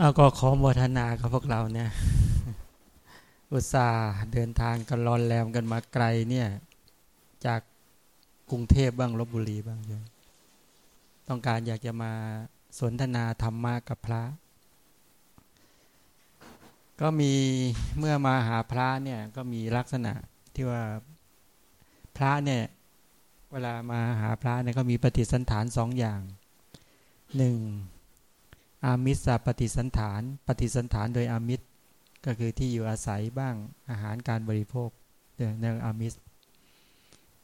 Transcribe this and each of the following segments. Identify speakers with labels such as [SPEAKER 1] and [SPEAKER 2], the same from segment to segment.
[SPEAKER 1] เอาก็ขอโมทนากับพวกเราเนี่ย อุตส่าห์เดินทางกันรอนแรมกันมาไกลเนี่ย จากกรุงเทพบ้างลบบุรีบ้างเลยต้องการอยากจะมาสนทนาธรรมะกับพระ ก็มีเมื่อมาหาพระเนี่ยก็มีลักษณะที่ว่าพระเนี่ย เวลามาหาพระเนี่ยก็มีปฏิสันฐานสองอย่างหนึ่ง อามิสปฏิสันฐาน ปฏิสันฐานโดยอามิสก็คือที่อยู่อาศัยบ้างอาหารการบริโภคเนื่องอามิส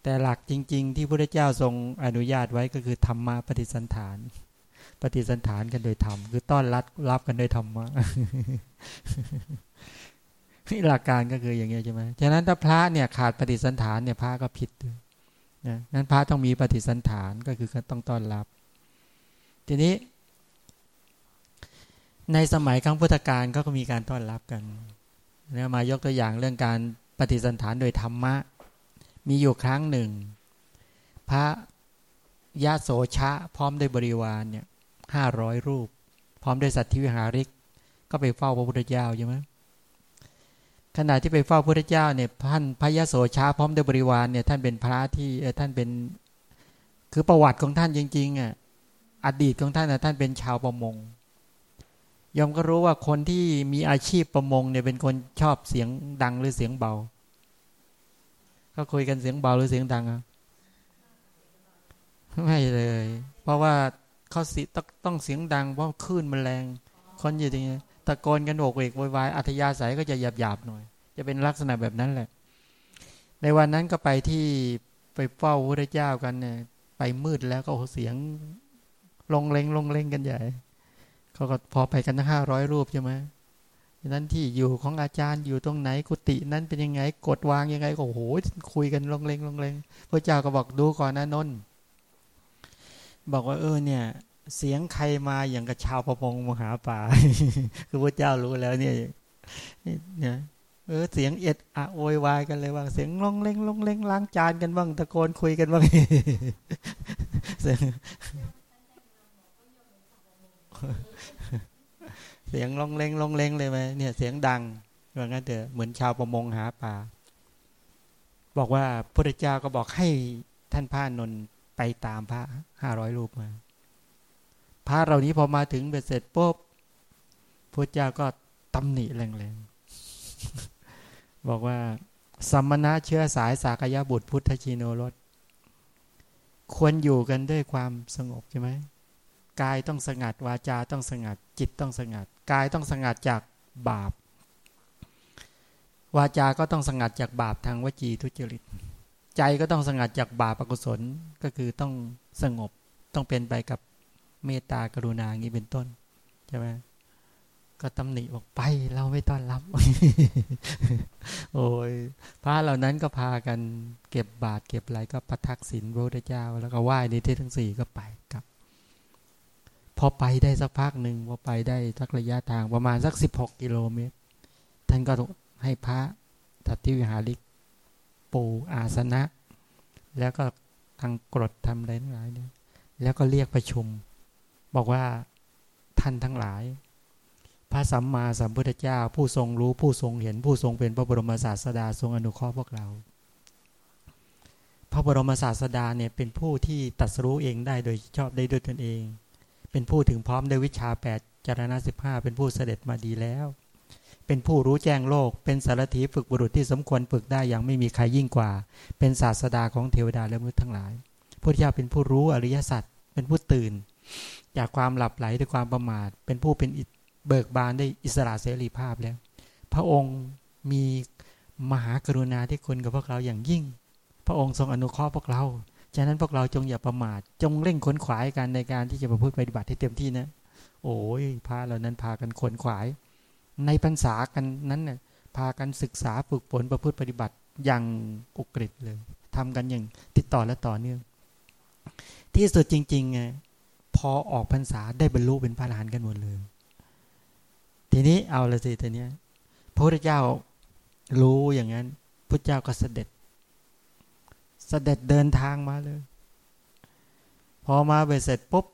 [SPEAKER 1] แต่หลักจริง ๆ ที่พระเจ้าทรงอนุญาตไว้ก็คือธรรมะปฏิสันฐาน ปฏิสันฐานกันโดยธรรมคือต้อนรับรับกันโดยธรรมะหลักการก็คืออย่างเงี้ยใช่ไหมฉะนั้นถ้าพระเนี่ยขาดปฏิสันฐานเนี่ยพระก็ผิดนะนั้นพระต้องมีปฏิสันฐานก็คือต้องต้อนรับ ทีนี้ ในสมัยครั้งพุทธกาลก็มีการต้อนรับกันเนี่ยมายกตัวอย่างเรื่องการปฏิสันฐานโดยธรรมะ มีอยู่ครั้งหนึ่ง พระยะโสชะ พร้อมด้วยบริวารเนี่ยห้าร้อยรูป พร้อมด้วยสัตว์ที่วิหาริก ก็ไปเฝ้าพระพุทธเจ้าใช่ไหมขณะที่ไปเฝ้าพระพุทธเจ้าเนี่ยท่านพระยะโสชาพร้อมด้วยบริวารเนี่ยท่านเป็นพระที่ท่านเป็นคือประวัติของท่านจริงๆอะอดีตของท่านท่านเป็นชาวประมง ยอมก็รู้ว่าคนที่มีอาชีพประมงเนี่ยเป็นคนชอบเสียงดังหรือเสียงเบาเขาคุยกันเสียงเบาหรือเสียงดังอะไม่เลย เพราะว่าเขาสิต้องเสียงดังเพราะคลื่นมันแรง คนอยู่ตรงนี้ตะโกนกันโอกเวกววายอัธยาศัยก็จะหยาบหยาบหน่อย จะเป็นลักษณะแบบนั้นแหละ ในวันนั้นก็ไปที่ไปเฝ้าพระเจ้ากันเนี่ยไปมืดแล้วก็เสียงลงเลงลงเลงกันใหญ่ เขาก็พอไปกันทั้งห้าร้อยรูปใช่ไหมนั้นที่อยู่ของอาจารย์อยู่ตรงไหนกุฏินั้นเป็นยังไงกดวางยังไงก็โอ้โหคุยกันลงเลงลงเลงพระเจ้าก็บอกดูก่อนนะนนบอกว่าเออเนี่ย เสียงใครมาอย่างกับชาวประมงมหาป่า คือพระเจ้ารู้แล้วเนี่ยเนี่ยเออเสียงเอ็ดอะโวยวายกันเลยว่าเสียงลงเลงลงเลงล้างจานกันบ้างตะโกนคุยกันบ้างเสียง สียงลงเล้งลงเล้งเลยไหมเนี่ยเสียงดังว่างั้นเถอะเหมือนชาวประมงหาปลาบอกว่าพระเจ้าก็บอกให้ท่านพระนนท์ไปตามพระห้าร้อยรูปมา พระเหล่านี้พอมาถึงเบ็ดเสร็จปุ๊บพระเจ้าก็ตำหนิแรงๆ บอกว่าสัมมณะเชื้อสายสากยบุตรพุทธชินโนรสควรอยู่กันด้วยความสงบใช่ไหม กายต้องสงัดวาจาต้องสงัด จิตต้องสงัด กายต้องสงัดจากบาป วาจาก็ต้องสงัดจากบาปทางวจีทุจริต ใจก็ต้องสงัดจากบาปอกุศลก็คือต้องสงบต้องเป็นไปกับเมตตากรุณาอย่างนี้เป็นต้นใช่ไหมก็ตำหนิบอกไปเราไม่ต้อนรับ โอ้ยพระเหล่านั้นก็พากันเก็บบาตรเก็บอะไรก็ประทักษิณพระพุทธเจ้า แล้วก็ไหว้ในที่ทั้งสี่ก็ไปกลับ พอไปได้สักพักหนึ่งพอไปได้สักระยะทางประมาณสักสิบหกกิโลเมตร ท่านก็ให้พระทัตติวิหาริกปูอาสนะ แล้วก็ทางกรดทำอะไรทั้งหลายเนี่ยแล้วก็เรียกประชุม บอกว่าท่านทั้งหลาย พระสัมมาสัมพุทธเจ้า ผู้ทรงรู้ผู้ทรงเห็นผู้ทรงเป็นพระบรมศาสดาทรงอนุเคราะห์พวกเรา พระบรมศาสดาเนี่ยเป็นผู้ที่ตัดสู้เองได้โดยชอบได้ด้วยตนเอง เป็นผู้ถึงพร้อมด้วยวิชาแปดจารณะสิบห้าเป็นผู้เสด็จมาดีแล้ว เป็นผู้รู้แจ้งโลก เป็นสารถีฝึกบุรุษที่สมควรฝึกได้อย่างไม่มีใครยิ่งกว่า เป็นศาสดาของเทวดาและมนุษย์ทั้งหลายพุทธเจ้าเป็นผู้รู้อริยสัจเป็นผู้ตื่น จากความหลับไหลด้วยความประมาท เป็นผู้เป็นเบิกบานได้อิสระเสรีภาพแล้ว พระองค์มีมหากรุณาที่คุณกับพวกเราอย่างยิ่ง พระองค์ทรงอนุเคราะห์พวกเรา ฉะนั้นพวกเราจงอย่าประมาท จงเร่งขนขวายกันในการที่จะประพฤติปฏิบัติให้เต็มที่นะ โอ้ยพาเรานั้นพากันขนขวาย ในพรรษากันนั้นเนี่ยพากันศึกษาฝึกฝนประพฤติปฏิบัติอย่างอุกฤษเลยทำกันอย่างติดต่อและต่อเนื่อง ที่สุดจริงๆไงพอออกพรรษาได้บรรลุเป็นพระอรหันต์กันหมดเลย ทีนี้เอาละสิทีนี้พระพุทธเจ้ารู้อย่างนั้นพระเจ้าก็เสด็จ เสด็จเดินทางมาเลย พอมาไปเสร็จปุ๊บ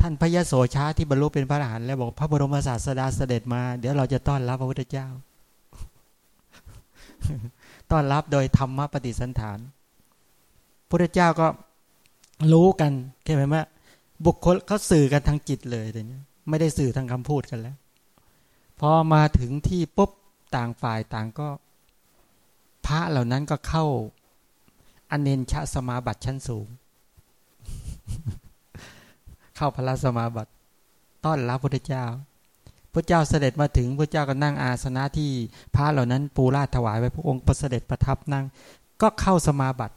[SPEAKER 1] ท่านพระยะโสช้าที่บรรลุเป็นพระอรหันต์แล้วบอกพระบรมศาสดาเสด็จมา เดี๋ยวเราจะต้อนรับพระพุทธเจ้า ต้อนรับโดยธรรมปฏิสันฐานพุทธเจ้าก็รู้กันเข้าใช่ไหมบุคคลเขาสื่อกันทางจิตเลยแต่เนี้ยไม่ได้สื่อทางคำพูดกันแล้ว พอมาถึงที่ปุ๊บต่างฝ่ายต่างก็ พระเหล่านั้นก็เข้า อนเนนชะสมาบัติชั้นสูง เข้าพระสมาบัติ ต้อนรับพระเจ้าพระเจ้าเสด็จมาถึงพระเจ้าก็นั่งอาสนะที่พระเหล่านั้น ปูราถวายไว้พระองค์ประเสด็จประทับนั่ง ก็เข้าสมาบัติ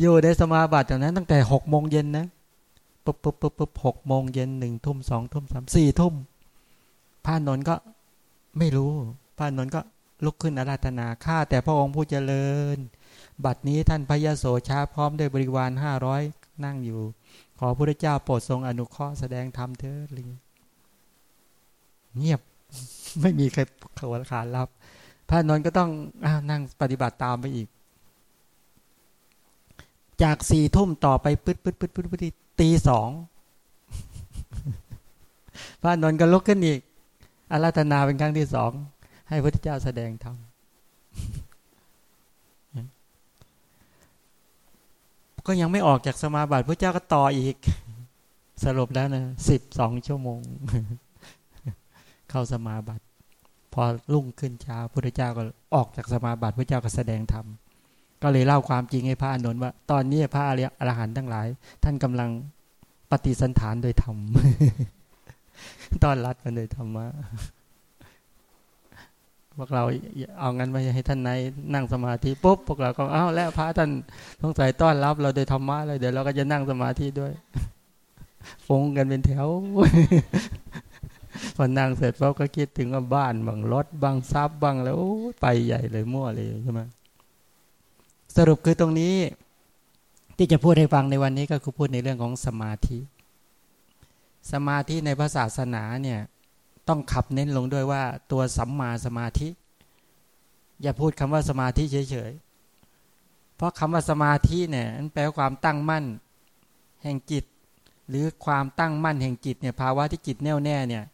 [SPEAKER 1] อยู่ในสมาบัติจากนั้น ตั้งแต่หกโมงเย็นนะปุ๊บปุ๊บปุ๊บปุ๊บหกโมงเย็นหนึ่งทุ่มสองทุ่มสามสี่ทุ่มพระนนท์ก็ไม่รู้พระนนท์ก็ ลุกขึ้นอาราธนาข้าแต่พระองค์ผู้เจริญ บัดนี้ท่านพระยาโสชาพร้อมด้วยบริวารห้าร้อยนั่งอยู่ ขอพระเจ้าโปรดทรงอนุเคราะห์แสดงธรรมเถิดเงียบไม่มีใครขวขานรับ พระนนท์ก็ต้องอนั่งปฏิบัติตามไปอีก จากสี่ทุ่มต่อไปปึ๊ดปึ๊ดปึ๊ดปึ๊ดปึ๊ดตีสองพระนนท์ก็ลุกขึ้นอีกอาราธนาเป็นครั้งที่สอง ให้พระเจ้าแสดงธรรมก็ยังไม่ออกจากสมาบัติพระเจ้าก็ต่ออีก สรุปแล้วนะสิบสองชั่วโมง เข้าสมาบัติ พอรุ่งขึ้นเช้าพระเจ้าก็ออกจากสมาบัติพระเจ้าก็แสดงธรรมก็เลยเล่าความจริงให้พระอนุนว่า ตอนนี้พระอรหันต์ทั้งหลาย ท่านกำลังปฏิสันฐานโดยธรรมตอนรัดกันโดยธรรมะ พวกเราเอางั้นไม่ให้ท่านนายนั่งสมาธิปุ๊บพวกเราก็อ้าวแล้วพระท่านต้องใส่ต้อนรับ เราโดยธรรมะเลยเดี๋ยวเราก็จะนั่งสมาธิด้วยฟงกันเป็นแถวพอนั่งเสร็จเราก็คิดถึงว่าบ้านบางรถบางทรัพย์บางแล้วไปใหญ่เลยมั่วเลยใช่ไหมสรุปคือตรงนี้ ที่จะพูดให้ฟังในวันนี้ก็คือพูดในเรื่องของสมาธิ สมาธิในพระศาสนาเนี่ย ต้องขับเน้นลงด้วยว่าตัวสัมมาสมาธิ อย่าพูดคำว่าสมาธิเฉยๆ เพราะคำว่าสมาธิเนี่ยนั้นแปลความตั้งมั่นแห่งจิต หรือความตั้งมั่นแห่งจิตเนี่ยภาวะที่จิตแน่วแน่เนี่ย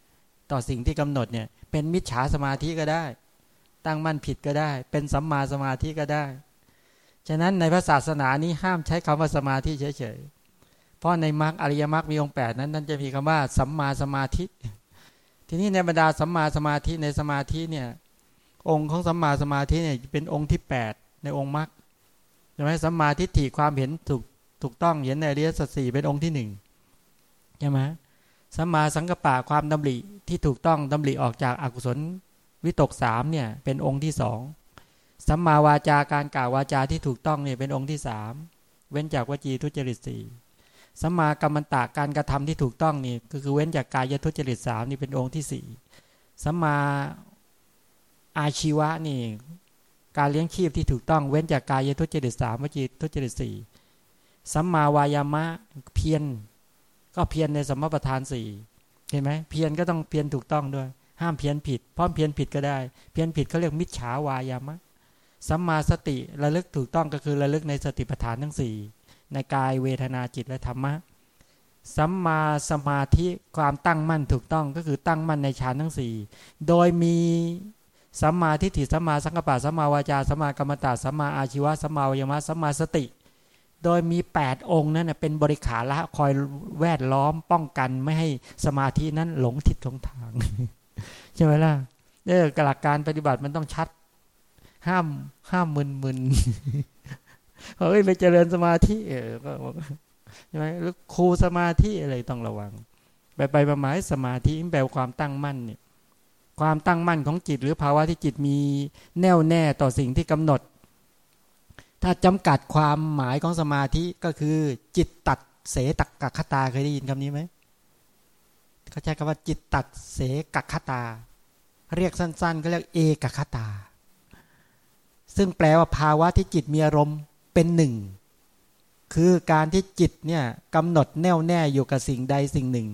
[SPEAKER 1] ต่อสิ่งที่กำหนดเนี่ยเป็นมิจฉาสมาธิก็ได้ ตั้งมั่นผิดก็ได้ เป็นสัมมาสมาธิก็ได้ ฉะนั้นในพระศาสนานี้ห้ามใช้คำว่าสมาธิเฉยๆ เพราะในมรรคอริยมรรคมีองค์แปดนั้นนั่นจะมีคำว่าสัมมาสมาธิ ทีนี้ในบรรดาสัมมาสมาธิในสมาธิเนี่ยองค์ของสัมมาสมาธิเนี่ยเป็นองค์ที่ 8 ในองค์มรรคใช่ไหมสัมมาทิฏฐิความเห็นถูกถูกต้องเห็นในเรียสัตสี่เป็นองค์ที่หนึ่งใช่ไหมสัมมาสังกปะความดำริที่ถูกต้องดำริออกจากอากุศลวิตกสามเนี่ยเป็นองค์ที่สองสัมมาวาจาการกล่าววาจาที่ถูกต้องเนี่ยเป็นองค์ที่สามเว้นจากวจีทุจริตสี่ สัมมากรรมตะการกระทำที่ถูกต้องนี่ก็คือเว้นจากกายทุจริตสามนี่เป็นองค์ที่สี่สัมมาอาชีวะนี่ การเลี้ยงชีพที่ถูกต้องเว้นจากกายทุจริตสามวจีทุจริตสี่สัมมาวายามะเพียรก็เพียรในสมมประธานสี่เห็นไหมเพียรก็ต้องเพียรถูกต้องด้วย ห้ามเพียรผิดพราะเพียรผิดก็ได้ เพียรผิดเขาเรียกมิจฉาวายามะสัมมาสติระลึกถูกต้องก็คือระลึกในสติปัฏฐานทั้งสี่ ในกายเวทนาจิตและธรรมะสัมมาสมาธิความตั้งมั่นถูกต้องก็คือตั้งมั่นในฌานทั้งสี่โดยมีสัมมาทิฏฐิสัมมาสังกปะสัมมาวาจาสัมมากรรมตาสัมมาอาชีวะสัมมาวิยมะสัมมาสติ โดยมี 8 องค์นั้นเป็นบริขาละคอยแวดล้อมป้องกันไม่ให้สมาธินั้นหลงทิศหลงทางใช่ไหมล่ะเออหลักการปฏิบัติมันต้องชัด ห้ามห้ามมึนมึน เฮ้ยไปเจริญสมาธิเออก็ใช่ไหมหรือครูสมาธิอะไรต้องระวังไปไปประมาณสมาธิแปลความตั้งมั่นเนี่ย ความตั้งมั่นของจิต หรือภาวะที่จิตมีแน่วแน่ต่อสิ่งที่กำหนด ถ้าจำกัดความหมายของสมาธิก็คือ จิตตัดเสตักกัคตาเคยได้ยินคำนี้ไหมเขาใช้คำว่าจิตตัดเสกัคตา เรียกสั้นๆ ก็เรียกเอกัคตา ซึ่งแปลว่าภาวะที่จิตมีอารมณ์ เป็นหนึ่ง คือการที่จิตเนี่ยกำหนดแน่วแน่อยู่กับสิ่งใดสิ่งหนึ่ง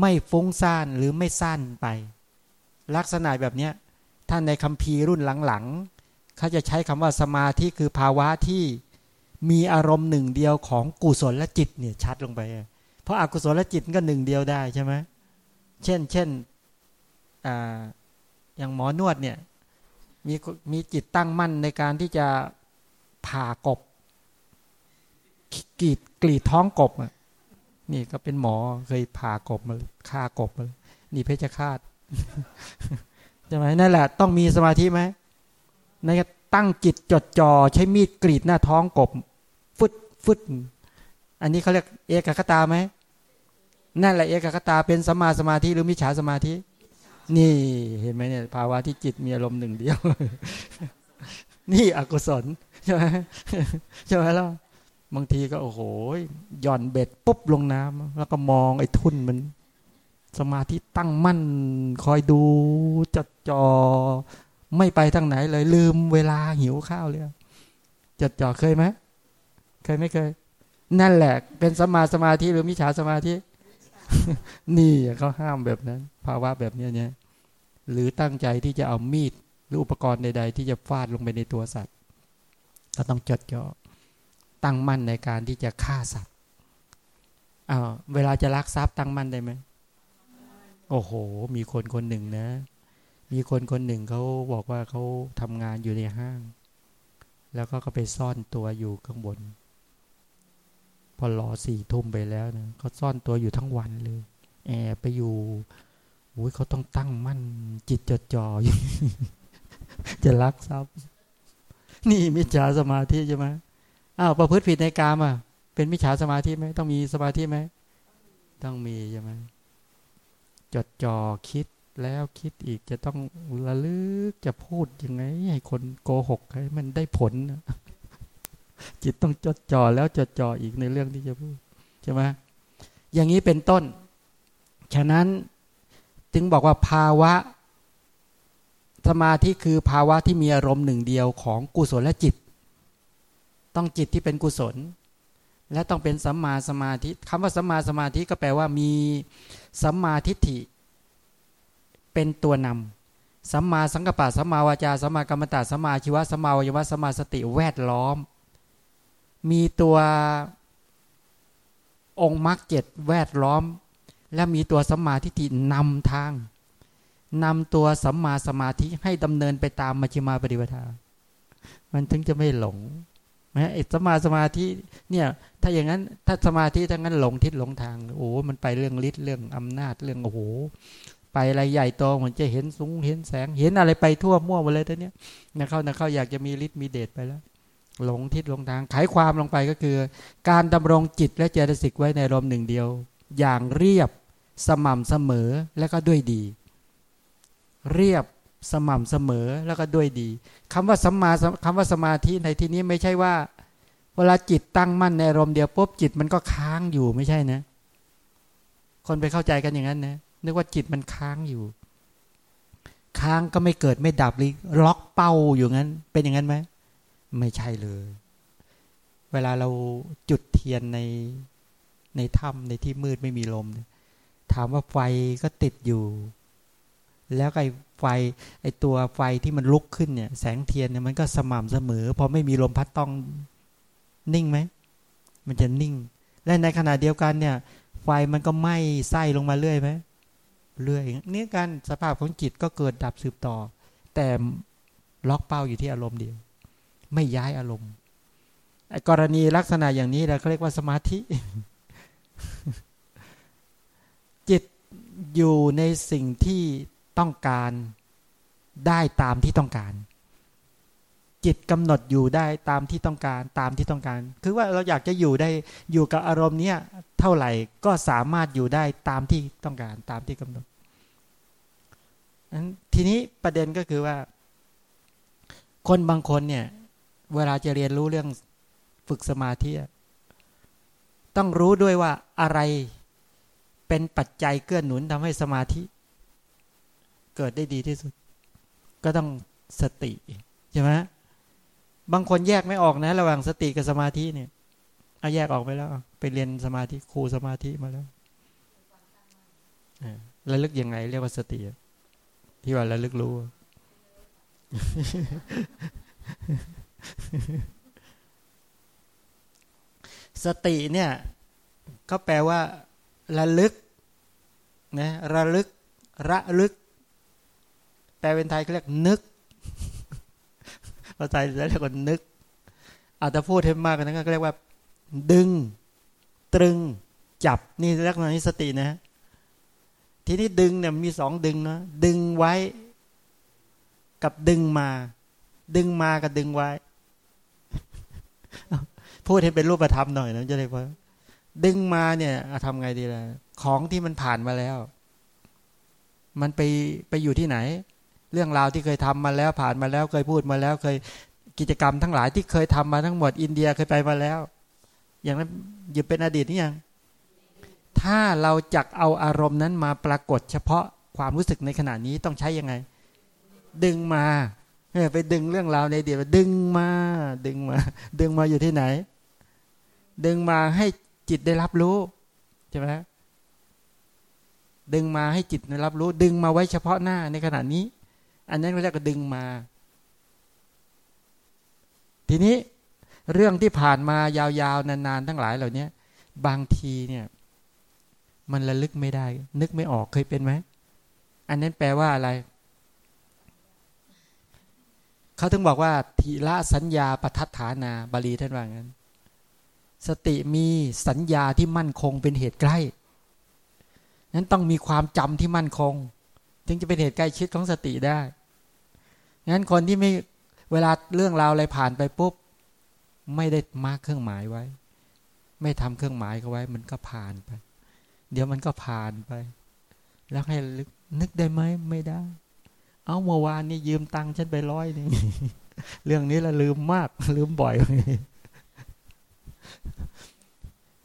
[SPEAKER 1] ไม่ฟุ้งซ่านหรือไม่สั้นไป ลักษณะแบบนี้ท่านในคัมภีรุ่นหลังๆเขาจะใช้คำว่าสมาธิคือภาวะที่มีอารมณ์หนึ่งเดียวของกุศลและจิตเนี่ยชัดลงไป เพราะอากุศลและจิตก็หนึ่งเดียวได้ใช่ไหมเช่นเช่นออย่างหมอนวดเนี่ย มีมีจิตตั้งมั่นในการที่จะผ่ากบกรีดกรีดท้องกบอะนี่ก็เป็นหมอเคยผ่ากบมาฆ่ากบมานี่เพชฌฆาตใช่ไหมนั่นแหละ ต้องมีสมาธิไหมในตั้งจิตจดจ่อใช้มีดกรีดหน้าท้องกบฟึดฟึดอันนี้เขาเรียกเอกคตาไหมนั่นแหละเอกคตาเป็นสมาสมาธิหรือมิจฉาสมาธิ นี่เห็นไหมเนี่ยภาวะที่จิตมีอารมณ์หนึ่งเดียว นี่อกุศลใช่ไหมใช่ไหมล่ะบางทีก็โอ้โหหย่อนเบ็ดปุ๊บลงน้ำแล้วก็มองไอ้ทุนมัน สมาธิตั้งมั่น คอยดูจดจอ ไม่ไปทางไหนเลย ลืมเวลาหิวข้าวเลยจดจ่อเคยไหมเคยไม่เคย นั่นแหละ เป็นสมาสมาธิหรือมิจฉาสมาธิ นี่เขาห้ามแบบนั้น ภาวะแบบนี้เนี่ย หรือตั้งใจที่จะเอามีดหรืออุปกรณ์ใด ๆ ที่จะฟาดลงไปในตัวสัตว์ก็ต้องจดจ่อตั้งมั่นในการที่จะฆ่าสัตว์อ้าวเวลาจะลักทรัพย์ตั้งมั่นได้ไหมโอ้โห มีคนคนหนึ่งนะ มีคนคนหนึ่งเขาบอกว่าเขาทำงานอยู่ในห้าง แล้วก็เขาไปซ่อนตัวอยู่ข้างบน พอรอสี่ทุ่มไปแล้วนะเขาซ่อนตัวอยู่ทั้งวันเลย แอบไปอยู่ อ้ยเขาต้องตั้งมั่นจิตจดจ่ออยู่จะลักทรัพย์นี่มิจฉาสมาธิใช่ไหมอ้าวประพฤติผิดในกามอะ เป็นมิจฉาสมาธิไหมต้องมีสมาธิไหมต้องมีใช่ไหมจดจ่อคิดแล้วคิดอีกจะต้องระลึกจะพูดยังไง ให้คนโกหกให้มันได้ผล จิตต้องจดจ่อแล้วจดจ่ออีกในเรื่องที่จะพูดใช่ไหมอย่างนี้เป็นต้น ฉะนั้น จึงบอกว่าภาวะ สมาธิคือภาวะที่มีอารมณ์หนึ่งเดียวของกุศลและจิต ต้องจิตที่เป็นกุศล และต้องเป็นสัมมาสมาธิคำว่าสัมมาสมาธิก็แปลว่ามีสัมมาทิฏฐิ เป็นตัวนำสัมมาสังกัปปะสัมมาวาจาสัมมากรรมตาสัมมาชีวะสัมมาวิยวะสัมมาสติแวดล้อม มีตัวองค์มรรคเจ็ดแวดล้อม และมีตัวสัมมาทิฏฐินำทางนำตัวสัมมาสมาธิให้ดำเนินไปตามมัชฌิมาปฏิปทา มันถึงจะไม่หลงนะไอ้สมาสมาธิเนี่ย ถ้าอย่างนั้นถ้าสมาธิทั้งนั้นหลงทิศหลงทางโอ้มันไปเรื่องฤทธิ์เรื่องอำนาจเรื่องโอ้โหไปอะไรใหญ่โตเหมือนจะเห็นสูงเห็นแสง เห็นอะไรไปทั่วมั่วหมดเลยท่านี้นะเขานะเขาอยากจะมีฤทธิ์มีเดชไปแล้ว หลงทิศหลงทางไขความลงไปก็คือ การดำรงจิตและเจตสิกไว้ในลมหนึ่งเดียว อย่างเรียบ สม่ำเสมอและก็ด้วยดี เรียบสม่ำเสมอแล้วก็ด้วยดีคำว่าสัมมาคำว่าสมาธิในที่นี้ไม่ใช่ว่า เวลาจิตตั้งมั่นในอารมณ์เดียวปุ๊บจิตมันก็ค้างอยู่ไม่ใช่นะ คนไปเข้าใจกันอย่างนั้นนะนึกว่าจิตมันค้างอยู่ ค้างก็ไม่เกิดไม่ดับหรือล็อกเป้าอยู่งั้น เป็นอย่างนั้นไหมไม่ใช่เลย เวลาเราจุดเทียนในในถ้ำในที่มืดไม่มีลม ถามว่าไฟก็ติดอยู่ แล้วไอ้ไฟไอ้ตัวไฟที่มันลุกขึ้นเนี่ย แสงเทียนเนี่ยมันก็สม่ำเสมอพอไม่มีลมพัดต้องนิ่งไหมมันจะนิ่ง และในขณะเดียวกันเนี่ย ไฟมันก็ไหม้ไส้ลงมาเรื่อยไหมเรื่อยนี่การสภาพของจิตก็เกิดดับสืบต่อ แต่ล็อกเป้าอยู่ที่อารมณ์เดียว ไม่ย้ายอารมณ์กรณีลักษณะอย่างนี้เราเขาเรียกว่าสมาธิ จิตอยู่ในสิ่งที่ต้องการได้ตามที่ต้องการ จิตกำหนดอยู่ได้ตามที่ต้องการตามที่ต้องการ คือว่าเราอยากจะอยู่ได้อยู่กับอารมณ์เนี้ยเท่าไหร่ก็สามารถอยู่ได้ตามที่ต้องการตามที่กำหนดทีนี้ประเด็นก็คือว่า คนบางคนเนี่ย เวลาจะเรียนรู้เรื่องฝึกสมาธิต้องรู้ด้วยว่าอะไร เป็นปัจจัยเกื้อหนุนทำให้สมาธิ เกิดได้ดีที่สุด ก็ต้องสติใช่ไหมบางคนแยกไม่ออกนะ ระหว่างสติกับสมาธิเนี่ยเอาแยกออกไปแล้วไปเรียนสมาธิครูสมาธิมาแล้วระลึกยังไง เรียกว่าสติที่ว่าระลึกรู้ สติเนี่ยก็แปลว่าระลึก นะระลึกระลึก แปลเป็นไทยเขาเรียกนึกภาษาไทยเรียกว่านึก อาจจะพูดให้มากกว่านั้นก็เรียกว่า ดึง ตรึง จับนี่ลักษณะนี้สตินะ ทีนี้ดึงเนี่ยมีสองดึงนะดึงไว้ กับดึงมา ดึงมากับดึงไว้ พูดให้เป็นรูปธรรมหน่อยนะจะได้ว่า ดึงมาเนี่ยทำไงดีล่ะ ของที่มันผ่านมาแล้ว มันไปไปอยู่ที่ไหน เรื่องราวที่เคยทำมาแล้วผ่านมาแล้วเคยพูดมาแล้ว เคยกิจกรรมทั้งหลายที่เคยทำมาทั้งหมดอินเดียเคยไปมาแล้ว อย่างนั้นหยุดเป็นอดีตนี่ยัง ถ้าเราจักเอาอารมณ์นั้นมาปรากฏเฉพาะความรู้สึกในขณะนี้ต้องใช้ยังไง ดึงมาไปดึงเรื่องราวในเดียดึงมา ดึงมา ดึงมาอยู่ที่ไหน ดึงมาให้จิตได้รับรู้ใช่ไหม ดึงมาให้จิตรับรู้ ดึงมาไว้เฉพาะหน้าในขณะนี้ อันนั้นเราเรียกว่าดึงมา ทีนี้เรื่องที่ผ่านมายาวๆ นานๆ ทั้งหลายเหล่านี้บางทีเนี่ย มันระลึกไม่ได้ นึกไม่ออกเคยเป็นไหมอันนั้นแปลว่าอะไร เขาถึงบอกว่าทีละสัญญาปทัฏฐานาบาลีท่านว่างั้น สติมีสัญญาที่มั่นคงเป็นเหตุใกล้ นั้นต้องมีความจำที่มั่นคง ถึงจะเป็นเหตุใกล้ชิดของสติได้งั้นคนที่ไม่เวลาเรื่องราวอะไรผ่านไปปุ๊บ ไม่ได้มาร์กเครื่องหมายไว้ ไม่ทำเครื่องหมายเขาไว้ มันก็ผ่านไป เดี๋ยวมันก็ผ่านไป แล้วให้นึกได้ไหมไม่ได้ เอาเมื่อวานนี้ยืมตังค์ฉันไปร้อยนึงเรื่องนี้ละลืมมากลืมบ่อย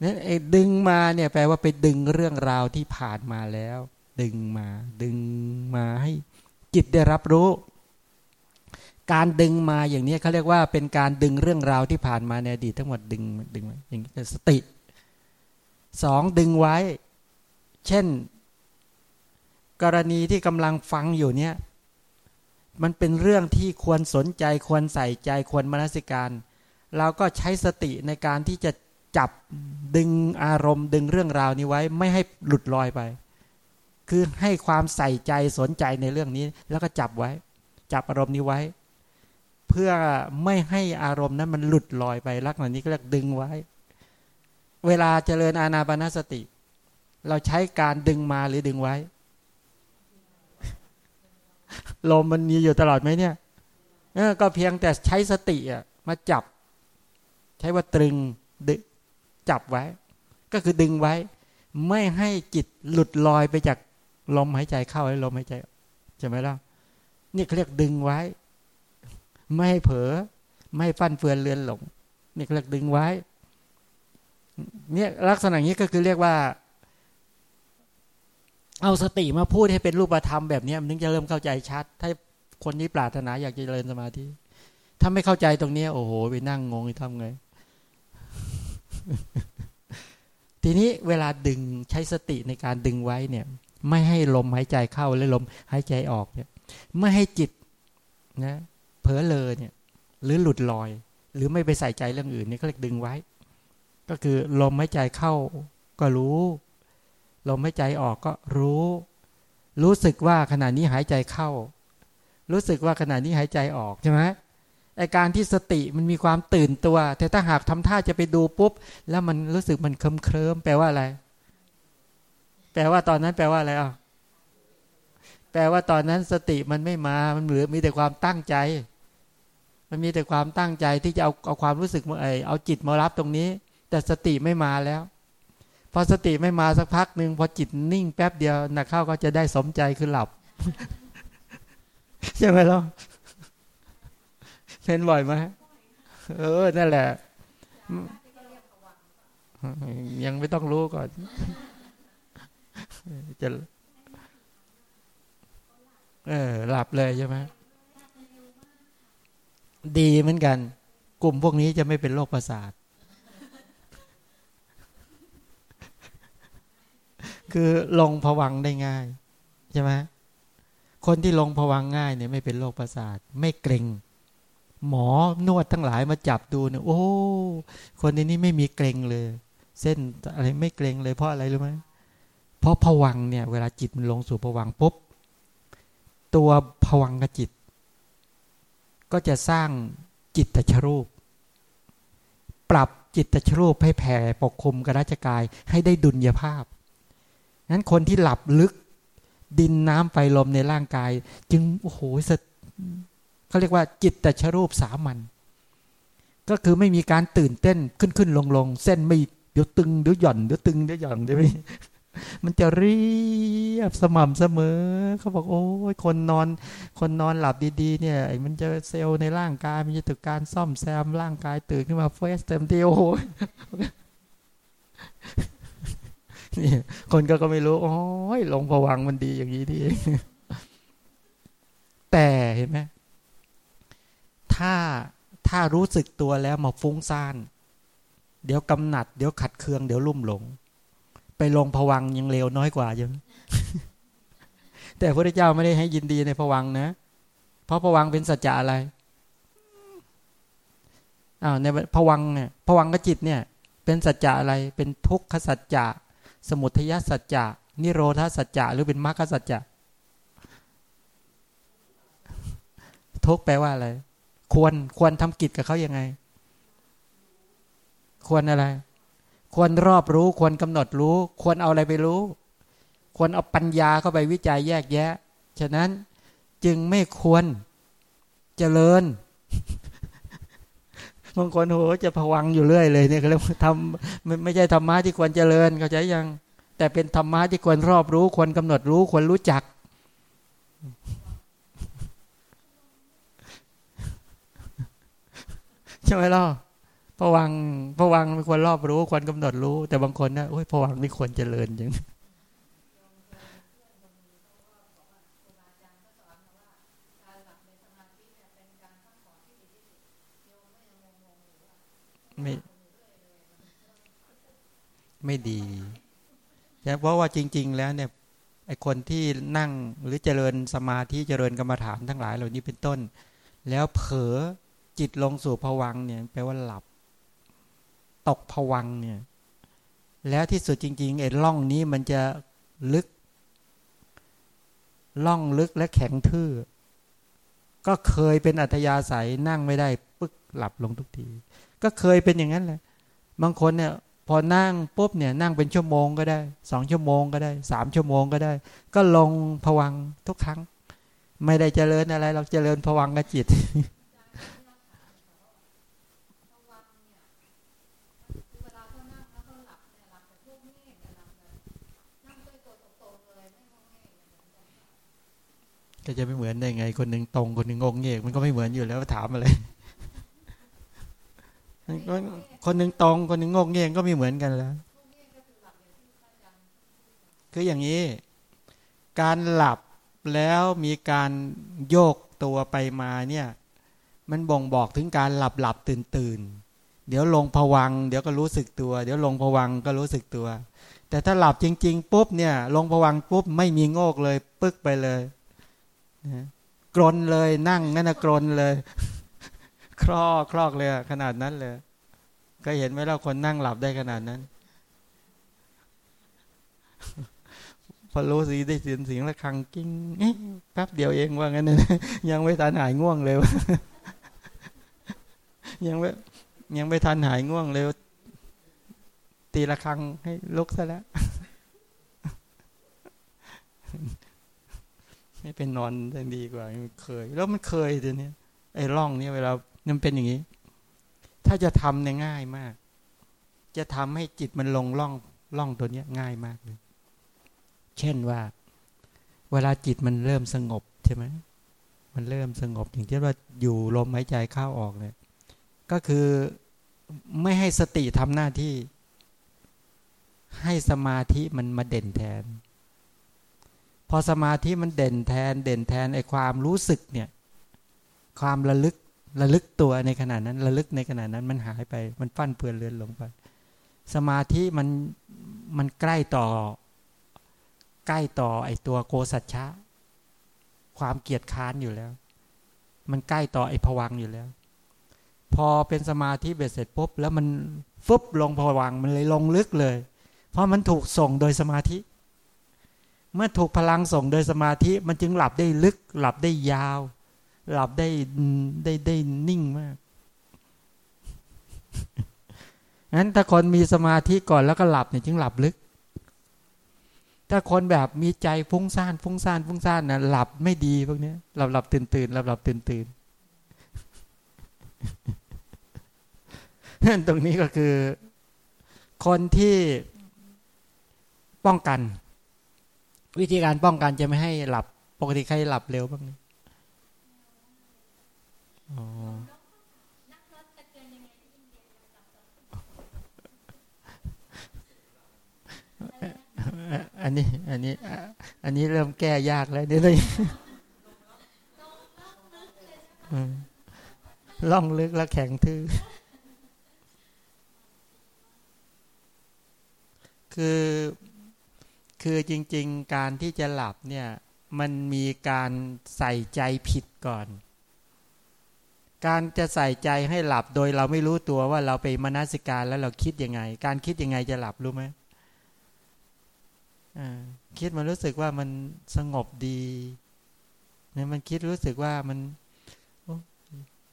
[SPEAKER 1] นั่นไอ้ดึงมาเนี่ยแปลว่าไปดึงเรื่องราวที่ผ่านมาแล้ว ดึงมา ดึงมาให้จิตได้รับรู้ การดึงมาอย่างนี้เขาเรียกว่าเป็นการดึงเรื่องราวที่ผ่านมาในอดีตทั้งหมดดึงดึงอย่างนี้สติสองดึงไว้ เช่น กรณีที่กำลังฟังอยู่เนี่ย มันเป็นเรื่องที่ควรสนใจควรใส่ใจควรมนสิการ เราก็ใช้สติในการที่จะ จับดึงอารมณ์ ดึงเรื่องราวนี้ไว้ ไม่ให้หลุดลอยไป คือให้ความใส่ใจสนใจในเรื่องนี้ แล้วก็จับไว้ จับอารมณ์นี้ไว้ เพื่อไม่ให้อารมณ์นั้นมันหลุดลอยไปลักษณะนี้ก็เรียกดึงไว้ เวลาเจริญอาณาปณสติ เราใช้การดึงมาหรือดึงไว้ ลมมันมีอยู่ตลอดไหมเนี่ยก็เพียงแต่ใช้สติอะมาจับ ใช้ว่าตรึงดึง จับไว้ ก็คือดึงไว้ ไม่ให้จิตหลุดลอยไปจากลมหายใจเข้าและลมหายใจใช่ไหมล่ะนี่เขาเรียกดึงไว้ ไม่ให้เผลอไม่ให้ฟันเฟือนเลือนหลง นี่เขาเรียกดึงไว้ เนี่ยลักษณะนี้ก็คือเรียกว่า เอาสติมาพูดให้เป็นรูปธรรมแบบนี้มันถึงจะเริ่มเข้าใจชัด ถ้าคนนี้ปรารถนาอยากจะเจริญสมาธิถ้าไม่เข้าใจตรงนี้โอ้โหไปนั่งงงทำไง ทีนี้เวลาดึงใช้สติในการดึงไว้เนี่ย ไม่ให้ลมหายใจเข้าและลมหายใจออกเนี่ย ไม่ให้จิตนะเผลอเลยเนี่ย หรือหลุดลอย หรือไม่ไปใส่ใจเรื่องอื่นนี่ก็เรียกดึงไว้ ก็คือลมหายใจเข้าก็รู้ ลมหายใจออกก็รู้ รู้สึกว่าขณะนี้หายใจเข้า รู้สึกว่าขณะนี้หายใจออกใช่ไหม ไอการที่สติมันมีความตื่นตัว แต่ถ้าหากทำท่าจะไปดูปุ๊บ แล้วมันรู้สึกมันเคลิมเคลิมแปลว่าอะไร แปลว่าตอนนั้นแปลว่าอะไรอะแปลว่าตอนนั้นสติมันไม่มา มันเหลือมีแต่ความตั้งใจ มันมีแต่ความตั้งใจที่จะเอาเอาความรู้สึกมาไอเอาจิตมารับตรงนี้ แต่สติไม่มาแล้ว พอสติไม่มาสักพักหนึ่งพอจิตนิ่งแป๊บเดียวนักเข้าก็จะได้สมใจคือหลับใช่ไหมล่ะ เป็นบ่อยไหมเออ นั่นแหละ ยังไม่ต้องรู้ก่อน จะเออหลับเลยใช่ไหมดีเหมือนกัน กลุ่มพวกนี้จะไม่เป็นโรคประสาท คือลงผวังได้ง่าย ใช่ไหมคนที่ลงผวังง่ายเนี่ยไม่เป็นโรคประสาท ไม่เกร็ง หมอนวดทั้งหลายมาจับดูเนี่ยโอ้ คนในนี้ไม่มีเกรงเลย เส้นอะไรไม่เกรงเลยเพราะอะไรรู้ไหมเพราะผวังเนี่ย เวลาจิตมันลงสู่ผวังปุ๊บตัวผวังกับจิต ก็จะสร้างจิตตชรูป ปรับจิตตชรูปให้แผ่ปกคลุมกระราชกายให้ได้ดุลยภาพนั้นคนที่หลับลึกดินน้ำไฟลมในร่างกาย จึงโอ้โหส เขาเรียกว่าจิตตชรูปสามัญก็คือไม่มีการตื่นเต้นขึ้นขึ้นลงลงเส้นไม่เดี๋ยวตึงเดี๋ยวหย่อนเดี๋ยวตึงเดี๋ยวหย่อนได้ไหมมันจะเรียบสม่ำเสมอ เขาบอกโอ้ยคนนอน คนนอนหลับดีๆ เนี่ยมันจะเซลล์ในร่างกายมันจะถูกการซ่อมแซมร่างกายตื่นขึ้นมาเฟสเต็มที่โอ้โหนี่คนก็ก็ไม่รู้โอ้ยลงผวังมันดีอย่างนี้ที่แต่เห็นไหม ถ้าถ้ารู้สึกตัวแล้วมาฟุ้งซ่าน เดี๋ยวกำหนัด เดี๋ยวขัดเคือง เดี๋ยวลุ่มหลง ไปลงผวังยังเร็วน้อยกว่าเยังแต่พระเจ้าไม่ได้ให้ยินดีในผวังนะ เพราะผวังเป็นสัจจะอะไรอ้าวในผวังเนี่ยผวังกับจิตเนี่ย เป็นสัจจะอะไร เป็นทุกขสัจจะ สมุทัยสัจจะ นิโรธาสัจจะ หรือเป็นมรรคสัจจะทุกแปลว่าอะไร ควรควรทำกิจกับเขายังไง ควรอะไร ควรรอบรู้ ควรกำหนดรู้ ควรเอาอะไรไปรู้ ควรเอาปัญญาเข้าไปวิจัยแยกแยะ ฉะนั้นจึงไม่ควรเจริญบางคนโหจะผวังอยู่เรื่อยเลยเนี่ยเขาเรียกทำไม่ไม่ใช่ธรรมะที่ควรเจริญเข้าใจยัง แต่เป็นธรรมะที่ควรรอบรู้ ควรกำหนดรู้ ควรรู้จัก ใช่ไหมล่ะผวังผวังไม่ควรรอบรู้ควรกำหนดรู้ แต่บางคนนะโอ้ยผวังไม่ควรเจริญจริงไม่ไม่ดีเพราะว่าจริง ๆ แล้วเนี่ยไอคนที่นั่งหรือเจริญสมาธิเจริญกรรมฐานทั้งหลายเหล่านี้เป็นต้น แล้วเผลอ จิตลงสู่ผวังเนี่ยแปลว่าหลับ ตกผวังเนี่ย แล้วที่สุดจริงๆไอ้ล่องนี้มันจะลึก ล่องลึกและแข็งทื่อ ก็เคยเป็นอัธยาศัยนั่งไม่ได้ปึ๊กหลับลงทุกที ก็เคยเป็นอย่างนั้นแหละบางคนเนี่ยพอนั่งปุ๊บเนี่ยนั่งเป็นชั่วโมงก็ได้สองชั่วโมงก็ได้สามชั่วโมงก็ได้ ก็ลงผวังทุกครั้ง ไม่ได้เจริญอะไรเราเจริญผวังกับจิต ก็จะไม่เหมือนได้ไง คนหนึ่งตรงคนหนึ่งงงเงกมันก็ไม่เหมือนอยู่แล้วถามอะไรคนหนึ่งตรงคนหนึ่งงงเงกก็ไม่เหมือนกันแล้ว คืออย่างนี้ การหลับแล้วมีการโยกตัวไปมาเนี่ย มันบ่งบอกถึงการหลับหลับตื่นตื่นเดี๋ยวลงผวังเดี๋ยวก็รู้สึกตัว เดี๋ยวลงผวังก็รู้สึกตัว แต่ถ้าหลับจริง ๆ ปุ๊บเนี่ย ลงผวังปุ๊บไม่มีโงกเลย ปึ๊กไปเลย กรนเลยนั่งนั่นนะกรนเลย คลอกคลอกเลยขนาดนั้นเลยก็เห็นไหมเราคนนั่งหลับได้ขนาดนั้น พอรู้สีได้เสียงเสียงระฆังกิ้งแป๊บเดียวเองว่างั้นนะยังไม่ทันหายง่วงเลยยังไม่ยังไม่ทันหายง่วงเลยตีระฆังให้ลุกซะแล้ว ให้เป็นนอนได้ดีกว่าเคย แล้วมันเคยเดี๋ยวนี้ไอ้ร่องนี้เวลามันเป็นอย่างนี้ ถ้าจะทำเนี่ยง่ายมาก จะทำให้จิตมันลงร่องร่องตัวเนี้ยง่ายมากเลย เช่นว่า เวลาจิตมันเริ่มสงบใช่ไหมมันเริ่มสงบอย่างเช่ว่าอยู่ลมหายใจเข้าออกเนี่ย ก็คือไม่ให้สติทำหน้าที่ ให้สมาธิมันมาเด่นแทน พอสมาธิมันเด่นแทนเด่นแทนไอความรู้สึกเนี่ย ความระลึกระลึกตัวในขณะนั้น ระลึกในขณะนั้นมันหายไป มันฟั่นเปือนเลือนลงไป สมาธิมันมันใกล้ต่อ ใกล้ต่อไอตัวโกสัจฉะความเกียจค้านอยู่แล้ว มันใกล้ต่อไอผวังอยู่แล้ว พอเป็นสมาธิเบ็ดเสร็จปุ๊บแล้วมันฟึบลงผวังมันเลยลงลึกเลย เพราะมันถูกส่งโดยสมาธิ เมื่อถูกพลังส่งโดยสมาธิมันจึงหลับได้ลึก หลับได้ยาว หลับได้ได้ได้นิ่งมากงั้นถ้าคนมีสมาธิก่อนแล้วก็หลับเนี่ยจึงหลับลึก ถ้าคนแบบมีใจฟุ้งซ่านฟุ้งซ่านฟุ้งซ่านนะหลับไม่ดีพวกนี้หลับหลับตื่นตื่นหลับหลับตื่นตื่นตรงนี้ก็คือ คนที่ป้องกัน วิธีการป้องกันจะไม่ให้หลับ ปกติใครหลับเร็วบ้างอ๋ออันนี้ อันนี้ อันนี้เริ่มแก้ยากแล้วเดี๋ยวนี้ล่องลึกแล้วแข็งทื่อ คือ คือจริง ๆ การที่จะหลับเนี่ย มันมีการใส่ใจผิดก่อน การจะใส่ใจให้หลับโดยเราไม่รู้ตัวว่าเราไปมนสิการแล้วเราคิดยังไง การคิดยังไงจะหลับรู้ไหมคิดมันรู้สึกว่ามันสงบดีเนี่ยมันคิดรู้สึกว่ามัน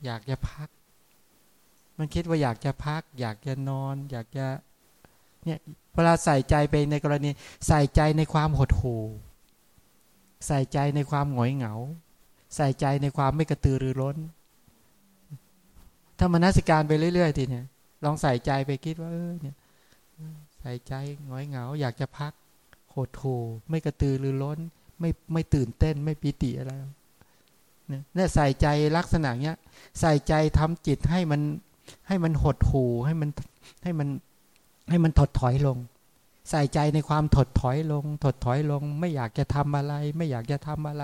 [SPEAKER 1] อยากจะพัก มันคิดว่าอยากจะพัก อยากจะนอน อยากจะ เนี่ยเวลาใส่ใจไปในกรณีใส่ใจในความหดหู่ใส่ใจในความหงอยเหงา ใส่ใจในความไม่กระตือรือร้น ถ้ามานัสิการไปเรื่อยๆทีเนี่ยลองใส่ใจไปคิดว่าเออเนี่ยใส่ใจหงอยเหงา อยากจะพักหดหู่ไม่กระตือรือร้น ไม่ไม่ตื่นเต้นไม่ปีติอะไรเนี่ยใส่ใจลักษณะเนี้ยใส่ใจทำจิตให้มันให้มันหดหู่ให้มันให้มัน ให้มันถดถอยลง ใส่ใจในความถดถอยลง ถดถอยลง ไม่อยากจะทำอะไร ไม่อยากจะทำอะไร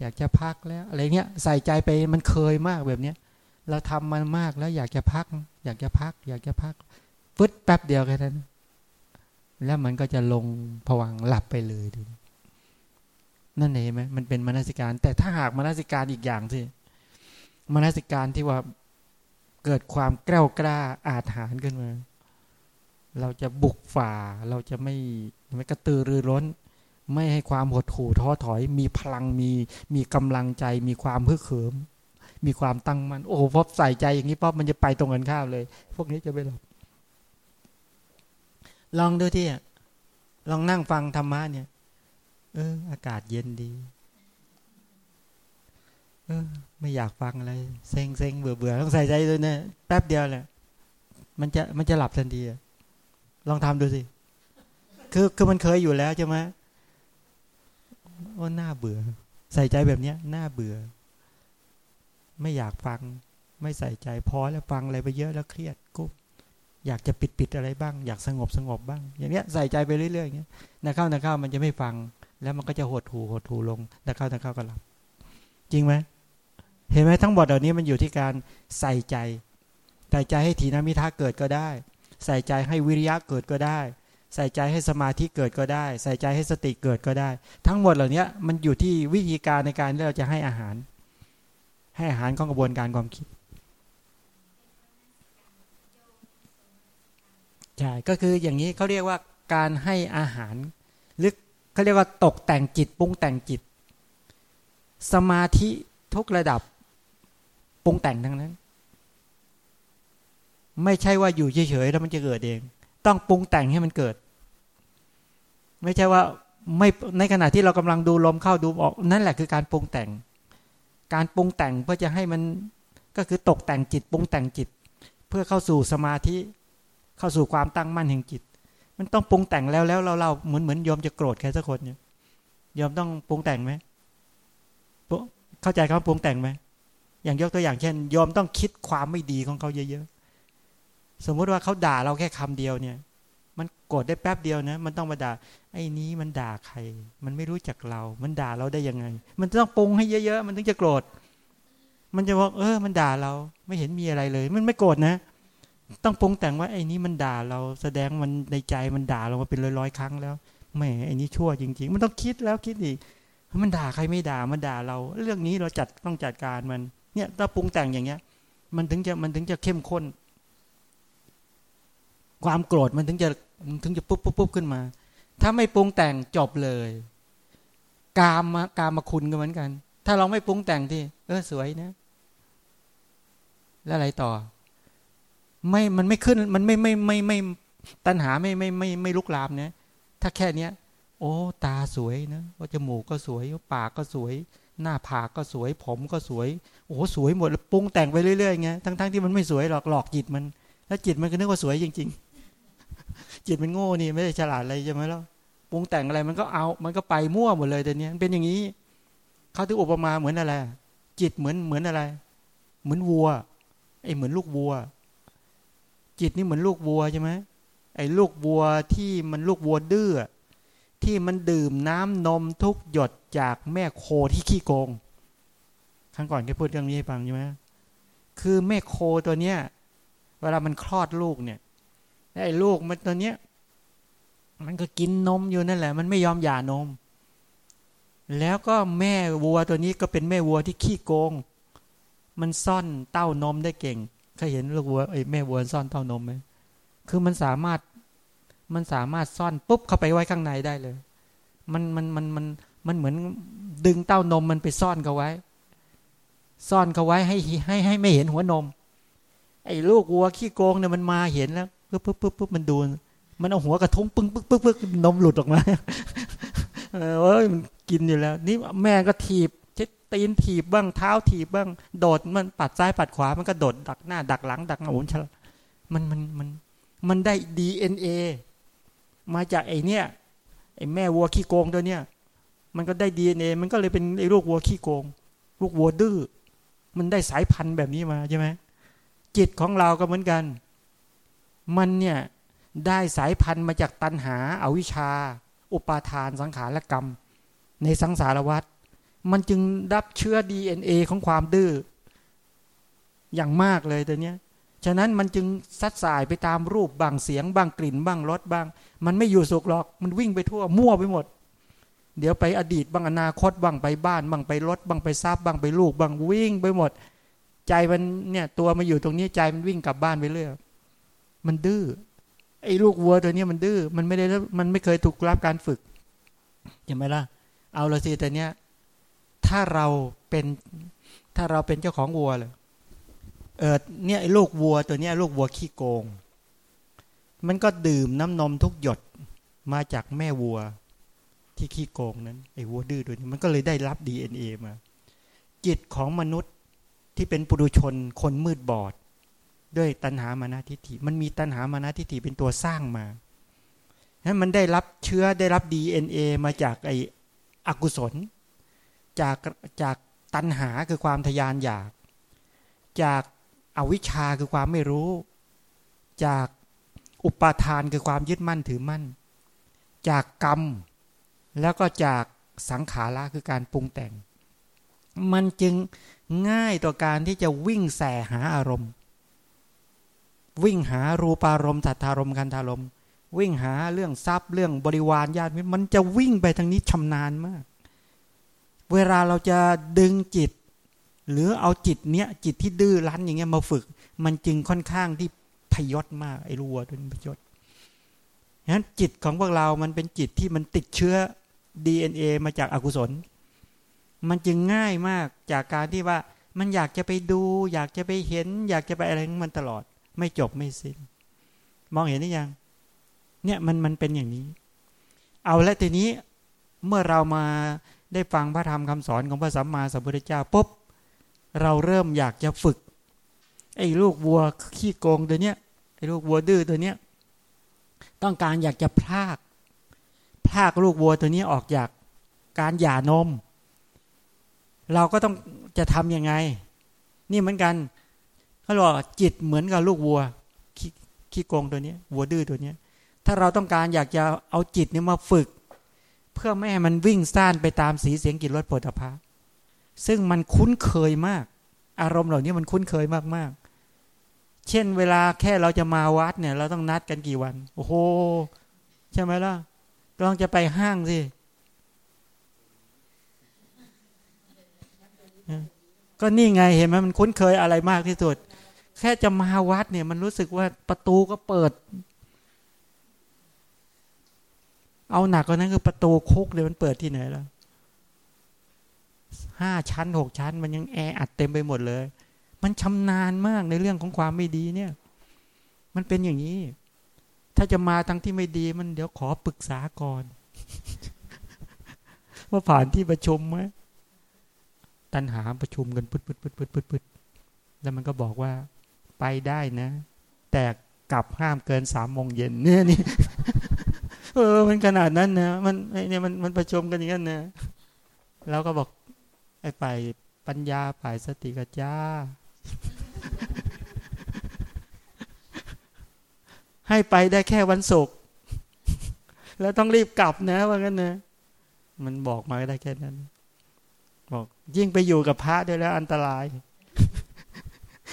[SPEAKER 1] อยากจะพักแล้วอะไรเงี้ยใส่ใจไปมันเคยมากแบบเนี้ยเราทำมันมากแล้วอยากจะพัก อยากจะพัก อยากจะพักฟึดแป๊บเดียวแค่นั้น แล้วมันก็จะลงผวังหลับไปเลยดูนั่นเองไหมมันเป็นมนสิการ แต่ถ้าหากมนสิการอีกอย่างสิมนสิการที่ว่าเกิดความกล้ากล้าอาถรรพ์ขึ้นมา เราจะบุกฝ่า เราจะไม่ไม่กระตือรือร้น ไม่ให้ความหดหู่ท้อถอย มีพลังมีมีกำลังใจ มีความฮึกเหิม มีความตั้งมัน่นโอ้โหพอใส่ใจอย่างนี้ป๊อบมันจะไปตรงกันข้ามเลย พวกนี้จะไปหลับลองดูที่ลองนั่งฟังธรรมะเนี่ย เออ อากาศเย็นดี เออ ไม่อยากฟังอะไรเซ็งเซ็งเบื่อเบื่อต้องใส่ใจด้วยนะแป๊บเดียวแหละมันจะมันจะหลับทันที ลองทำดูสิ คือคือมันเคยอยู่แล้วใช่ไหมว่าน่าเบื่อ ใส่ใจแบบเนี้ยน่าเบื่อ ไม่อยากฟัง ไม่ใส่ใจพอแล้วฟังอะไรไปเยอะแล้วเครียดกุ๊บอยากจะปิดปิดอะไรบ้าง อยากสงบสงบบ้าง อย่างเนี้ยใส่ใจไปเรื่อยๆอย่างเงี้ยนักเข้านักเข้ามันจะไม่ฟัง แล้วมันก็จะหดหูหดหูลงนักเข้านักเข้าก็หลับจริงไหมเห็นไหมทั้งหมดเหล่านี้มันอยู่ที่การใส่ใจ ใส่ใจให้ถีนมิทาเกิดก็ได้ ใส่ใจให้วิริยะเกิดก็ได้ ใส่ใจให้สมาธิเกิดก็ได้ ใส่ใจให้สติเกิดก็ได้ ทั้งหมดเหล่านี้มันอยู่ที่วิธีการในการที่เราจะให้อาหาร ให้อาหารของกระบวนการความคิดใช่ก็คืออย่างนี้เขาเรียกว่าการให้อาหารหรือเขาเรียกว่าตกแต่งจิตปรุงแต่งจิต สมาธิทุกระดับปรุงแต่งทั้งนั้น ไม่ใช่ว่าอยู่เฉยๆแล้วมันจะเกิดเอง ต้องปรุงแต่งให้มันเกิด ไม่ใช่ว่าไม่ในขณะที่เรากำลังดูลมเข้าดูออก นั่นแหละคือการปรุงแต่ง การปรุงแต่งเพื่อจะให้มันก็คือตกแต่งจิตปรุงแต่งจิต เพื่อเข้าสู่สมาธิเข้าสู่ความตั้งมั่นแห่งจิต มันต้องปรุงแต่งแล้วแล้วเราเราเหมือนเหมือนยอมจะโกรธใครสักคนเนี่ยยอมต้องปรุงแต่งไหมเข้าใจคำปรุงแต่งไหมอย่างยกตัวอย่างเช่นยอมต้องคิดความไม่ดีของเขาเยอะๆ สมมุติว่าเขาด่าเราแค่คำเดียวเนี่ย มันโกรธได้แป๊บเดียวนะ มันต้องมาด่า ไอ้นี้มันด่าใคร มันไม่รู้จักเรา มันด่าเราได้ยังไง มันต้องปรุงให้เยอะๆ มันถึงจะโกรธ มันจะบอกเออ มันด่าเรา ไม่เห็นมีอะไรเลย มันไม่โกรธนะ ต้องปรุงแต่งว่าไอ้นี้มันด่าเรา แสดงมันในใจมันด่าเรามาเป็นร้อยๆครั้งแล้ว แหม ไอ้นี้ชั่วจริง ๆ มันต้องคิดแล้วคิดอีก มันด่าใครไม่ด่า มันด่าเรา เรื่องนี้เราจัดต้องจัดการมัน เนี่ยถ้าปรุงแต่งอย่างเงี้ย มันถึงจะมันถึงจะเข้มข้น ความโกรธมันถึงจะถึงจะปุ๊บปุ๊บปุ๊บขึ้นมา ถ้าไม่ปรุงแต่งจบเลย กามมากามมาคุณก็เหมือนกัน ถ้าเราไม่ปรุงแต่งที่เออสวยนะ แล้วอะไรต่อ ไม่มันไม่ขึ้น มันไม่ไม่ไม่ไม่ตัณหาไม่ไม่ไม่ไม่ลุกลามเนี่ยถ้าแค่เนี้ย โอ้ ตาสวยนะว่าจมูกก็สวยปากก็สวย หน้าผากก็สวย ผมก็สวย โอ้สวยหมดปรุงแต่งไปเรื่อยๆไงทั้งๆทที่มันไม่สวยหรอกหลอกจิตมัน แล้วจิตมันก็นึกว่าสวยจริง ๆ จิตมันโง่นี่ไม่ได้ฉลาดอะไรใช่ไหมล่ะปรุงแต่งอะไรมันก็เอา มันก็ไปมั่วหมดเลยแต่เนี้ยเป็นอย่างนี้เขาถึงอุปมาเหมือนอะไร จิตเหมือนเหมือนอะไร เหมือนวัว ไอ้เหมือนลูกวัว จิตนี่เหมือนลูกวัวใช่ไหมไอ้ลูกวัวที่มันลูกวัวดื้อที่มันดื่มน้ำนมทุกหยดจากแม่โคที่ขี้โกง ครั้งก่อนแกพูดเรื่องนี้ให้ฟังใช่ไหมคือแม่โคตัวเนี้ย เวลามันคลอดลูกเนี่ย ไอ้ลูกมันตัวเนี้ย มันก็กินนมอยู่นั่นแหละ มันไม่ยอมหย่านม แล้วก็แม่วัวตัวนี้ก็เป็นแม่วัวที่ขี้โกง มันซ่อนเต้านมได้เก่งเคยเห็นลูกวัวไอ้แม่วัวซ่อนเต้านมไหมคือมันสามารถมันสามารถซ่อนปุ๊บเข้าไปไว้ข้างในได้เลย มันมันมันมันมันเหมือนดึงเต้านมมันไปซ่อนเขาไว้ ซ่อนเขาไว้ให้ให้ให้ไม่เห็นหัวนม ไอ้ลูกวัวขี้โกงเนี่ยมันมาเห็นแล้ว ปุ๊บปุ๊บปุ๊บปุ๊บมันดู มันเอาหัวกระทุ้งปึ้งปึ๊กปึ๊กปึ๊กนมหลุดออกมาเออมันกินอยู่แล้ว นี่แม่ก็ถีบเช็ดตีนถีบบ้างเท้าถีบบ้าง โดดมันปัดซ้ายปัดขวามันก็โดดดักหน้า ดักหลัง ดักโอ้ชมันมันมันมันได้ DNA มาจากไอเนี้ยไอแม่วัวขี้โกงตัวเนี้ยมันก็ได้ DNA มันก็เลยเป็นไอลูกวัวขี้โกง ลูกวัวดื้อมันได้สายพันธุ์แบบนี้มาใช่ไหมจิตของเราก็เหมือนกัน มันเนี่ยได้สายพันธุ์มาจากตัณหาอาวิชชา อุปาทานสังขารและกรรม ในสังสารวัฏมันจึงรับเชื้อ DNA ของความดื้ออย่างมากเลยตัวเนี้ยฉะนั้นมันจึงซัดสายไปตามรูปบางเสียงบางกลิ่นบางรสบาง มันไม่อยู่สุขหรอก มันวิ่งไปทั่วมั่วไปหมด เดี๋ยวไปอดีตบางอนาคตบางไปบ้านบางไปรถบางไปทราบบางไปลูกบางวิ่งไปหมด ใจมันเนี่ยตัวมาอยู่ตรงนี้ใจมันวิ่งกลับบ้านไปเรื่อย มันดื้อไอ้ลูกวัวตัวนี้มันดื้อมันไม่ได้มันไม่เคยถูกรับการฝึกเห็นไหมล่ะ เอาละสิแต่เนี้ยถ้าเราเป็นถ้าเราเป็นเจ้าของวัวเลยเออเนี่ยลูกวัวตัวเนี้ยลูกวัวขี้โกง มันก็ดื่มน้ำนมทุกหยดมาจากแม่วัวที่ขี้โกงนั้นไอ้วัวดื้อตัวนี้มันก็เลยได้รับ DNA มา จิตของมนุษย์ที่เป็นปุถุชนคนมืดบอด ด้วยตัณหามานาทิฏฐิ มันมีตัณหามานาทิฏฐิเป็นตัวสร้างมาให้มันได้รับเชื้อได้รับ DNA มาจากไอ้อกุศล จากจากตัณหาคือความทยานอยาก จากอวิชชาคือความไม่รู้ จากอุปาทานคือความยึดมั่นถือมั่น จากกรรม แล้วก็จากสังขาระคือการปรุงแต่ง มันจึงง่ายต่อการที่จะวิ่งแสหาอารมณ์ วิ่งหารูปารมณ์สัทธารมณ์คันธารมณ์วิ่งหาเรื่องทรัพย์เรื่องบริวารญาติมิตรมันจะวิ่งไปทางนี้ชำนาญมาก เวลาเราจะดึงจิต หรือเอาจิตเนี้ยจิตที่ดื้อรั้นอย่างเงี้ยมาฝึก มันจึงค่อนข้างที่พยศมากไอ้รัวด้วยพยศฉะนั้นจิตของพวกเรา มันเป็นจิตที่มันติดเชื้อ DNA มาจากอากุศล มันจึงง่ายมากจากการที่ว่ามันอยากจะไปดู อยากจะไปเห็น อยากจะไปอะไรของมันตลอด ไม่จบไม่สิ้น มองเห็นหรือยัง เนี่ยมันมันเป็นอย่างนี้ เอาและทีนี้เมื่อเรามาได้ฟังพระธรรมคำสอนของพระสัมมาสัมพุทธเจ้าปุ๊บเราเริ่มอยากจะฝึก ไอ้ลูกวัวขี้โกงตัวเนี้ยไอ้ลูกวัวดื้อตัวเนี้ยต้องการอยากจะพากพากลูกวัวตัวนี้ออกจากการหย่านม เราก็ต้องจะทำยังไง นี่เหมือนกัน เขาบอกจิตเหมือนกับลูกวัวขี้โกงตัวนี้วัวดื้อตัวนี้ถ้าเราต้องการอยากจะเอาจิตนี้มาฝึก เพื่อไม่ให้มันวิ่งซ่านไปตามสีเสียงกลิ่นรสผลิตภัณฑ์ซึ่งมันคุ้นเคยมาก อารมณ์เหล่านี้มันคุ้นเคยมากๆ เช่นเวลาแค่เราจะมาวัดเนี่ย เราต้องนัดกันกี่วัน โอ้โห ใช่ไหมล่ะลองจะไปห้างสิก็นี่ไงเห็นไหมมันคุ้นเคยอะไรมากที่สุด แค่จะมาวัดเนี่ย มันรู้สึกว่าประตูก็เปิด เอาหนักกว่านั้นคือประตูคุกเลยมันเปิดที่ไหนแล้วห้าชั้นหกชั้น มันยังแออัดเต็มไปหมดเลย มันชำนาญมากในเรื่องของความไม่ดีเนี่ย มันเป็นอย่างนี้ ถ้าจะมาทั้งที่ไม่ดีมันเดี๋ยวขอปรึกษาก่อน ว่าผ่านที่ประชุมไหมตันหาประชุมกันปึ๊ดปึ๊ดปึ๊ดปึ๊ดปึ๊ดปึ๊ดแล้วมันก็บอกว่า ไปได้นะ แต่กลับห้ามเกินสามโมงเย็นเนี่ยนี่เออมันขนาดนั้นนะมันเนี่ยมันมันประชุมกันอย่างนั้นนะแล้วก็บอกไอ้ไปปัญญาฝ่ายสติกัจจาให้ไปได้แค่วันศุกร์แล้วต้องรีบกลับนะว่างั้นนะมันบอกมาได้แค่นั้น บอกยิ่งไปอยู่กับพระด้วยแล้วอันตราย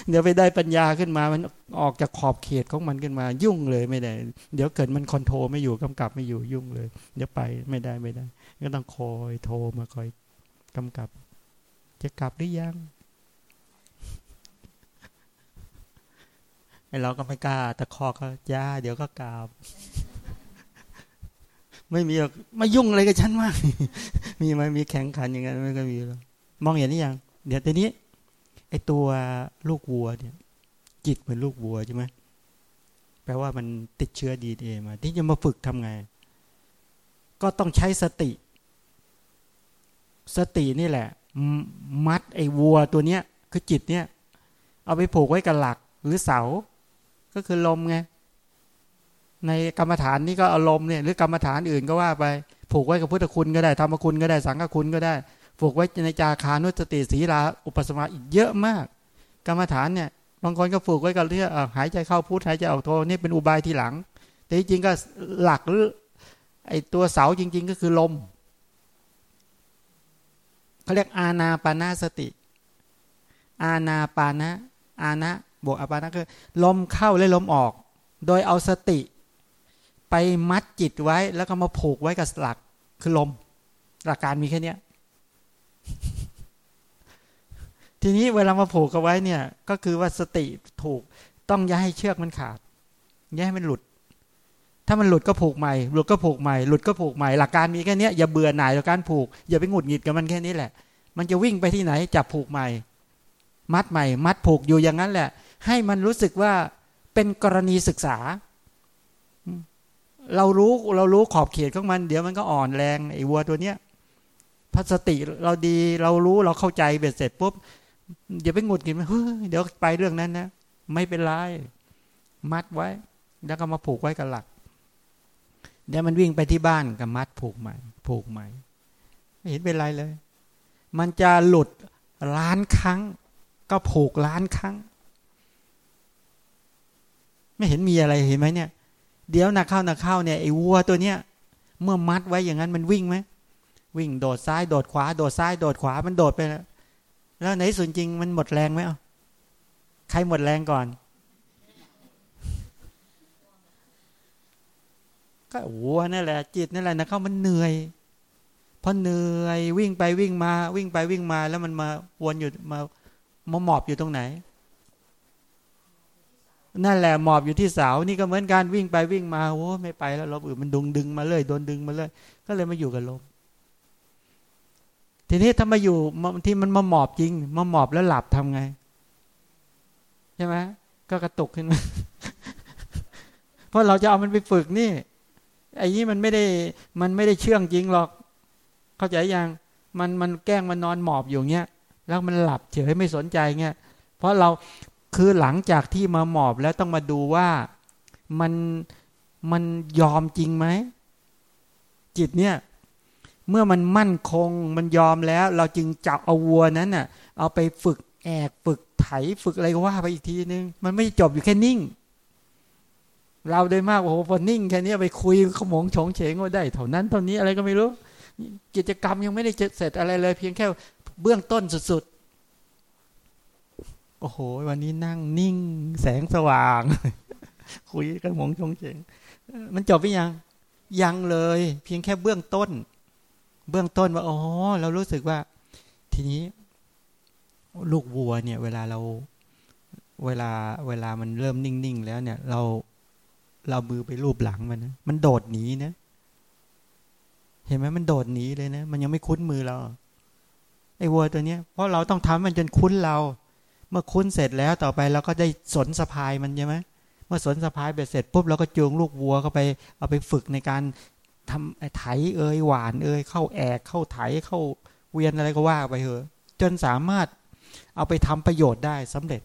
[SPEAKER 1] เดี๋ยวไปได้ปัญญาขึ้นมา มันออกจากขอบเขตของมันขึ้นมา ยุ่งเลยไม่ได้ เดี๋ยวเกิดมันคอนโทรไม่อยู่กำกับไม่อยู่ยุ่งเลย เดี๋ยวไปไม่ได้ไม่ได้ ก็ต้องคอยโทรมาคอยกำกับ จะกลับหรือยังไอเราก็ไม่กล้าตะคอกเขาจ้าเดี๋ยวก็กลับไม่มีหรอกมายุ่งอะไรกับฉันมาก มีไหมมีแข่งขันอย่างนั้นไม่ก็มีหรอกมองเห็นหรือยัง เดี๋ยวทีนี้ ไอตัวลูกวัวเนี่ยจิตเหมือนลูกวัวใช่ไหมแปลว่ามันติดเชื้อดีเอมา ที่จะมาฝึกทำไง ก็ต้องใช้สติ สตินี่แหละ มัดไอ้วัวตัวเนี้ย คือจิตเนี้ยเอาไปผูกไว้กับหลักหรือเสา ก็คือลมไง ในกรรมฐานนี่ก็อารมณ์เนี่ย หรือกรรมฐานอื่นก็ว่าไป ผูกไว้กับพุทธคุณก็ได้ธรรมคุณก็ได้ สังฆคุณก็ได้ ผูกไว้ในจาคานุสติศีลาอุปสมาอีกเยอะมาก กรรมฐานเนี่ยบางคนก็ผูกไว้กับเรื่องหายใจเข้าพุทหายใจออกโทนี่เป็นอุบายทีหลัง แต่จริงก็หลักหรือไอตัวเสาจริง ๆ ก็คือลมเขาเรียกอาณาปานาสติ อาณาปานะอานะบวกอาปานะคือลมเข้าและลมออก โดยเอาสติ ไปมัดจิตไว้แล้วก็มาผูกไว้กับหลักคือลม หลักการมีแค่นี้ ทีนี้เวลามาผูกกันไว้เนี่ย ก็คือว่าสติถูกต้องอย่าให้เชือกมันขาดอย่าให้มันหลุด ถ้ามันหลุดก็ผูกใหม่ หลุดก็ผูกใหม่หลุดก็ผูกใหม่หลักการมีแค่นี้อย่าเบื่อหน่ายต่อการผูก อย่าไปหงุดหงิดกับมันแค่นี้แหละ มันจะวิ่งไปที่ไหนจับผูกใหม่ มัดใหม่ มัดผูกอยู่อย่างนั้นแหละ ให้มันรู้สึกว่าเป็นกรณีศึกษา เรารู้เรารู้ขอบเขตของมัน เดี๋ยวมันก็อ่อนแรงไอ้วัวตัวเนี้ยพัสติเราดีเรารู้เราเข้าใจเบ็ดเสร็จปุ๊บ อย่าไปงดกินเฮ้ยเดี๋ยวไปเรื่องนั้นนะไม่เป็นไรมัดไว้ แล้วก็มาผูกไว้กับหลักเดี๋ยวมันวิ่งไปที่บ้านก็มัดผูกใหม่ ผูกใหม่ ไม่เห็นเป็นไรเลย มันจะหลุดล้านครั้ง ก็ผูกล้านครั้ง ไม่เห็นมีอะไรเห็นไหมเนี่ย เดี๋ยวนักเข้านักเข้าเนี่ยไอ้วัวตัวเนี้ยเมื่อมัดไว้อย่างนั้นมันวิ่งไหมวิ่งโดดซ้ายโดดขวา โดดซ้ายโดดขวามันโดดไปแล้ว แล้วในส่วนจริงมันหมดแรงไหมอะใครหมดแรงก่อน ก็วัวนั่นแหละ จิตนั่นแหละนะเขามันเหนื่อยพอเหนื่อยวิ่งไปวิ่งมา วิ่งไปวิ่งมา แล้วมันมาวนอยู่มามาหมอบอยู่ตรงไหน นั่นแหละหมอบอยู่ที่เสานี่ก็เหมือนการวิ่งไปวิ่งมาโอ้ไม่ไปแล้วลมอื่นมันดึงดึงมาเลยโดนดึงมาเลย ก็เลยมาอยู่กับลม ทีนี้ถ้ามาอยู่ที่มันมาหมอบจริง มาหมอบแล้วหลับทำไง ใช่ไหมก็กระตุกขึ้นมาเพราะเราจะเอามันไปฝึกนี่ไอ้นี้มันไม่ได้มันไม่ได้เชื่องจริงหรอก เข้าใจยังมันมันแกล้งมันนอนหมอบอยู่เงี้ยแล้วมันหลับเฉยไม่สนใจเงี้ยเพราะเราคือหลังจากที่มาหมอบแล้วต้องมาดูว่ามันมันยอมจริงไหมจิตเนี่ย เมื่อมันมั่นคงมันยอมแล้ว เราจึงจับเอาวัวนั้นน่ะ เอาไปฝึกแอกฝึกไถฝึกอะไรก็ว่าไปอีกทีนึง มันไม่จบอยู่แค่นิ่ง เราได้มากโอ้โหพอนิ่งแค่นี้ไปคุยขมงชงเฉงก็ได้เท่านั้นเท่านี้อะไรก็ไม่รู้ กิจกรรมยังไม่ได้เสร็จอะไรเลย เพียงแค่เบื้องต้นสุดๆ โอ้โห วันนี้นั่งนิ่ง แสงสว่าง คุยกันหมงชงเฉงมันจบไปยัง ยังเลย เพียงแค่เบื้องต้น เบื้องต้นว่าอ๋อเรารู้สึกว่า ทีนี้ ลูกวัวเนี่ย เวลาเราเวลาเวลามันเริ่มนิ่ง ๆ แล้วเนี่ย เราเรามือไปรูปหลังมันนะมันโดดหนีนะ เห็นไหมมันโดดหนีเลยนะ มันยังไม่คุ้นมือเราไอ้วัวตัวเนี้ยเพราะเราต้องทำมันจนคุ้นเรา เมื่อคุ้นเสร็จแล้วต่อไปเราก็ได้สนสะพายมันใช่ไหมเมื่อสนสะพายเบ็ดเสร็จปุ๊บเราก็จูงลูกวัวเข้าไปเอาไปฝึกในการ ทำไถเอ่ยหวานเอ่ยเข้าแอกเข้าไถเข้าเวียนอะไรก็ว่าไปเถอะ จนสามารถเอาไปทำประโยชน์ได้สำเร็จ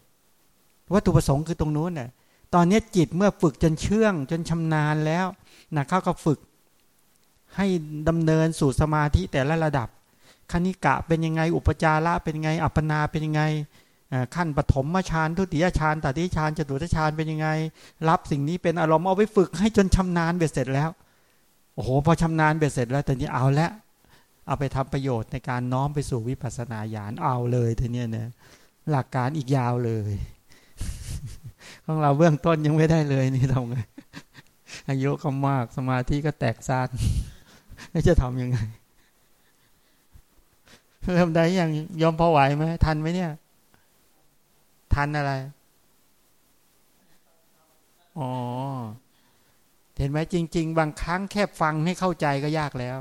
[SPEAKER 1] วัตถุประสงค์คือตรงนู้นน่ะตอนนี้จิตเมื่อฝึกจนเชื่อง จนชำนาญแล้วนะเขาก็ฝึก ให้ดำเนินสู่สมาธิแต่ละระดับคณิกะเป็นยังไงอุปจาระเป็นยังไง อัปปนาเป็นยังไงขั้นปฐมฌานทุติยฌานตติฌานจตุตฌานเป็นยังไง รับสิ่งนี้เป็นอารมณ์เอาไปฝึกให้จนชำนาญเบ็ดเสร็จแล้ว โอ้โหพอชำนาญเบ็ดเสร็จแล้วแต่นี้เอาละเอาไปทำประโยชน์ในการน้อมไปสู่วิปัสสนาญาณเอาเลยทีเนี้ยเนี่ยหลักการอีกยาวเลย ของเราเบื้องต้นยังไม่ได้เลยนี่ทำไงอายุก็มากสมาธิก็แตกซานจะทำยังไง เริ่มได้ยังยอมพอไหวไหมทันไหมเนี่ย ทันอะไร อ๋อ เห็นไหมจริง ๆ บางครั้งแค่ฟังให้เข้าใจก็ยากแล้ว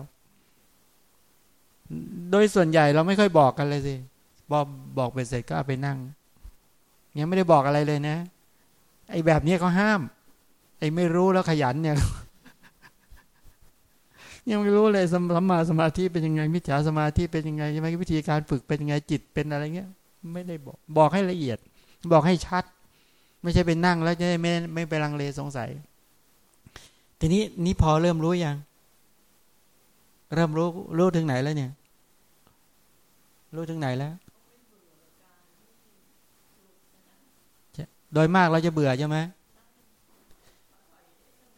[SPEAKER 1] โดยส่วนใหญ่เราไม่ค่อยบอกกันเลยสิบอกบอกไปเสร็จก็เอาไปนั่งยังไม่ได้บอกอะไรเลยนะ ไอ้แบบนี้เขาห้าม ไอ้ไม่รู้แล้วขยันเนี่ยยังไม่รู้เลยสมาสมาธิเป็นยังไงมิจฉาสมาธิเป็นยังไงใช่ไหมวิธีการฝึกเป็นยังไงจิตเป็นอะไรเงี้ย ไม่ได้บอกบอกให้ละเอียด บอกให้ชัด ไม่ใช่ไปนั่งแล้วจะไม่ไม่ไปลังเลสงสัย ทีนี้นี้พอเริ่มรู้ยัง เริ่มรู้รู้ถึงไหนแล้วเนี่ย รู้ถึงไหนแล้วโดยมากเราจะเบื่อใช่ไหม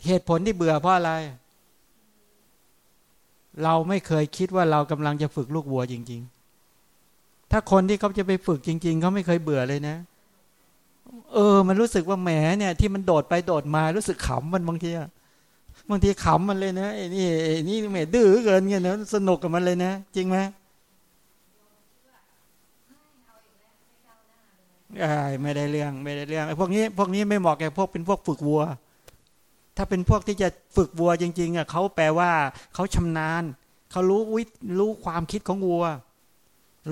[SPEAKER 1] เหตุผลที่เบื่อเพราะอะไร เราไม่เคยคิดว่าเรากำลังจะฝึกลูกวัวจริง ๆ ถ้าคนที่เขาจะไปฝึกจริง ๆเขาไม่เคยเบื่อเลยนะ เออ มันรู้สึกว่าแหมเนี่ย ที่มันโดดไปโดดมารู้สึกขำมันบางที บางทีขำมันเลยนะไอ้นี่ไอ้นี่แหมดื้อเกินเงี้ยนะสนุกกับมันเลยนะ จริงไหมไม่ได้เรื่องไม่ได้เรื่องไอ้พวกนี้พวกนี้ไม่เหมาะแก่พวกเป็นพวกฝึกวัว ถ้าเป็นพวกที่จะฝึกวัวจริง ๆอะเขาแปลว่าเขาชำนาญเขารู้วิรู้ความคิดของวัว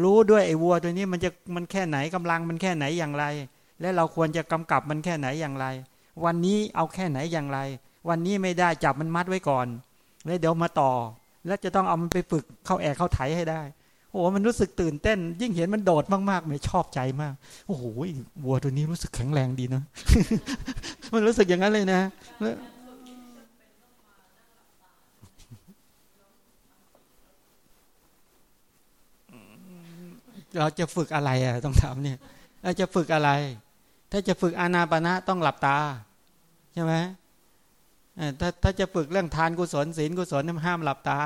[SPEAKER 1] รู้ด้วยไอ้วัวตัวนี้มันจะมันแค่ไหนกำลังมันแค่ไหนอย่างไร และเราควรจะกำกับมันแค่ไหนอย่างไร วันนี้เอาแค่ไหนอย่างไร วันนี้ไม่ได้จับมันมัดไว้ก่อนแล้วเดี๋ยวมาต่อ แล้วจะต้องเอามันไปฝึกเข้าแอกเข้าไถให้ได้โอ้โหมันรู้สึกตื่นเต้น ยิ่งเห็นมันโดดมากๆไม่ชอบใจมาก โอ้โหวัวตัวนี้รู้สึกแข็งแรงดีนะมันรู้สึกอย่างนั้นเลยนะเราจะฝึกอะไรอะต้องถามเนี่ยเราจะฝึกอะไร ถ้าจะฝึกอานาปณะต้องหลับตา ใช่ไหม ถ้าถ้าจะฝึกเรื่องทานกุศลศีลกุศลห้ามหลับตา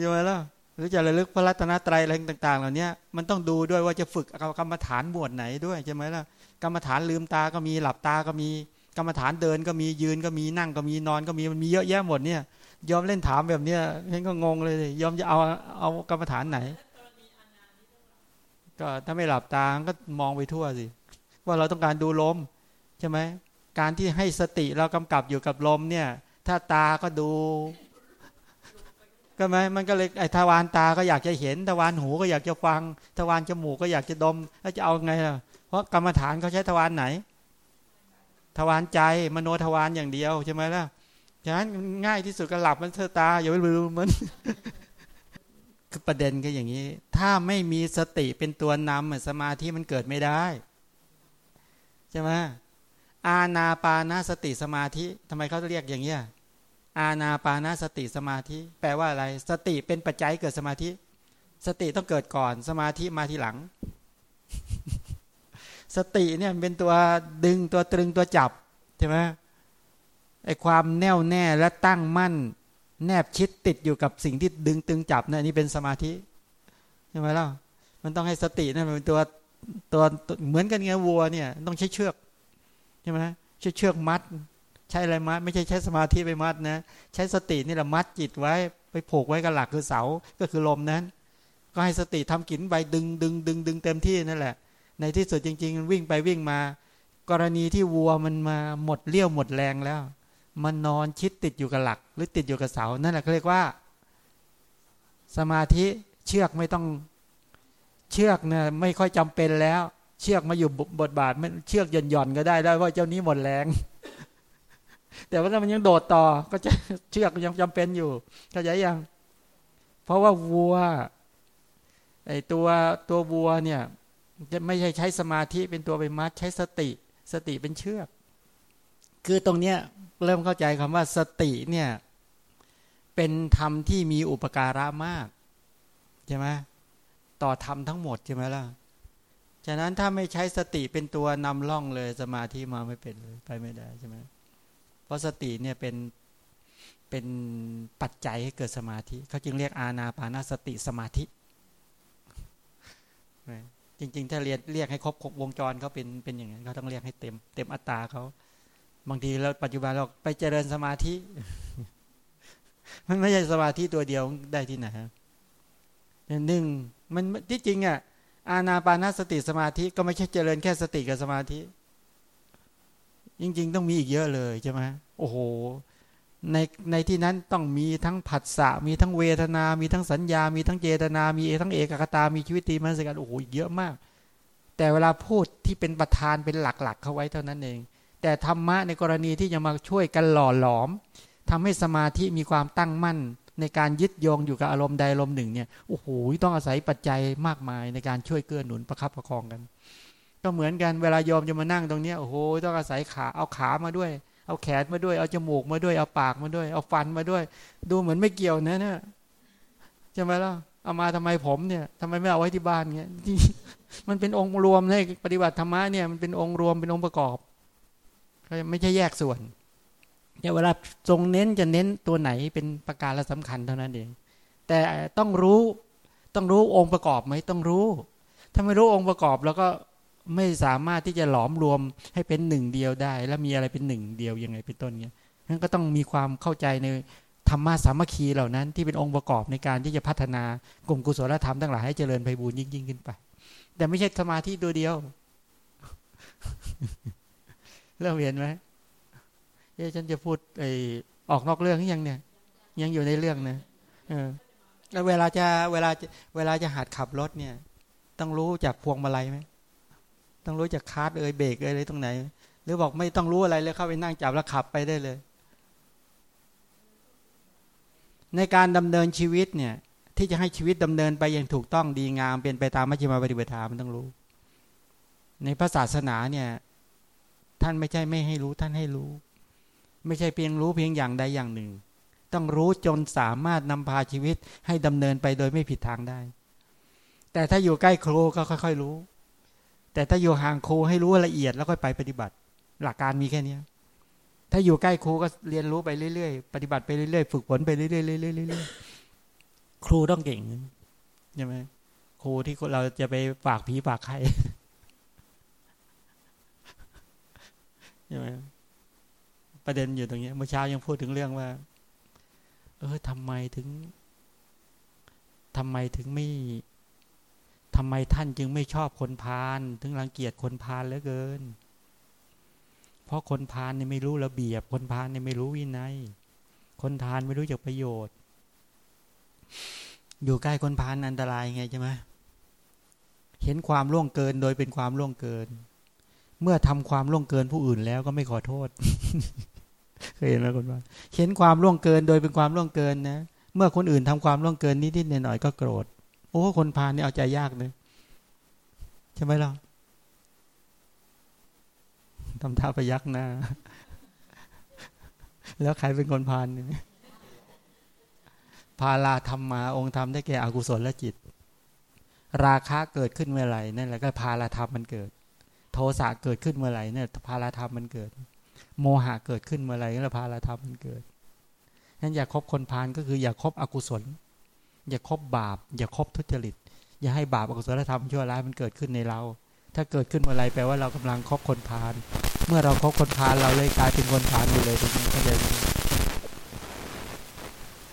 [SPEAKER 1] ใช่ไหมล่ะหรือจะระลึกพระรัตนตรัยอะไรต่าง ๆ เหล่านี้มันต้องดูด้วยว่าจะฝึกกรรมฐานบวชไหนด้วยใช่ไหมล่ะกรรมฐานลืมตาก็มีหลับตาก็มีกรรมฐานเดินก็มียืนก็มีนั่งก็มีนอนก็มีมันมีเยอะแยะหมดเนี่ย ยอมเล่นถามแบบเนี้ยเห็นก็งงเลยยอมจะเอาเอากรรมฐานไหน ก็ถ้าไม่หลับตาก็มองไปทั่วสิ ว่าเราต้องการดูลมใช่ไหม การที่ให้สติเรากำกับอยู่กับลมเนี่ย ถ้าตาก็ดู ก็ไหมมันก็เลยไอ้ทวารตาก็อยากจะเห็นทวารหูก็อยากจะฟังทวารจมูกก็อยากจะดมแล้วจะเอาไงล่ะเพราะกรรมฐานเขาใช้ทวารไหน ทวารใจมโนทวารอย่างเดียวใช่ไหมล่ะฉะนั้นง่ายที่สุดก็หลับมันเธอตาอย่าไปลืมมันคือประเด็นก็อย่างนี้ ถ้าไม่มีสติเป็นตัวนำสมาธิมันเกิดไม่ได้ ใช่ไหม อาณาปานาสติสมาธิทำไมเขาเรียกอย่างเงี้ยอาณาปานาสติสมาธิ แปลว่าอะไร สติเป็นปัจจัยเกิดสมาธิ สติต้องเกิดก่อน สมาธิมาทีหลัง สติเนี่ยเป็นตัวดึงตัวตรึงตัวจับใช่ไหมไอ้ความแน่วแน่และตั้งมั่น แนบชิดติดอยู่กับสิ่งที่ดึงตึงจับเนี่ยนี่เป็นสมาธิใช่ไหมล่ะมันต้องให้สตินั่นเป็นตัวตัวเหมือนกันไงวัวเนี่ย ต้องใช้เชือก ใช่ไหมใช้เชือกมัด ใช้อะไรมัด ไม่ใช่ใช้สมาธิไปมัดนะ ใช้สตินี่แหละมัดจิตไว้ ไปผูกไว้กับหลักคือเสา ก็คือลมนั้น ก็ให้สติทำกินใบดึงดึงดึงดึงเต็มที่นั่นแหละ ในที่สุดจริง ๆ วิ่งไปวิ่งมา กรณีที่วัวมันมาหมดเลี้ยวหมดแรงแล้ว มันนอนชิดติดอยู่กับหลัก หรือติดอยู่กับเสา นั่นแหละเขาเรียกว่า สมาธิเชือกไม่ต้องเชือกเนี่ยไม่ค่อยจำเป็นแล้ว เชือกมาอยู่บทบาทเชือกหย่อนหย่อนก็ได้ได้ว่าเจ้านี้หมดแรง แต่ว่าถ้ามันยังโดดต่อ ก็จะเชือกยังจำเป็นอยู่เข้าใจยัง เพราะว่าวัวไอตัวตัววัวเนี่ยจะไม่ใช่ใช้สมาธิเป็นตัวไปมัดใช้สติ สติเป็นเชือก คือตรงเนี้ยเริ่มเข้าใจคำว่าสติเนี่ยเป็นธรรมที่มีอุปการะมากใช่ไหมต่อธรรมทั้งหมดใช่ไหมล่ะ ฉะนั้นถ้าไม่ใช้สติเป็นตัวนำล่องเลยสมาธิมาไม่เป็นเลยไปไม่ได้ใช่ไหมเพราะสติเนี่ยเป็นเป็นปัจจัยให้เกิดสมาธิเขาจึงเรียกอาณาปานาสติสมาธิ จริง ๆ ถ้าเรียนเรียกให้ครบวงจรเขาเป็นเป็นอย่างนั้นเขาต้องเรียกให้เต็ม เต็มอัตราเขาบางทีเราปัจจุบันเราไปเจริญสมาธิ มันไม่ใช่สมาธิตัวเดียวได้ที่ไหนฮะหนึ่งมันที่จริงอะ อาณาปานาสติสมาธิก็ไม่ใช่เจริญแค่สติกับสมาธิ จริง ๆ ต้องมีอีกเยอะเลยใช่ไหมโอ้โหในในที่นั้นต้องมีทั้งผัสสะมีทั้งเวทนา มีทั้งสัญญา มีทั้งเจตนา มีทั้งเอกคตา มีชีวิตตีมันสิการโอ้โหเยอะมาก แต่เวลาพูดที่เป็นประธานเป็นหลักๆ เข้าไว้เท่านั้นเอง แต่ธรรมะในกรณีที่จะมาช่วยกันหล่อหลอมทำให้สมาธิมีความตั้งมั่น ในการยึดโยงอยู่กับอารมณ์ใดอารมณ์หนึ่งเนี่ยโอ้โหต้องอาศัยปัจจัยมากมายในการช่วยเกื้อหนุนประคับประคองกัน ก็เหมือนกันเวลายอมจะมานั่งตรงนี้โอ้โหต้องอาศัยขาเอาขามาด้วย เอาแขนมาด้วย เอาจมูกมาด้วยเอาปากมาด้วย เอาฟันมาด้วย ดูเหมือนไม่เกี่ยวนะเนี่ยใช่ไหมล่ะเอามาทำไมผมเนี่ยทำไมไม่เอาไว้ที่บ้านเงี้ยมันเป็นองค์รวมเลยปฏิบัติธรรมะเนี่ยมันเป็นองค์รวมเป็นองค์ประกอบไม่ใช่แยกส่วน เนี่ยเวลาทรงเน้นจะเน้นตัวไหนเป็นประการละสำคัญเท่านั้นเอง แต่ต้องรู้ต้องรู้องค์ประกอบไหมต้องรู้ ถ้าไม่รู้องค์ประกอบแล้วก็ไม่สามารถที่จะหลอมรวมให้เป็นหนึ่งเดียวได้ แล้วมีอะไรเป็นหนึ่งเดียวยังไงเป็นต้นเงี้ยนั้นก็ต้องมีความเข้าใจในธรรมะสามัคคีเหล่านั้น ที่เป็นองค์ประกอบในการที่จะพัฒนากลุ่มกุศลธรรมทั้งหลายให้เจริญไพบูรยิ่งยิ่งขึ้นไป แต่ไม่ใช่สมาธิตัวเดียวเริ่มเห็นไหม เอ๊ฉันจะพูดไอออกนอกเรื่องยังเนี่ย ยังอยู่ในเรื่องนะเออแล้วเวลาจะเวลาเวลาจะหัดขับรถเนี่ย ต้องรู้จากพวงมาลัยไหมต้องรู้จักคาร์ดเอ่ยเบรกเอ่ยอะไรตรงไหน หรือบอกไม่ต้องรู้อะไรเลยเข้าไปนั่งจับแล้วขับไปได้เลย ในการดำเนินชีวิตเนี่ย ที่จะให้ชีวิตดำเนินไปอย่างถูกต้องดีงามเป็นไปตามมัชฌิมาปฏิปทามันต้องรู้ ในพระศาสนาเนี่ย ท่านไม่ใช่ไม่ให้รู้ท่านให้รู้ ไม่ใช่เพียงรู้เพียงอย่างใดอย่างหนึ่ง ต้องรู้จนสามารถนำพาชีวิตให้ดำเนินไปโดยไม่ผิดทางได้ แต่ถ้าอยู่ใกล้ครูก็ค่อย ๆ รู้ แต่ถ้าอยู่ห่างครูให้รู้ละเอียดแล้วค่อยไปปฏิบัติ หลักการมีแค่นี้ถ้าอยู่ใกล้ครูก็เรียนรู้ไปเรื่อยๆ ปฏิบัติไปเรื่อยๆ ฝึกฝนไปเรื่อยๆเรื่อยๆครูต้องเก่งใช่ไหมครูที่เราจะไปฝากผีฝากใครใช่ไหม ประเด็นอยู่ตรงนี้เมื่อเช้ายังพูดถึงเรื่องว่า เออทำไมถึงทำไมถึงไม่ทำไมท่านจึงไม่ชอบคนพาลถึงรังเกียจคนพาลเหลือเกิน เพราะคนพาลเนี่ยไม่รู้ระเบียบ คนพาลเนี่ยไม่รู้วินัย คนทานไม่รู้จักประโยชน์ อยู่ใกล้คนพาลอันตรายไงใช่ไหมเห็นความล่วงเกินโดยเป็นความล่วงเกิน เมื่อทำความล่วงเกินผู้อื่นแล้วก็ไม่ขอโทษ เคยเห็นไหมคนว่าเห็นความล่วงเกินโดยเป็นความล่วงเกินนะเมื่อคนอื่นทำความล่วงเกินนิดๆหน่อยๆก็โกรธโอ้คนพาลนี่เอาใจยากเลยใช่ไหมล่ะทำท่าไปยักหน้า แล้วใครเป็นคนพาลนี่พาลาธรรมมาองค์ธรรมได้แก่อกุศลและจิต ราคะเกิดขึ้นเมื่อไหร่นั่นแหละก็พาลาธรรมมันเกิด โทสะเกิดขึ้นเมื่อไหร่เนี่ยพาลาธรรมมันเกิด โมหะเกิดขึ้นเมื่อไร่นั่นแหละพาลธรรมมันเกิดนั้นอย่าคบคนพาลก็คืออย่าคบอกุศล อย่าคบบาป อย่าคบทุจริต อย่าให้บาปอกุศลธรรมชั่วร้ายมันเกิดขึ้นในเรา ถ้าเกิดขึ้นเมื่อไรแปลว่าเรากำลังคบคนพาลเมื่อเราคบคนพาลเราเลยกลายเป็นคนพาลอยู่เลยตรงนี้เข้าใจไหม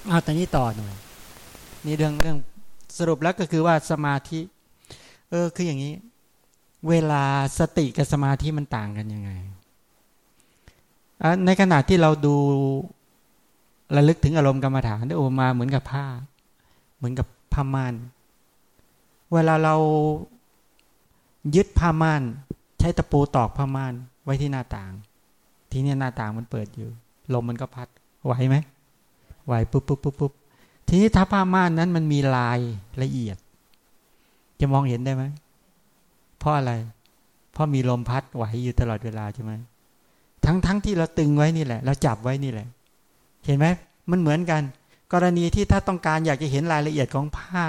[SPEAKER 1] เอาแต่นี้ต่อหน่อยนี่เรื่องเรื่องสรุปแล้วก็คือว่าสมาธิ เออคืออย่างนี้ เวลาสติกับสมาธิมันต่างกันยังไง ในขณะที่เราดูระลึกถึงอารมณ์กรรมฐานได้โอมาเหมือนกับผ้า เหมือนกับผ้าม่านเวลาเรายึดผ้าม่าน ใช้ตะปูตอกผ้าม่านไว้ที่หน้าต่าง ทีนี้หน้าต่างมันเปิดอยู่ ลมมันก็พัดไหวไหมไหวปุ๊บปุ๊บปุ๊บปุ๊บทีนี้ถ้าผ้าม่านนั้นมันมีลายละเอียด จะมองเห็นได้ไหมเพราะอะไร เพราะมีลมพัดไหวอยู่ตลอดเวลาใช่ไหม ทั้งทั้งที่เราตึงไว้นี่แหละ เราจับไว้นี่แหละ เห็นไหมมันเหมือนกัน กรณีที่ถ้าต้องการอยากจะเห็นรายละเอียดของผ้า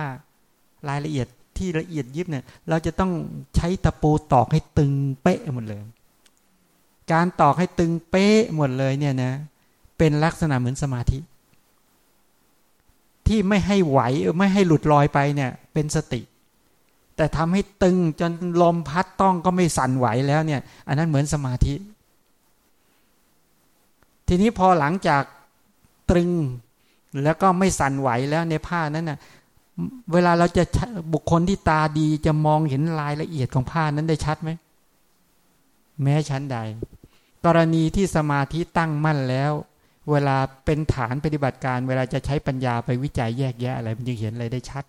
[SPEAKER 1] รายละเอียดที่ละเอียดยิบเนี่ย เราจะต้องใช้ตะปูตอกให้ตึงเป๊ะหมดเลย การตอกให้ตึงเป๊ะหมดเลยเนี่ยนะ เป็นลักษณะเหมือนสมาธิ ที่ไม่ให้ไหวไม่ให้หลุดลอยไปเนี่ย เป็นสติ แต่ทำให้ตึงจนลมพัดต้องก็ไม่สั่นไหวแล้วเนี่ย อันนั้นเหมือนสมาธิ ทีนี้พอหลังจากตรึงแล้วก็ไม่สั่นไหวแล้วในผ้านั้นน่ะเวลาเราจะบุคคลที่ตาดีจะมองเห็นรายละเอียดของผ้านั้นได้ชัดไหม แม้ชั้นใด กรณีที่สมาธิตั้งมั่นแล้ว เวลาเป็นฐานปฏิบัติการ เวลาจะใช้ปัญญาไปวิจัยแยกแยะอะไรมันจึงเห็นอะไรได้ชัด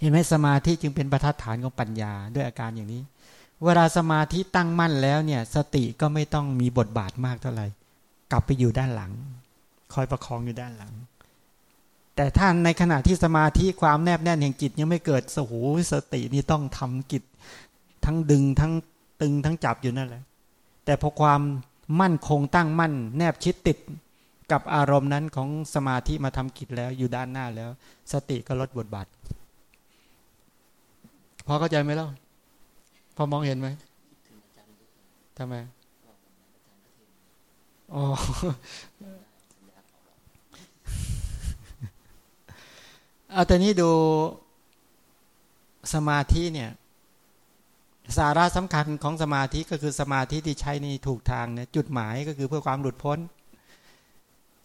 [SPEAKER 1] เห็นไหมสมาธิจึงเป็นประทัดฐานของปัญญาด้วยอาการอย่างนี้ เวลาสมาธิตั้งมั่นแล้วเนี่ย สติก็ไม่ต้องมีบทบาทมากเท่าไหร่ กลับไปอยู่ด้านหลัง คอยประคองอยู่ด้านหลัง แต่ถ้านในขณะที่สมาธิความแนบแน่นแห่งจิตยังไม่เกิดสหูสตินี่ต้องทำกิจ ทั้งดึงทั้งตึงทั้งจับอยู่นั่นแหละ แต่พอความมั่นคงตั้งมั่น แนบชิดติดกับอารมณ์นั้นของสมาธิมาทำกิจแล้วอยู่ด้านหน้าแล้ว สติก็ลดบทบาทพอเข้าใจไหมล่ะพอมองเห็นไหมทำไม อ๋อเอาแต่นี้ดูสมาธิเนี่ย สาระสำคัญของสมาธิก็คือสมาธิที่ใช้ในถูกทางเนี่ยจุดหมายก็คือเพื่อความหลุดพ้น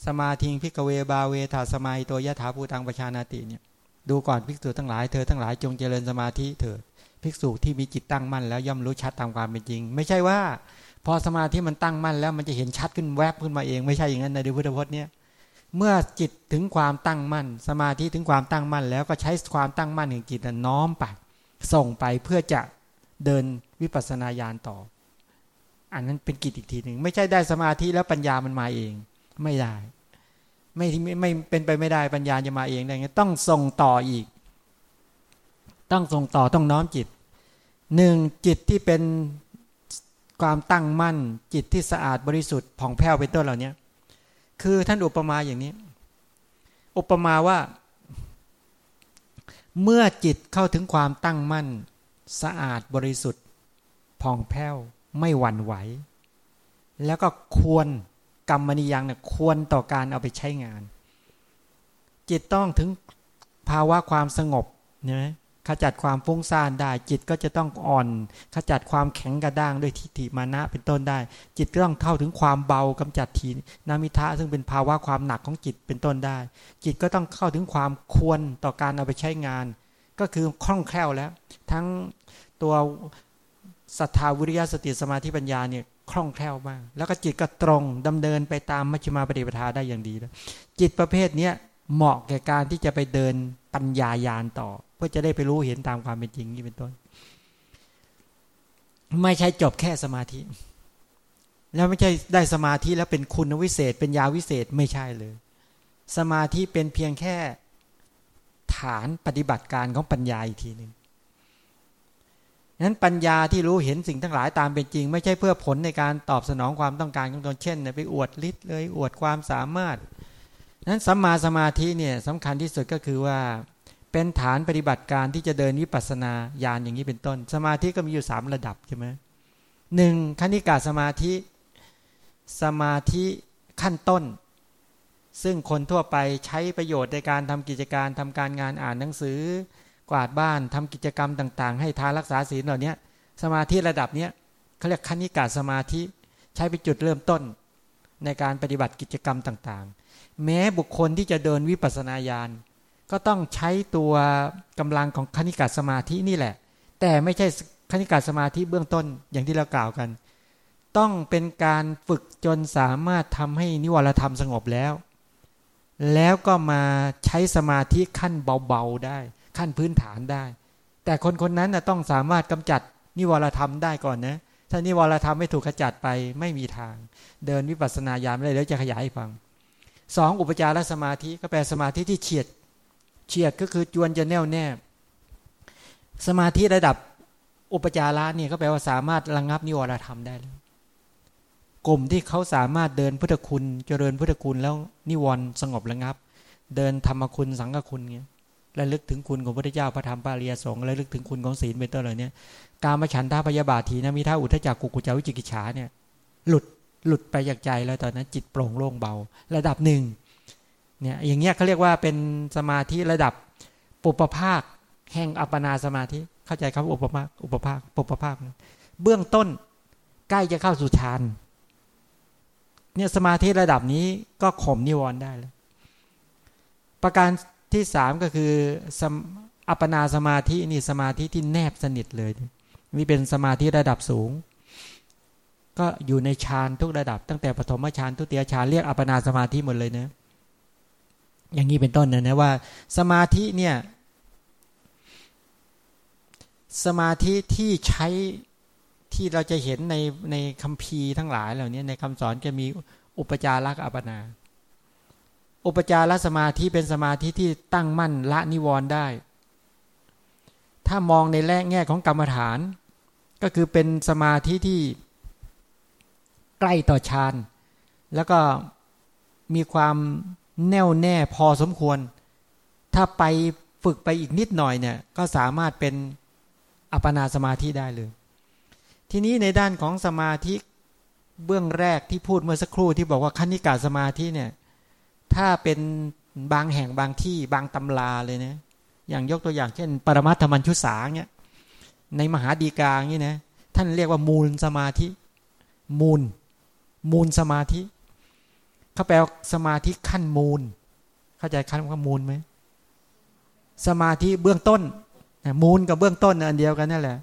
[SPEAKER 1] สมาธิพิกเวบาเวถาสมัยตัวยะถาภูตังประชานาติเนี่ยดูก่อนภิกษุทั้งหลายเธอทั้งหลายจงเจริญสมาธิเถิดภิกษุที่มีจิตตั้งมั่นแล้วย่อมรู้ชัดตามความเป็นจริง ไม่ใช่ว่า พอสมาธิมันตั้งมั่นแล้วมันจะเห็นชัดขึ้นแวบขึ้นมาเองไม่ใช่อย่างนั้นในพุทธพจน์เนี่ยเมื่อจิตถึงความตั้งมั่น สมาธิถึงความตั้งมั่น แล้วก็ใช้ความตั้งมั่นแห่งจิตน้อมไปส่งไปเพื่อจะเดินวิปัสสนาญาณต่อ อันนั้นเป็นกิจอีกทีหนึ่งไม่ใช่ได้สมาธิแล้วปัญญามันมาเอง ไม่ได้ ไม่ไม่ไม่เป็นไปไม่ได้ปัญญาจะมาเองได้ไงต้องส่งต่ออีก ต้องส่งต่อต้องน้อมจิตหนึ่งจิตที่เป็น ความตั้งมั่น จิตที่สะอาดบริสุทธิ์ผ่องแผ้วเป็นต้นเหล่านี้คือท่านอุปมาอย่างนี้ อุปมาว่า เมื่อจิตเข้าถึงความตั้งมั่น สะอาดบริสุทธิ์ผ่องแผ้วไม่หวั่นไหว แล้วก็ควรกรรมนิยังเนี่ยควรต่อการเอาไปใช้งาน จิตต้องถึงภาวะความสงบเนี่ย ขจัดความฟุ้งซ่านได้ จิตก็จะต้องอ่อน ขจัดความแข็งกระด้างด้วยทิฏฐิมานะเป็นต้นได้ จิตก็ต้องเข้าถึงความเบากำจัดทีนามิทะซึ่งเป็นภาวะความหนักของจิตเป็นต้นได้ จิตก็ต้องเข้าถึงความควรต่อการเอาไปใช้งาน ก็คือคล่องแคล่วแล้ว ทั้งตัวศรัทธาวิริยะสติสมาธิปัญญาเนี่ยคล่องแคล่วมาก แล้วก็จิตก็ตรงดำเนินไปตามมัชฌิมาปฏิปทาได้อย่างดีแล้วจิตประเภทเนี้ยเหมาะแก่การที่จะไปเดิน ปัญญายานต่อ เพื่อจะได้ไปรู้เห็นตามความเป็นจริงนี่เป็นต้น ไม่ใช่จบแค่สมาธิ แล้วไม่ใช่ได้สมาธิแล้วเป็นคุณวิเศษ เป็นยาวิเศษไม่ใช่เลย สมาธิเป็นเพียงแค่ฐานปฏิบัติการของปัญญาอีกทีหนึ่งนั้นปัญญาที่รู้เห็นสิ่งทั้งหลายตามเป็นจริง ไม่ใช่เพื่อผลในการตอบสนองความต้องการของตนเช่นไปอวดฤทธิ์เลยอวดความสามารถ นั้นสัมมาสมาธิเนี่ยสำคัญที่สุดก็คือว่า เป็นฐานปฏิบัติการที่จะเดินวิปัสสนาญาณอย่างนี้เป็นต้น สมาธิก็มีอยู่สามระดับใช่ไหมหนึ่งคณิกาสมาธิ สมาธิขั้นต้น ซึ่งคนทั่วไปใช้ประโยชน์ในการทำกิจการทำการงานอ่านหนังสือ กวาดบ้านทำกิจกรรมต่าง ๆ ให้ทานรักษาศีลเหล่านี้สมาธิระดับเนี้ยเขาเรียกคณิกาสมาธิใช้เป็นจุดเริ่มต้นในการปฏิบัติกิจกรรมต่างๆ แม้บุคคลที่จะเดินวิปัสสนาญาณก็ต้องใช้ตัวกำลังของคณิกาสมาธินี่แหละ แต่ไม่ใช่คณิกาสมาธิเบื้องต้นอย่างที่เรากล่าวกัน ต้องเป็นการฝึกจนสามารถทำให้นิวรธรรมสงบแล้ว แล้วก็มาใช้สมาธิขั้นเบาๆได้ ขั้นพื้นฐานได้ แต่คนคนนั้นนะต้องสามารถกำจัดนิวรธรรมได้ก่อนนะถ้านิวรธรรมไม่ถูกขจัดไปไม่มีทาง เดินวิปัสสนาญาณไม่ได้แล้วจะขยายให้ฟัง สองอุปจารสมาธิก็แปลสมาธิที่เฉียดเฉียดก็คือจวนจะแน่วแน่ สมาธิระดับอุปจาระเนี่ยก็แปลว่าสามารถระงงับนิวรธรรมได้แล้วกลุ่มที่เขาสามารถเดินพุทธคุณ เจริญพุทธคุณแล้วนิวรณ์สงบระงับ เดินธรรมคุณสังฆคุณเงี้ยและลึกถึงคุณของพระเจ้าพระธรรมปาริยสงฆ์และลึกถึงคุณของศีลเป็นต้นเหล่านี้การมาฉันท่าพยาบาททีนะมีท่าอุทธจักกุกุจาวิจิกิจฉาเนี่ยหลุด หลุดไปจากใจแล้วตอนนั้นจิตโปร่งโล่งเบา ระดับหนึ่งเนี่ยอย่างเงี้ยเขาเรียกว่าเป็นสมาธิระดับปุปภาค แห่งอัปปนาสมาธิเข้าใจครับอุปภาคอุปภาคปุปภาค เบื้องต้นใกล้จะเข้าสู่ฌานเนี่ยสมาธิระดับนี้ก็ข่มนิวรณ์ได้แล้วประการที่สามก็คืออัปปนาสมาธินี่สมาธิที่แนบสนิทเลย นี่เป็นสมาธิระดับสูง ก็อยู่ในฌานทุกระดับ ตั้งแต่ปฐมฌานทุติยฌานเรียกอัปปนาสมาธิหมดเลยนะอย่างนี้เป็นต้นนะนะว่า สมาธิเนี่ยสมาธิที่ใช้ที่เราจะเห็นในในคัมภีร์ทั้งหลายเหล่านี้ในคำสอนจะมีอุปจาระอัปนา อุปจารสมาธิเป็นสมาธิที่ตั้งมั่นละนิวรณ์ได้ ถ้ามองในแง่ของกรรมฐาน ก็คือเป็นสมาธิที่ ใกล้ต่อฌานแล้วก็มีความแน่วแน่พอสมควร ถ้าไปฝึกไปอีกนิดหน่อยเนี่ยก็สามารถเป็นอัปปนาสมาธิได้เลย ทีนี้ในด้านของสมาธิเบื้องแรกที่พูดเมื่อสักครู่ที่บอกว่าคณิกาสมาธิเนี่ยถ้าเป็นบางแห่งบางที่บางตำราเลยนะอย่างยกตัวอย่างเช่น ปรมัตถมัญชุสาเนี่ยในมหาดีกาอย่างนี้นะท่านเรียกว่ามูลสมาธิ มูล มูลสมาธิเขาแปลสมาธิขั้นมูล เข้าใจขั้นว่ามูลไหมสมาธิเบื้องต้น มูลกับเบื้องต้นอันเดียวกันนั่นแหละ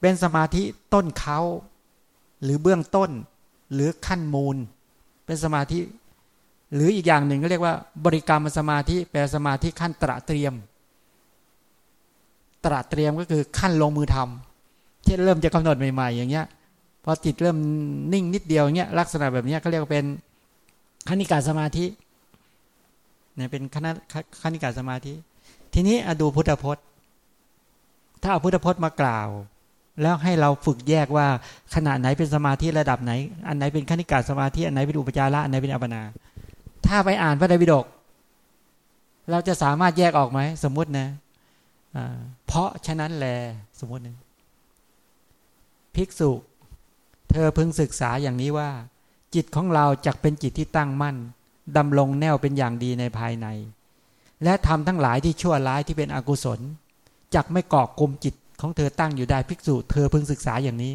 [SPEAKER 1] เป็นสมาธิต้นเขาหรือเบื้องต้น หรือขั้นมูล เป็นสมาธิ หรืออีกอย่างหนึ่งก็เรียกว่า บริกรรมสมาธิแปลสมาธิขั้นตระเตรียม ตระเตรียมก็คือขั้นลงมือทำที่เริ่มจะกำหนดใหม่ ๆ อย่างเงี้ย พอจิตเริ่มนิ่งนิดเดียวเงี้ยลักษณะแบบนี้เขาเรียกว่าเป็นคณิกาสมาธิเนี่ยเป็นคณะคณิกาสมาธิ ทีนี้อดูพุทธพจน์ ถ้าเอาพุทธพจน์มากล่าว แล้วให้เราฝึกแยกว่าขณะไหนเป็นสมาธิระดับไหน อันไหนเป็นขณิกาสมาธิอันไหนเป็นอุปจาระอันไหนเป็นอัปนา ถ้าไปอ่านพระไตรปิฎกเราจะสามารถแยกออกไหมสมมตินะเพราะฉะนั้นแลสมมตินะภิกษุ เธอพึงศึกษาอย่างนี้ว่า จิตของเราจักเป็นจิตที่ตั้งมั่นดำรงแนวเป็นอย่างดีในภายใน และทำทั้งหลายที่ชั่วร้ายที่เป็นอกุศลจักไม่เกาะกลุ่มจิตของเธอตั้งอยู่ได้ภิกษุ เธอพึงศึกษาอย่างนี้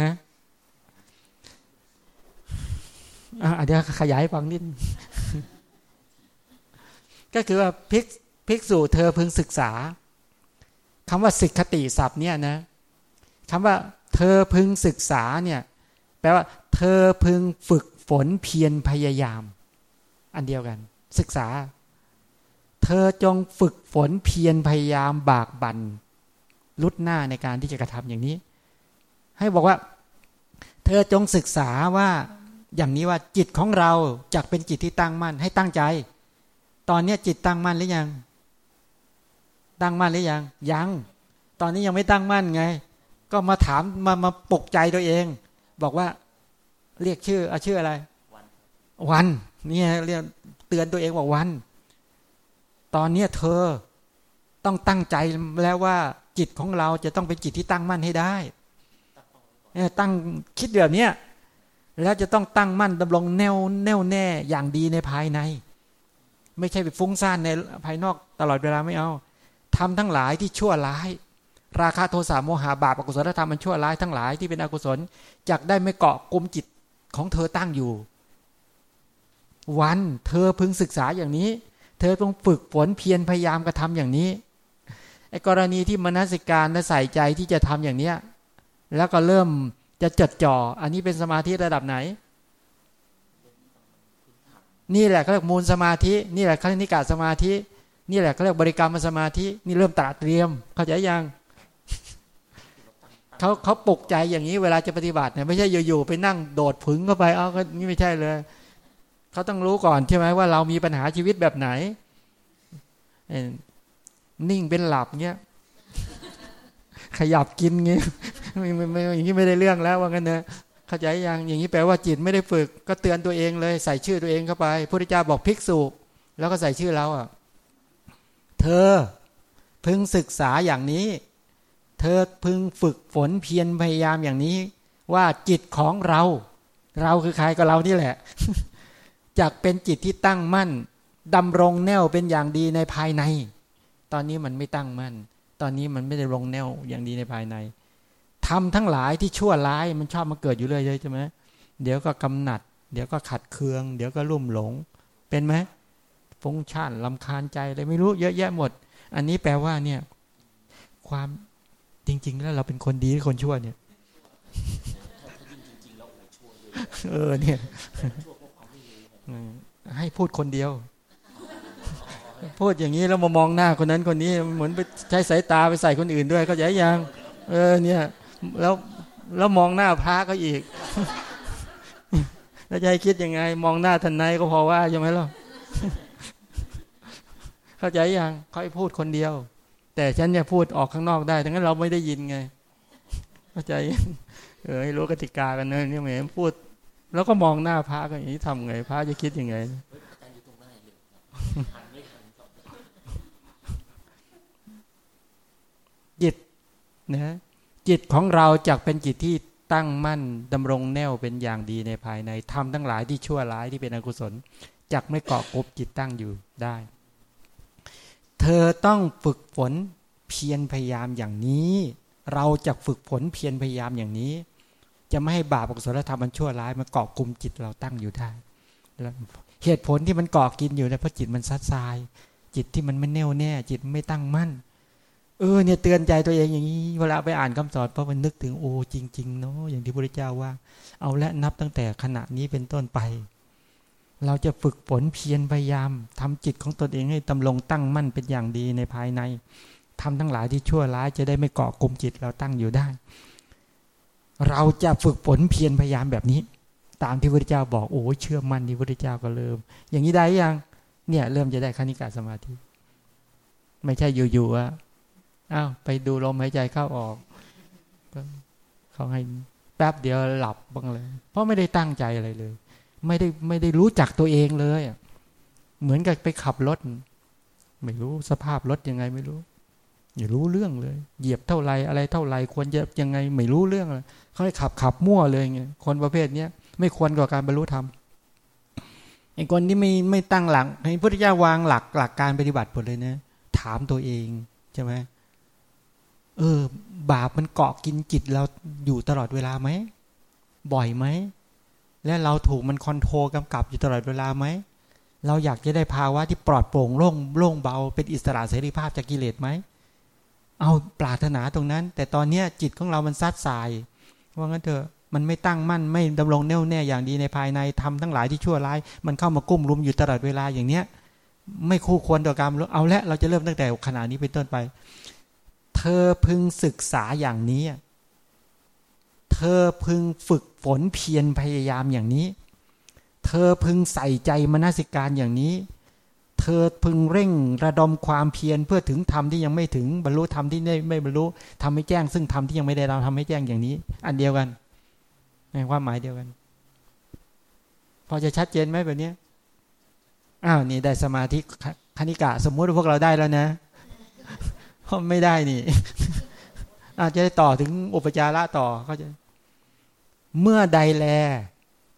[SPEAKER 1] ฮะอะเดี๋ยวขยายฟังนิดก็คือว่าภิกภิกษุเธอพึงศึกษา คำว่าสิกขติศัพท์เนี่ยนะคำว่าเธอพึงศึกษาเนี่ยแปลว่า เธอพึงฝึกฝนเพียรพยายาม อันเดียวกัน ศึกษา เธอจงฝึกฝนเพียรพยายามบากบันลุดหน้าในการที่จะกระทำอย่างนี้ ให้บอกว่า เธอจงศึกษาว่าอย่างนี้ว่าจิตของเราจะเป็นจิตที่ตั้งมั่นให้ตั้งใจ ตอนนี้จิตตั้งมั่นหรือยัง ตั้งมั่นหรือยังยัง ตอนนี้ยังไม่ตั้งมั่นไง ก็มาถามมามาปลุกใจตัวเอง บอกว่า เรียกชื่อเอาชื่ออะไร วันนี่เรียกเตือนตัวเองว่าวัน ตอนนี้เธอต้องตั้งใจแล้วว่าจิตของเราจะต้องเป็นจิตที่ตั้งมั่นให้ได้ตั้งคิดแบบนี้แล้วจะต้องตั้งมั่นดำรงแน่วแน่วแน่อย่างดีในภายใน ไม่ใช่ไปฟุ้งซ่านในภายนอกตลอดเวลาไม่เอา ทำทั้งหลายที่ชั่วร้าย ราคาโทสะโมหะบาปอกุศลธรรมมันชั่วร้ายทั้งหลายที่เป็นอกุศลจักได้ไม่เกาะกลุ่มจิตของเธอตั้งอยู่ วันเธอพึงศึกษาอย่างนี้ เธอต้องฝึกฝนเพียรพยายามกระทำอย่างนี้ไอ้กรณีที่มนสิการและใส่ใจที่จะทำอย่างเนี้ยแล้วก็เริ่มจะจดจ่อ อันนี้เป็นสมาธิระดับไหน นี่แหละเขาเรียกมูลสมาธิ นี่แหละคณิกาสมาธิ นี่แหละเขาเรียกบริกรรมสมาธินี่เริ่มตระเตรียม เข้าใจยังเขาเขาปลุกใจอย่างนี้เวลาจะปฏิบัติเนี่ยไม่ใช่อยู่ๆไปนั่งโดดผึ่งเข้าไปเอาก็นี่ไม่ใช่เลยเขาต้องรู้ก่อนใช่ไหมว่าเรามีปัญหาชีวิตแบบไหนนิ่งเป็นหลับเงี้ยขยับกินเงี้ยไม่ไม่อย่างนี้ไม่ได้เรื่องแล้วว่างั้นนะเข้าใจยังอย่างนี้แปลว่าจิตไม่ได้ฝึก ก็เตือนตัวเองเลย ใส่ชื่อตัวเองเข้าไปพระพุทธเจ้าบอกภิกษุ แล้วก็ใส่ชื่อเราอะ เธอพึงศึกษาอย่างนี้ เธอพึงฝึกฝนเพียรพยายามอย่างนี้ ว่าจิตของเรา เราคือใครก็เรานี่แหละจากเป็นจิตที่ตั้งมั่นดำรงแนวเป็นอย่างดีในภายใน ตอนนี้มันไม่ตั้งมั่น ตอนนี้มันไม่ได้ลงแนวอย่างดีในภายในทำทั้งหลายที่ชั่วร้ายมันชอบมาเกิดอยู่เลยใช่ไหมเดี๋ยวก็กำหนัด เดี๋ยวก็ขัดเคือง เดี๋ยวก็รุ่มหลง เป็นไหม ฟุ้งช่านลำคาญใจอะไรไม่รู้เยอะแยะหมด อันนี้แปลว่าเนี่ย ความจริง ๆ แล้วเราเป็นคนดีหรือคนชั่วเนี่ยเออเนี่ยให้พูดคนเดียว พูดอย่างนี้แล้วมามองหน้าคนนั้นคนนี้เหมือนไปใช้สายตาไปใส่คนอื่นด้วยเขาใจยังเออเนี่ย แล้วแล้วมองหน้าพระก็อีก แล้วจะให้คิดยังไง มองหน้าทนายก็พอว่าใช่ไหมล่ะ เข้าใจยังเขาพูดคนเดียว แต่ฉันเนี่ยพูดออกข้างนอกได้ดังนั้นเราไม่ได้ยินไง เข้าใจเออให้รู้กติกากันเนอะนี่เหมือนพูด แล้วก็มองหน้าพระก็อย่างนี้ทำไงพระจะคิดยังไงจิตนะจิตของเราจะเป็นจิตที่ตั้งมั่นดำรงแนวเป็นอย่างดีในภายในทำทั้งหลายที่ชั่วร้ายที่เป็นอกุศลจักไม่เกาะกบจิตตั้งอยู่ได้ เธอต้องฝึกฝนเพียรพยายามอย่างนี้ เราจะฝึกฝนเพียรพยายามอย่างนี้ จะไม่ให้บาปอกุศลธรรมมันชั่วร้ายมันเกาะกลุ่มจิตเราตั้งอยู่ได้เหตุผลที่มันเกาะกินอยู่นะเพราะจิตมันซัดทราย จิตที่มันไม่แน่วแน่ จิตไม่ตั้งมั่น เออเนี่ยเตือนใจตัวเองอย่างนี้เวลาไปอ่านคำสอนเพราะมันนึกถึงโอ้จริง ๆ เนาะอย่างที่พระเจ้าว่า เอาและนับตั้งแต่ขณะนี้เป็นต้นไป เราจะฝึกฝนเพียรพยายามทำจิตของตนเองให้ตำลงตั้งมั่นเป็นอย่างดีในภายในทำทั้งหลายที่ชั่วร้ายจะได้ไม่เกาะกลุ่มจิตเราตั้งอยู่ได้ เราจะฝึกฝนเพียรพยายามแบบนี้ ตามที่พระเจ้าบอกโอ้เชื่อมั่นที่พระเจ้าก็เริ่ม อย่างนี้ได้ยังเนี่ยเริ่มจะได้คณิกาสมาธิ ไม่ใช่อยู่ๆอะอ้าวไปดูลมหายใจเข้าออกเขาให้แป๊บเดียวหลับบ้างเลย เพราะไม่ได้ตั้งใจอะไรเลย ไม่ได้ไม่ได้รู้จักตัวเองเลย เหมือนกับไปขับรถ ไม่รู้สภาพรถยังไงไม่รู้อย่ารู้เรื่องเลย เหยียบเท่าไรอะไรเท่าไรควรจะยังไง ไม่รู้เรื่องเลยเขาให้ขับขับมั่วเลยไงคนประเภทเนี้ยไม่ควรกับการบรรลุธรรมไอ้คนที่ไม่ไม่ตั้งหลักให้พุทธเจ้าวางหลักหลักการปฏิบัติหมดเลยนะถามตัวเองใช่ไหมเออ บาปมันเกาะกินจิตเราอยู่ตลอดเวลาไหมบ่อยไหม และเราถูกมันคอนโทรลกำกับอยู่ตลอดเวลาไหม เราอยากจะได้ภาวะที่ปลอดโปร่งโล่งโล่งเบา เป็นอิสระเสรีภาพจากกิเลสไหม เอาปรารถนาตรงนั้น แต่ตอนเนี้จิตของเรามันซัดสาย ว่างั้นเถอะมันไม่ตั้งมั่นไม่ดำรงแน่วแน่อย่างดีในภายในทำทั้งหลายที่ชั่วร้าย มันเข้ามากุ้มรุมอยู่ตลอดเวลาอย่างเนี้ย ไม่คู่ควรต่อการเอาละเราจะเริ่มตั้งแต่ขณะนี้เป็นต้นไป เธอพึงศึกษาอย่างนี้ เธอพึงฝึกฝนเพียรพยายามอย่างนี้ เธอพึงใส่ใจมนสิการอย่างนี้ เธอพึงเร่งระดมความเพียรเพื่อถึงธรรมที่ยังไม่ถึงบรรลุธรรมที่ไม่ไม่บรรลุทำให้แจ้ง ซึ่งธรรมที่ยังไม่ได้เราทำให้แจ้งอย่างนี้ อันเดียวกันในความหมายเดียวกัน พอจะชัดเจนไหมแบบนี้อ้าวนี่ได้สมาธิคณิกะ สมมุติพวกเราได้แล้วนะเพราะไม่ได้นี่อาจจะได้ต่อถึงอุปจาระต่อเขาจะ เมื่อใดแล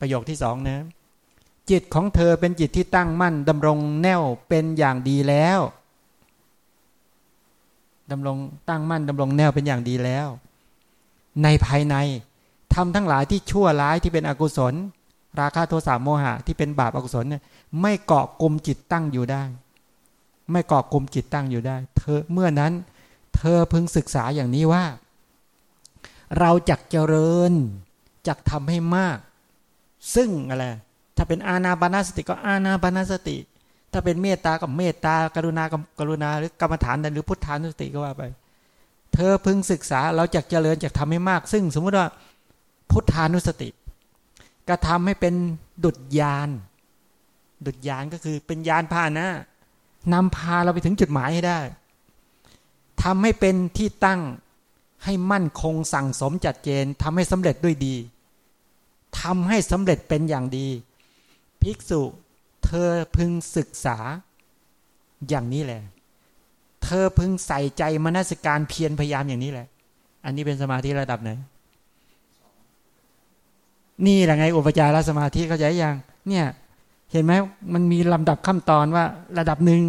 [SPEAKER 1] ประโยคที่สองนะจิตของเธอเป็นจิตที่ตั้งมั่นดำรงแน่วเป็นอย่างดีแล้วดำรงตั้งมั่นดำรงแนวเป็นอย่างดีแล้ว ในภายในทำทั้งหลายที่ชั่วร้ายที่เป็นอกุศล ราคะโทสะโมหะที่เป็นบาปอกุศลเนี่ยไม่เกาะกลุมจิตตั้งอยู่ได้ ไม่เกาะกลุ่มจิตตั้งอยู่ได้ เธอเมื่อนั้น เธอพึงศึกษาอย่างนี้ว่า เราจักเจริญ จักทำให้มาก ซึ่งอะไรถ้าเป็นอาณาปณสติก็อาณาปณสติ ถ้าเป็นเมตตากับเมตตากรุณากกรุณาหรือกรรมฐานหรือพุทธานุสติก็ว่าไป เธอพึงศึกษาเราจักเจริญจักทำให้มาก ซึ่งสมมุติว่าพุทธานุสติกระทำให้เป็นดุจยาน ดุจยานก็คือเป็นยานพานะนำพาเราไปถึงจุดหมายให้ได้ทำให้เป็นที่ตั้งให้มั่นคงสั่งสมจัดเจนทำให้สำเร็จด้วยดี ทำให้สำเร็จเป็นอย่างดี ภิกษุเธอพึงศึกษาอย่างนี้แหละ เธอพึงใส่ใจมนสิการเพียรพยายามอย่างนี้แหละ อันนี้เป็นสมาธิระดับไหน นี่แหละไงอุปจารสมาธิเข้าใจยัง เนี่ย เห็นไหมมันมีลำดับขั้นตอนว่าระดับหนึ่ง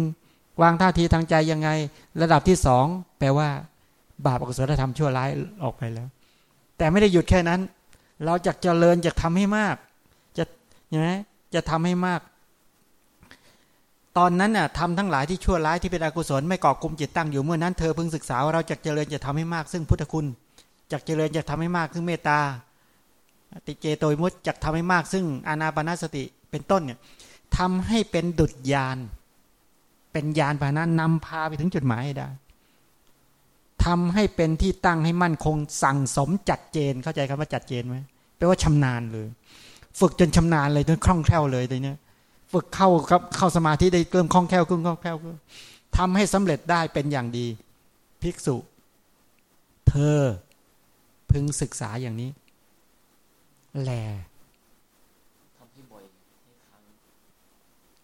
[SPEAKER 1] วางท่าทีทางใจยังไง ระดับที่สองแปลว่า บาปอกุศลธรรมชั่วร้ายออกไปแล้ว แต่ไม่ได้หยุดแค่นั้น เราจะเจริญจะทำให้มาก จะนไหมจะทำให้มาก ตอนนั้นน่ะทำทั้งหลายที่ชั่วร้ายที่เป็นอกุศลไม่ก่อกลุ่มจิตตั้งอยู่เมื่อนั้นเธอเพิ่งศึกษาเราจะเจริญจะทำให้มาก ซึ่งพุทธคุณจะเจริญจะทำให้มากซึ่งเมตตาติเจโตยมุตจักทำให้มาก ซึ่งอานาปนาสติเป็นต้นเนี่ยทำให้เป็นดุจยาน เป็นยานพานะนำพาไปถึงจุดหมายได้ ทำให้เป็นที่ตั้งให้มั่นคง สั่งสมจัดเจนเข้าใจคำว่าจัดเจนไหมแปลว่าชำนาญเลย ฝึกจนชำนาญเลยจนคล่องแคล่วเลยเลยเนี่ยฝึกเข้าครับเข้าสมาธิได้เริ่มคล่องแคล่วขึ้นคล่องแคล่วขึ้นทำให้สำเร็จได้เป็นอย่างดี ภิกษุ เธอพึงศึกษาอย่างนี้แล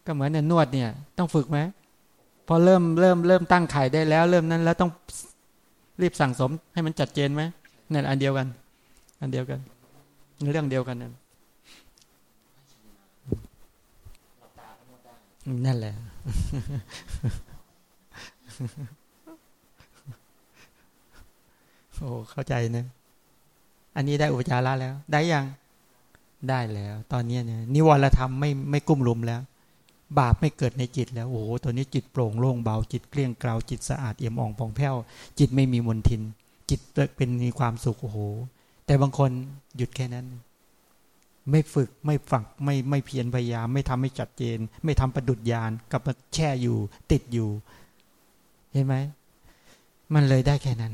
[SPEAKER 1] ก็เหมือนเนี่ยนวดเนี่ย ต้องฝึกไหมพอเริ่มเริ่มเริ่มตั้งไข่ได้แล้ว เริ่มนั้นแล้วต้อง รีบสั่งสมให้มันจัดเจนไหมนั่นอันเดียวกัน อันเดียวกัน เรื่องเดียวกันนั่นนั่นแหละ โอ้เข้าใจนะ อันนี้ได้อุปจาระแล้ว ได้ยัง ได้แล้ว ตอนนี้เนี่ยนิวรธรรมไม่ไม่กุ้มลุมแล้ว บาปไม่เกิดในจิตแล้วโอ้โหตอนนี้จิตโปร่งโล่งเบาจิตเกลี้ยงเกลาจิตสะอาดเอี่ยมอ่องผ่องแผ้ว จิตไม่มีมลทิน จิตเป็นมีความสุขโอ้โห แต่บางคนหยุดแค่นั้น ไม่ฝึกไม่ฝักไม่ไม่เพียรพยายาม ไม่ทำให้จัดเจน ไม่ทำประดุดยานกับมาแช่อยู่ ติดอยู่ เห็นไหมมันเลยได้แค่นั้น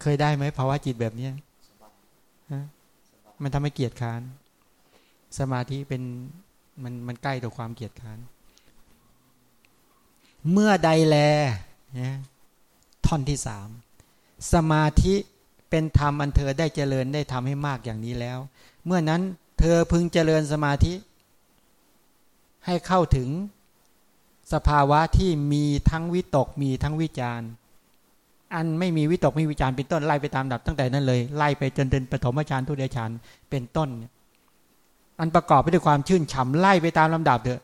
[SPEAKER 1] เคยได้ไหมภาวะจิตแบบนี้มันทำให้เกียดค้าน สมาธิเป็น มันมันใกล้ต่อความเกียดค้าน เมื่อใดแลนะท่อนที่สามสมาธิเป็นธรรมอันเธอได้เจริญได้ทำให้มากอย่างนี้แล้ว เมื่อนั้นเธอพึงเจริญสมาธิ ให้เข้าถึงสภาวะที่มีทั้งวิตกมีทั้งวิจารณ์ อันไม่มีวิตกไม่มีวิจารเป็นต้นไล่ไปตามดับตั้งแต่นั้นเลย ไล่ไปจนเป็นปฐมฌานทุติยฌานเป็นต้น อันประกอบไปด้วยความชื่นฉ่าไล่ไปตามลำดับเถอะ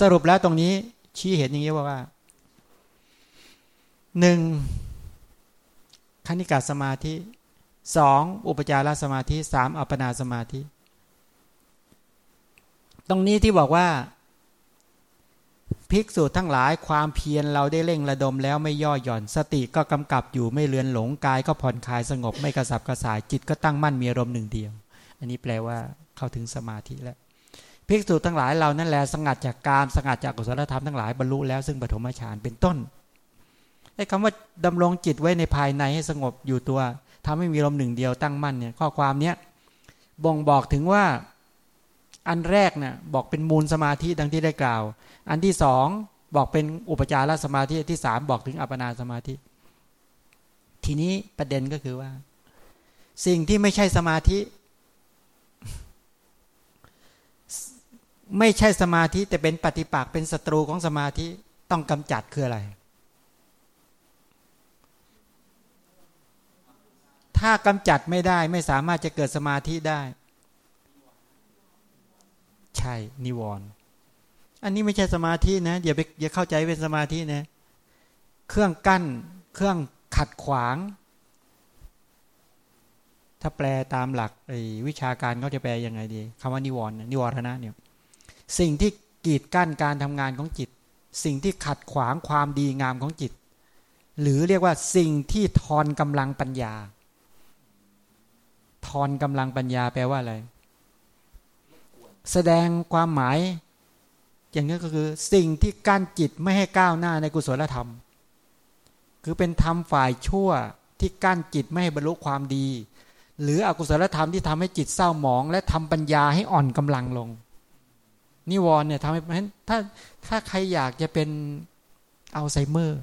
[SPEAKER 1] สรุปแล้วตรงนี้ชี้เห็นอย่างนี้ว่าว่าหนึ่งคณิกาสมาธิสองอุปจารสมาธิสามอัปปนาสมาธิ ตรงนี้ที่บอกว่า ภิกษุทั้งหลายความเพียรเราได้เร่งระดมแล้วไม่ย่อหย่อน สติก็กำกับอยู่ไม่เลือนหลงกายก็ผ่อนคลายสงบไม่กระสับกระส่ายจิตก็ตั้งมั่นมีอารมณ์หนึ่งเดียว อันนี้แปลว่าเข้าถึงสมาธิแล้วภิกษุทั้งหลายเรานั่นแหละสงัดจากการสงัดจากกุศลธรรมทั้งหลายบรรลุแล้วซึ่งปฐมฌานเป็นต้นไอ้คำว่าดำรงจิตไว้ในภายในให้สงบอยู่ตัวทำให้มีลมหนึ่งเดียวตั้งมั่นเนี่ยข้อความเนี้ยบ่งบอกถึงว่าอันแรกเนี่ยบอกเป็นมูลสมาธิดังที่ได้กล่าว อันที่สองบอกเป็นอุปจารสมาธิที่สามบอกถึงอัปนาสมาธิ ทีนี้ประเด็นก็คือว่า สิ่งที่ไม่ใช่สมาธิ ไม่ใช่สมาธิแต่เป็นปฏิปักษ์เป็นศัตรูของสมาธิต้องกำจัดคืออะไร ถ้ากำจัดไม่ได้ไม่สามารถจะเกิดสมาธิได้ ใช่นิวรณ์อันนี้ไม่ใช่สมาธินะอย่าไปอย่าเข้าใจเป็นสมาธินะ เครื่องกั้น เครื่องขัดขวาง ถ้าแปลตามหลักวิชาการเขาจะแปลยังไงดีคำว่านิวรณ์นิวรณะเนี่ย สิ่งที่กีดกั้นการทำงานของจิต สิ่งที่ขัดขวางความดีงามของจิต หรือเรียกว่าสิ่งที่ทอนกำลังปัญญา ทอนกำลังปัญญาแปลว่าอะไร แสดงความหมาย อย่างนี้ก็คือสิ่งที่กั้นจิตไม่ให้ก้าวหน้าในกุศลธรรม คือเป็นธรรมฝ่ายชั่วที่กั้นจิตไม่ให้บรรลุความดี หรืออกุศลธรรมที่ทำให้จิตเศร้าหมอง และทำปัญญาให้อ่อนกำลังลง นิวรณ์เนี่ยทำให้เพราะฉะนั้นถ้าถ้าใครอยากจะเป็นอัลไซเมอร์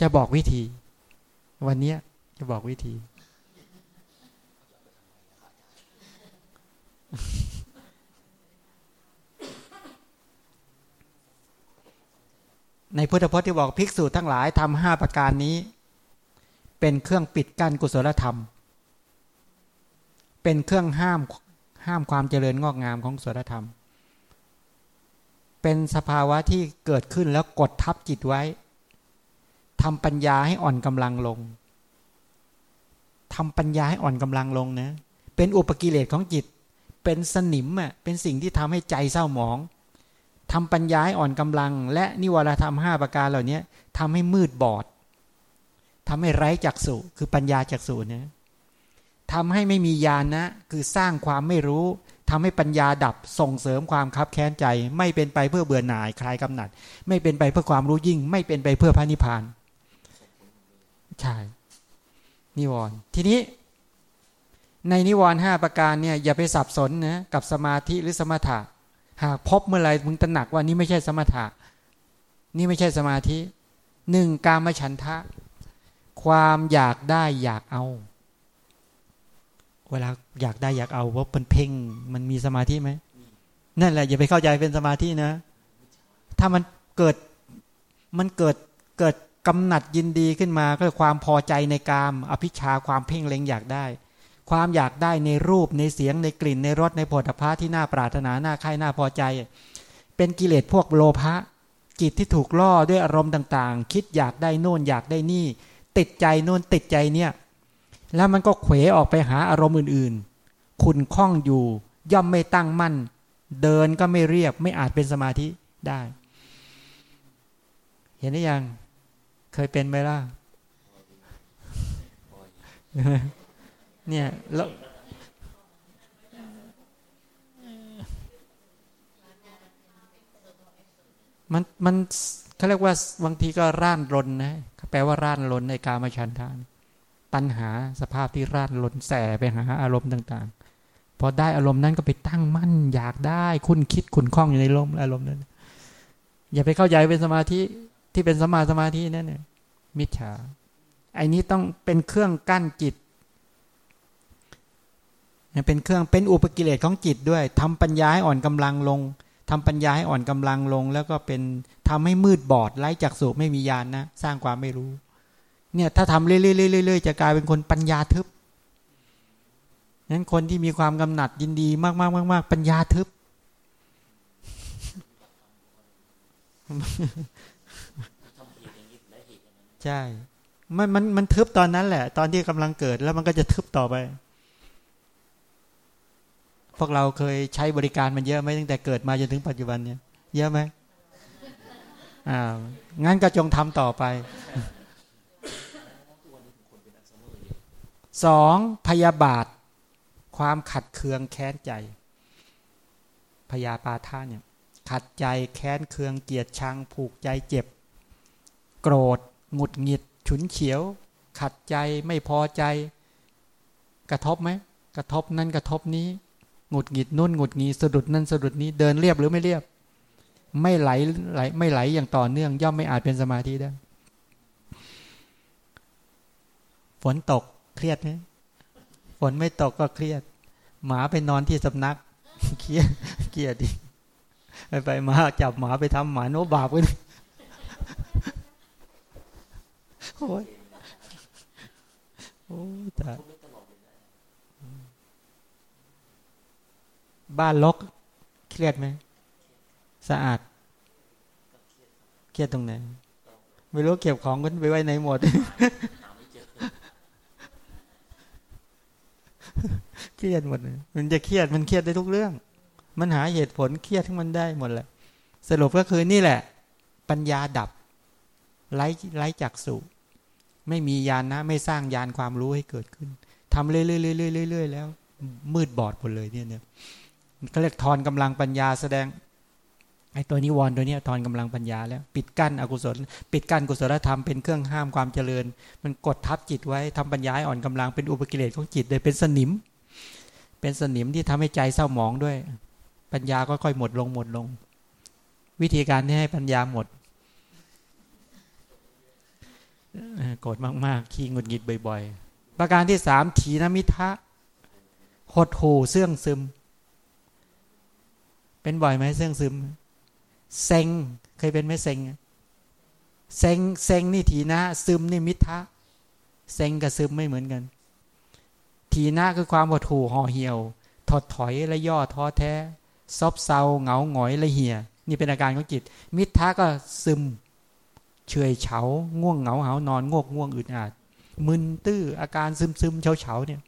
[SPEAKER 1] จะบอกวิธี วันนี้จะบอกวิธี ในพุทธพจน์ที่บอกภิกษุทั้งหลายทำห้าประการนี้ เป็นเครื่องปิดกั้นกุศลธรรม เป็นเครื่องห้าม ห้ามความเจริญงอกงามของสวดธรรม เป็นสภาวะที่เกิดขึ้นแล้วกดทับจิตไว้ทำปัญญาให้อ่อนกำลังลงทำปัญญาให้อ่อนกำลังลงนะเป็นอุปกิเลสของจิต เป็นสนิมอะเป็นสิ่งที่ทำให้ใจเศร้าหมองทำปัญญาให้อ่อนกำลัง และนิวรธรรมห้าประการเหล่านี้ทำให้มืดบอดทำให้ไร้จักษุคือปัญญาจักษุเนี่ย ทำให้ไม่มีญาณนะ คือสร้างความไม่รู้ทำให้ปัญญาดับส่งเสริมความคับแค้นใจ ไม่เป็นไปเพื่อเบื่อหน่ายคลายกำหนัด ไม่เป็นไปเพื่อความรู้ยิ่ง ไม่เป็นไปเพื่อพระนิพพานใช่นิวรณ์ทีนี้ ในนิวรณ์ห้าประการเนี่ยอย่าไปสับสนนะกับสมาธิหรือสมถะ หากพบเมื่อไรมึงตระหนักว่านี่ไม่ใช่สมถะ นี่ไม่ใช่สมาธิหนึ่งการมฉันทะ ความอยากได้อยากเอา เวลาอยากได้อยากเอาว่าเป็นเพ่งมันมีสมาธิไหมนั่นแหละอย่าไปเข้าใจเป็นสมาธินะ ถ้ามันเกิดมันเกิดเกิดกำหนัดยินดีขึ้นมาก็ความพอใจในกาม อภิชาความเพ่งเล็งอยากได้ ความอยากได้ในรูปในเสียงในกลิ่นในรสในผลิภัณฑ์ที่น่าปรารถนาน่าใคร่น่าพอใจ เป็นกิเลสพวกโลภะจิตที่ถูกล่อด้วยอารมณ์ต่าง ๆ คิดอยากได้โน่นอยากได้นี่ ติดใจโน่นติดใจเนี่ย แล้วมันก็เขวออกไปหาอารมณ์อื่นๆ คุณคล้องอยู่ ย่อมไม่ตั้งมั่น เดินก็ไม่เรียบ ไม่อาจเป็นสมาธิได้ เห็นหรือยัง เคยเป็นไหมล่ะ เนี่ยแล้วมันมันเขาเรียกว่าบางทีก็ร่านรนนะแปลว่าร่านรนในการมาชันทาน ตัณหาสภาพที่ราดลนแสไปหาอารมณ์ต่างๆ พอได้อารมณ์นั้นก็ไปตั้งมั่น อยากได้คุณคิดคุณคล้องอยู่ในลมอารมณ์นั้น อย่าไปเข้าใจเป็นสมาธิที่เป็นสมาสมาธินั่นเนี่ยมิจฉาไอ้นี้ต้องเป็นเครื่องกั้นจิตเป็นเครื่องเป็นอุปกิเลสของจิตด้วยทำปัญญาให้อ่อนกำลังลงทำปัญญาให้อ่อนกำลังลง แล้วก็เป็นทำให้มืดบอดไร้จักษุไม่มีญาณนนะ สร้างความไม่รู้ เนี่ยถ้าทำเรื่อยๆจะกลายเป็นคนปัญญาทึบนั้นคนที่มีความกำหนัดยินดีมากๆมากๆปัญญาทึบ ใช่มันมันมันทึบตอนนั้นแหละ ตอนที่กำลังเกิดแล้วมันก็จะทึบต่อไปพวกเราเคยใช้บริการมันเยอะไหมตั้งแต่เกิดมาจนถึงปัจจุบันเนี่ย เยอะไหมอ่างั้นก็จงทำต่อไป สองพยาบาท ความขัดเคืองแค้นใจ พยาปาท่าเนี่ยขัดใจแค้นเคืองเกียดชัง ผูกใจเจ็บ โกรธหงุดหงิด ฉุนเฉียว ขัดใจไม่พอใจ กระทบไหมกระทบนั่นกระทบนี้หงุดหงิดนุ่นหงุดหงิดสะดุดนั่นสะดุดนี้เดินเรียบหรือไม่เรียบ ไม่ไหลไหลไม่ไหลอย่างต่อเนื่อง ย่อมไม่อาจเป็นสมาธิได้ฝนตก เครียดไหมฝนไม่ตกก็เครียด หมาไปนอนที่สำนัก เครียดเครียดดิไปไปมาจับหมาไปทำหมาโนบาปกันโอ้ยโอ้แต่บ้านลกเครียดไหมสะอาด เครียดตรงไหนไม่รู้เก็บของกันไปไว้ไหนหมด เครียดหมด มันจะเครียดมันเครียดได้ทุกเรื่อง มันหาเหตุผลเครียดทั้งมันได้หมดแหละ สรุปก็คือนี่แหละ ปัญญาดับไร้ไร้จักสุไม่มียานนะ ไม่สร้างยานความรู้ให้เกิดขึ้นทำเรื่อยๆเรื่อยๆแล้ว มืดบอดหมดเลยเนี่ยเนี่ยเขาเรียกทอนกำลังปัญญาแสดง ไอ้ตัวนิวรณ์ตัวนี้ทอนกำลังปัญญาแล้ว ปิดกั้นอกุศล ปิดกั้นกุศลธรรมเป็นเครื่องห้ามความเจริญ มันกดทับจิตไว้ทำปัญญาอ่อนกำลังเป็นอุปกิเลสของจิตเลยเป็นสนิม เป็นสนิมที่ทำให้ใจเศร้าหมองด้วย ปัญญาก็ค่อยหมดลงหมดลง วิธีการที่ให้ปัญญาหมดโกรธมาก ๆ ขี้งุดหงิดบ่อย ๆ ประการที่สามถีนมิทะหดหูเสื่องซึม เป็นบ่อยไหมเสื่องซึม เซ็งเคยเป็นไหมเซ็งเซ็งเซ็งนี่ถีนะ ซึมนี่มิทะเซ็งกับซึมไม่เหมือนกัน ถีนะคือความหดหู่ห่อเหี่ยว ถดถอยและย่อท้อแท้ ซบเซาเหงาหงอยและเหี่ย นี่เป็นอาการของจิต มิทะก็ซึม เฉยเฉา ง่วงเหงาเหานอนงกง่วงอึดอัดมึนตื้ออาการซึมซึมเฉาเฉาเนี่ย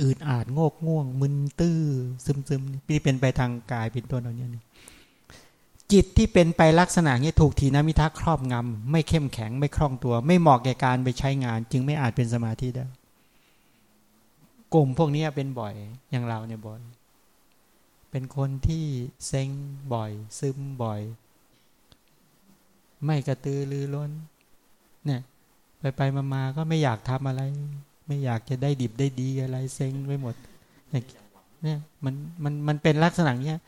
[SPEAKER 1] อืดอาดโงกง่วง มึนตื้อซึมซึมนี่เป็นไปทางกายเป็นต้นเราเนี่ยจิตที่เป็นไปลักษณะนี้ถูกทีนมิทักครอบงำไม่เข้มแข็งไม่คล่องตัว ไม่เหมาะแก่การไปใช้งาน จึงไม่อาจเป็นสมาธิได้กลุ่มพวกนี้เป็นบ่อยอย่างเราเนี่ยบ่อย เป็นคนที่เซ็งบ่อย ซึมบ่อย ไม่กระตือรือร้น เนี่ย ไปไปมาๆก็ไม่อยากทำอะไร ไม่อยากจะได้ดิบได้ดีอะไรเซ็งไปหมดเนี่ยมันมันมันเป็นลักษณะเนี้ย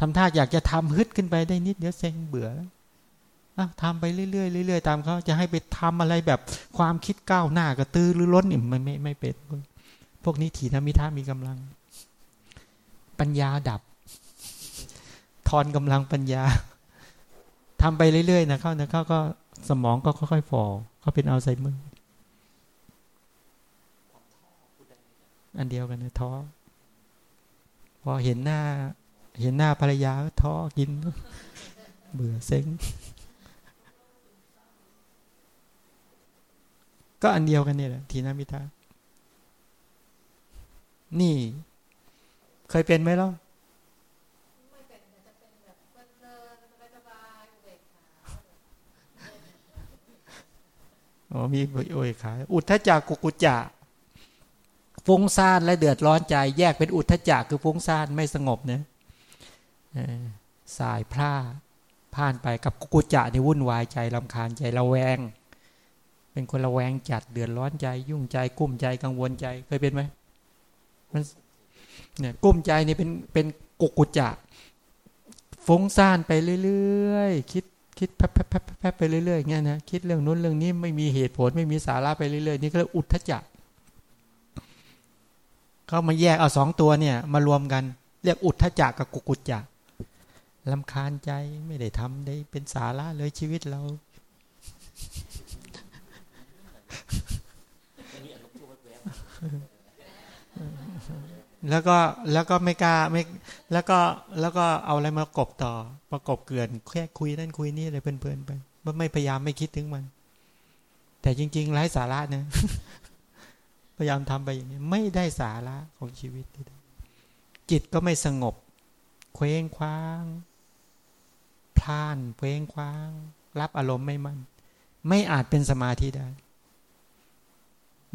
[SPEAKER 1] ทำท่าอยากจะทำฮึดขึ้นไปได้นิดเดี๋ยวเซ็งเบื่ออะทำไปเรื่อยๆเรื่อยๆตามเขาจะให้ไปทำอะไรแบบความคิดก้าวหน้ากระตือรือร้นนี่มันไม่ไม่เป็นพวกนี้ถีนมิท่ามีกำลัง ปัญญาดับ ทอนกำลังปัญญาทำไปเรื่อยๆนะเขานะเขาก็สมองก็ค่อยๆฝ่อเขาเป็นอัลไซเมอร์ อันเดียวกันนะท้อพอเห็นหน้า เห็นหน้าภรรยาก็ท้อกิน เบื่อเซ็งก็อันเดียวกันเนี่แหละทีนามิตา นี่ เคยเป็นไหมล่ะอ๋อมีโอ้ยขายอุทธจักกุกุจจะ ฟุ้งซ่านและเดือดร้อนใจ แยกเป็นอุทธจักคือฟุ้งซ่านไม่สงบเนี่ยสายพร่าผ่านไปกับกุจจะในวุ่นวายใจลำคาญใจระแวง เป็นคนระแวงจัดเดือดร้อนใจ ยุ่งใจกุ้มใจกังวลใจเคยเป็นไหมมันเนี่ยกุ้มใจนี่เป็นเป็นกุกุจจะฟุ้งซ่านไปเรื่อยๆคิดคิดแป๊บแป๊บแป๊บไปเรื่อยๆเงี้ยนะคิดเรื่องนู้นเรื่องนี้ไม่มีเหตุผลไม่มีสาระไปเรื่อยๆนี่ก็เรียกอุทธจัก เขามาแยกเอาสองตัวเนี่ย มารวมกัน เรียกอุทธจักกับกุกุจจะลำคาญใจไม่ได้ทำได้เป็นสาระเลยชีวิตเราแล้วก็แล้วก็ไม่กล้าไม่แล้วก็แล้วก็เอาอะไรมากบต่อประกบเกลื่อนแค่คุยนั่นคุยนี่อะไรเพลินๆไปไม่พยายามไม่คิดถึงมัน แต่จริง ๆ ไร้สาระนะ พยายามทำไปอย่างนี้ ไม่ได้สาระของชีวิต จิตก็ไม่สงบ เคว้งคว้าง พลานเคว้งคว้าง รับอารมณ์ไม่มัน่น ไม่อาจเป็นสมาธิได้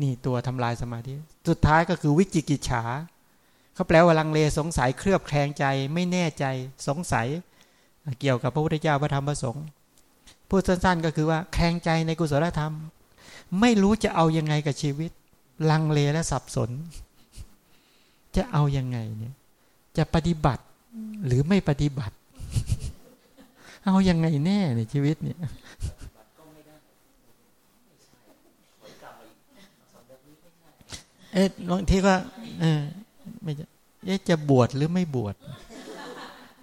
[SPEAKER 1] นี่ตัวทำลายสมาธิ สุดท้ายก็คือวิจิกิจฉาเขาแปลว่าลังเลสงสัยเครือบแคลงใจ ไม่แน่ใจสงสัย เกี่ยวกับพระพุทธเจ้าพระธรรมพระสงฆ์พูดสั้นๆ ก็คือว่าแคลงใจในกุศลธรรม ไม่รู้จะเอายังไงกับชีวิต ลังเลและสับสน จะเอายังไงเนี่ย จะปฏิบัติหรือไม่ปฏิบัติ เอายังไงแน่ในชีวิตเนี่ยเอ๊ะบางทีก็เออไม่จะเอ๊ะจะบวชหรือไม่บวช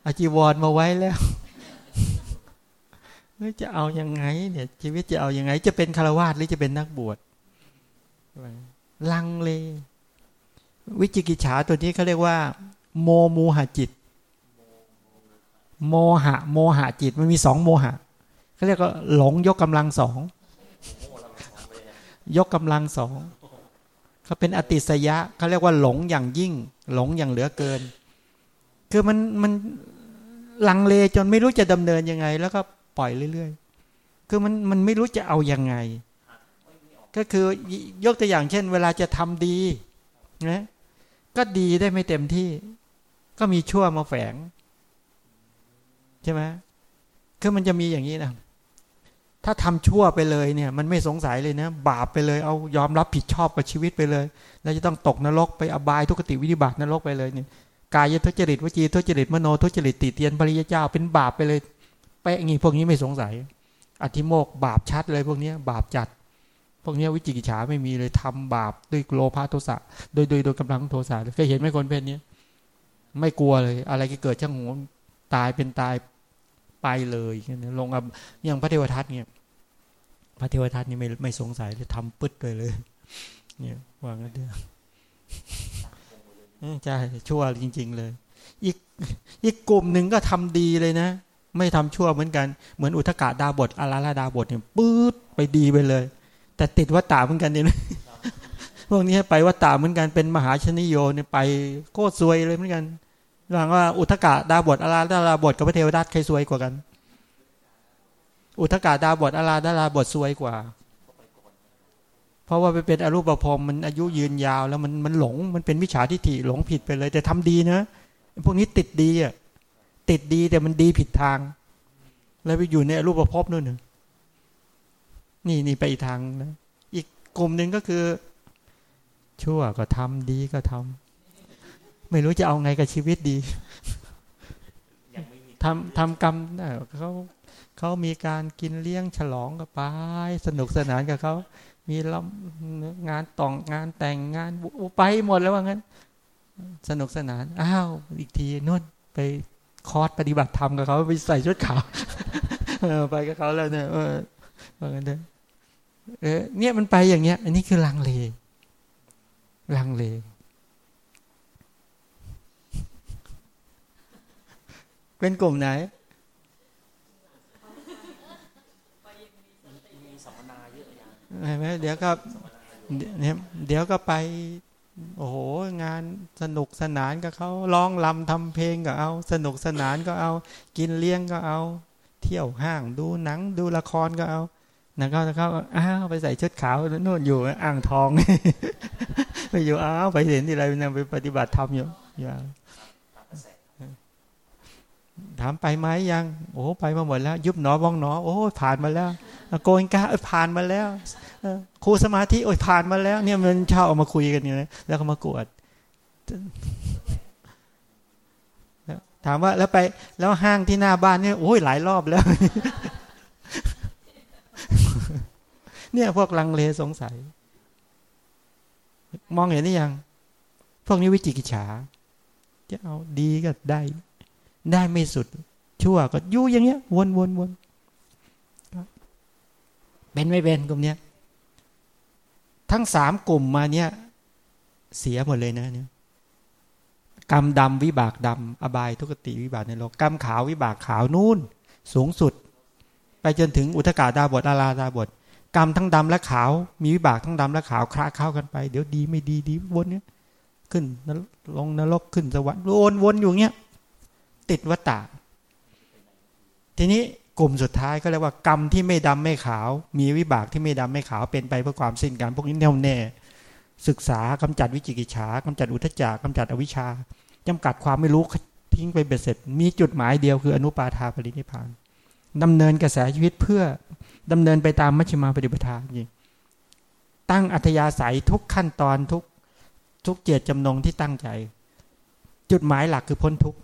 [SPEAKER 1] อาจีวรมาไว้แล้วจะเอายังไงเนี่ยชีวิตจะเอายังไง จะเป็นคารวาสหรือจะเป็นนักบวช ลังเล วิจิกิจฉาตัวนี้เขาเรียกว่า โมมูหะจิต โมหะ โมหะจิตมันมีสองโมหะเขาเรียกว่าหลงยกกำลังสองยกกำลังสองเขาเป็นอติสยะเขาเรียกว่าหลงอย่างยิ่ง หลงอย่างเหลือเกิน คือมันมันลังเลจนไม่รู้จะดำเนินยังไง แล้วก็ปล่อยเรื่อย ๆ คือมันมันไม่รู้จะเอายังไง ก็คือยกตัวอย่างเช่น เวลาจะทำดีนะก็ดีได้ไม่เต็มที่ ก็มีชั่วมาแฝง ใช่ไหมคือมันจะมีอย่างนี้นะถ้าทำชั่วไปเลยเนี่ย มันไม่สงสัยเลยนะ บาปไปเลย เอายอมรับผิดชอบกับชีวิตไปเลย แล้วจะต้องตกนรกไปอบายทุกติวิธิบาตนรกไปเลยเนี่ยกายทุจริตวจีทุจริตมโนทุจริตติเตียนปริยเจ้า เป็นบาปไปเลยไปอย่างนี้พวกนี้ไม่สงสัย อธิโมกบาปชัดเลยพวกนี้บาปจัด พวกนี้วิจิกิจฉาไม่มีเลยทำบาปด้วยโลภะโทสะโดยโดยโดยกำลังโทสะเคยเห็นไหมคนเพศนี้ไม่กลัวเลย อะไรก็เกิดช่างหัวตายเป็นตายไปเลยลงอย่างพระเทวทัตเนี่ย พระเทวทัตนี่ไม่ไม่สงสัยเลยทำปึ๊ดเลยเลย เนี่ยวางกันเดียวใช่ชั่วจริง ๆ เลย อีกอีกกลุ่มหนึ่งก็ทำดีเลยนะ ไม่ทำชั่วเหมือนกัน เหมือนอุทกาดาบทอาราลาดาบทเนี่ยปื๊ดไปดีไปเลย แต่ติดวัตตาเหมือนกันเนี่ยพวกนี้ไปวัตตาเหมือนกันเป็นมหาชนิโยเนี่ยไปโคตรซวยเลยเหมือนกันหลังว่าอุทกาดาบทอาราดาบทกับพระเทวทัตใครซวยกว่ากัน อุทกาดาบทอาราดาบทซวยกว่า เพราะว่าไปเป็นอรูปภพมันอายุยืนยาวแล้วมันมันหลงมันเป็นมิจฉาทิฏฐิหลงผิดไปเลย แต่ทำดีนะพวกนี้ติดดีอะติดดีแต่มันดีผิดทาง แล้วไปอยู่ในอรูปภพนู่นหนี่ง นี่ไปอีกทางนะอีกกลุ่มหนึ่งก็คือ ชั่วก็ทำดีก็ทำไม่รู้จะเอาไงกับชีวิตดีทำทำกรรมเขาเขามีการกินเลี้ยงฉลองกับไปสนุกสนานกับเขามีลำงานต่องงานแต่งงานไปหมดแล้วว่างั้น สนุกสนานอ้าวอีกทีนู่นไปคอร์สปฏิบัติธรรมกับเขาไปใส่ชุดขาวไปกับเขาแล้วเนี่ยเออว่างั้นเถอะ เออเนี่ยมันไปอย่างเงี้ย อันนี้คือลังเลลังเล เป็นกลุ่มไหนเห็นไหมเดี๋ยวก็เดี๋ยวก็ไป โอ้โห งานสนุกสนานกับเขาร้องลำทำเพลงก็เอา สนุกสนานก็เอา กินเลี้ยงก็เอา เที่ยวห้างดูหนังดูละครก็เอา นะก็เขาอ้าวไปใส่ชุดขาวนู่นอยู่อ่างทองไปอยู่อ้าวไปเห็นที่ไรนะไปปฏิบัติธรรมอยู่อย่างถามไปไหมยัง โอ้ไปมาหมดแล้ว ยุบหนอบ้องหนอ โอ้ผ่านมาแล้ว โกนกาผ่านมาแล้วครูสมาธิโอ้ยผ่านมาแล้ว เนี่ยมันเช่าเอามาคุยกันอยู่นะแล้วก็มากวดถามว่าแล้วไป แล้วห้างที่หน้าบ้านเนี่ยโอ้ยหลายรอบแล้ว เนี่ย พวกลังเลสงสัย มองเห็นหรือยัง พวกนี้วิจิกิจฉาจะเอาดีก็ได้ ได้ไม่สุด ชั่วก็ยู่อย่างเงี้ย วนวนวนเป็นไม่เป็นกลุ่มเนี้ยทั้งสามกลุ่มมาเนี่ย เสียหมดเลยนะเนี่ยกรรมดำวิบากดำอบายทุกติวิบากในโลกกรรมขาววิบากขาวนู่น สูงสุด ไปจนถึงอุทกาดาบทอาราดาบท กรรมทั้งดำและขาว มีวิบากทั้งดำและขาวคลาเข้ากันไป เดี๋ยวดีไม่ดีดีวนเนี้ยขึ้นลงนรกขึ้นสวรรค์วนวนอยู่เงี้ยติดวัตตาทีนี้กลุ่มสุดท้ายก็เรียกว่ากรรมที่ไม่ดำไม่ขาว มีวิบากที่ไม่ดำไม่ขาวเป็นไปเพื่อความสิ้นการพวกนี้แน่วแน่ศึกษากำจัดวิจิกิจฉากำจัดอุทจักกำจัดอวิชชาจำกัดความไม่รู้ทิ้งไปเบ็ดเสร็จ มีจุดหมายเดียวคืออนุปาทาปรินิพานดำเนินกระแสชีวิตเพื่อ ดำเนินไปตามมัชฌิมาปฏิปทาจริงตั้งอัธยาศัยทุกขั้นตอนทุกทุกเจตจำนงที่ตั้งใจ จุดหมายหลักคือพ้นทุก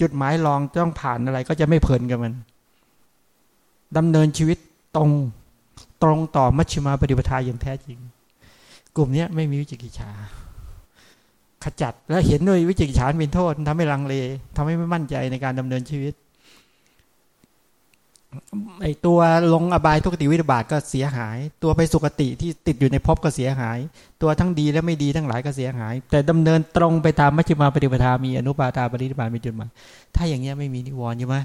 [SPEAKER 1] จุดหมายรองต้องผ่านอะไรก็จะไม่เพลินกับมันดำเนินชีวิตตรงตรงต่อมัชฌิมาปฏิปทาอย่างแท้จริง กลุ่มนี้ไม่มีวิจิกิจฉาขจัดและเห็นด้วยวิจิกิจฉาเป็นโทษทำให้ลังเลทำให้ไม่มั่นใจในการดำเนินชีวิต ไอตัวลงอบายทุกติวิบาตก็เสียหาย ตัวไปสุคติที่ติดอยู่ในภพก็เสียหาย ตัวทั้งดีและไม่ดีทั้งหลายก็เสียหาย แต่ดำเนินตรงไปตามมัชฌิมาปฏิปทามีอนุปาตาปฏิบาตมีจุดหมายถ้าอย่างเงี้ยไม่มีนิวรณ์ใช่ไหม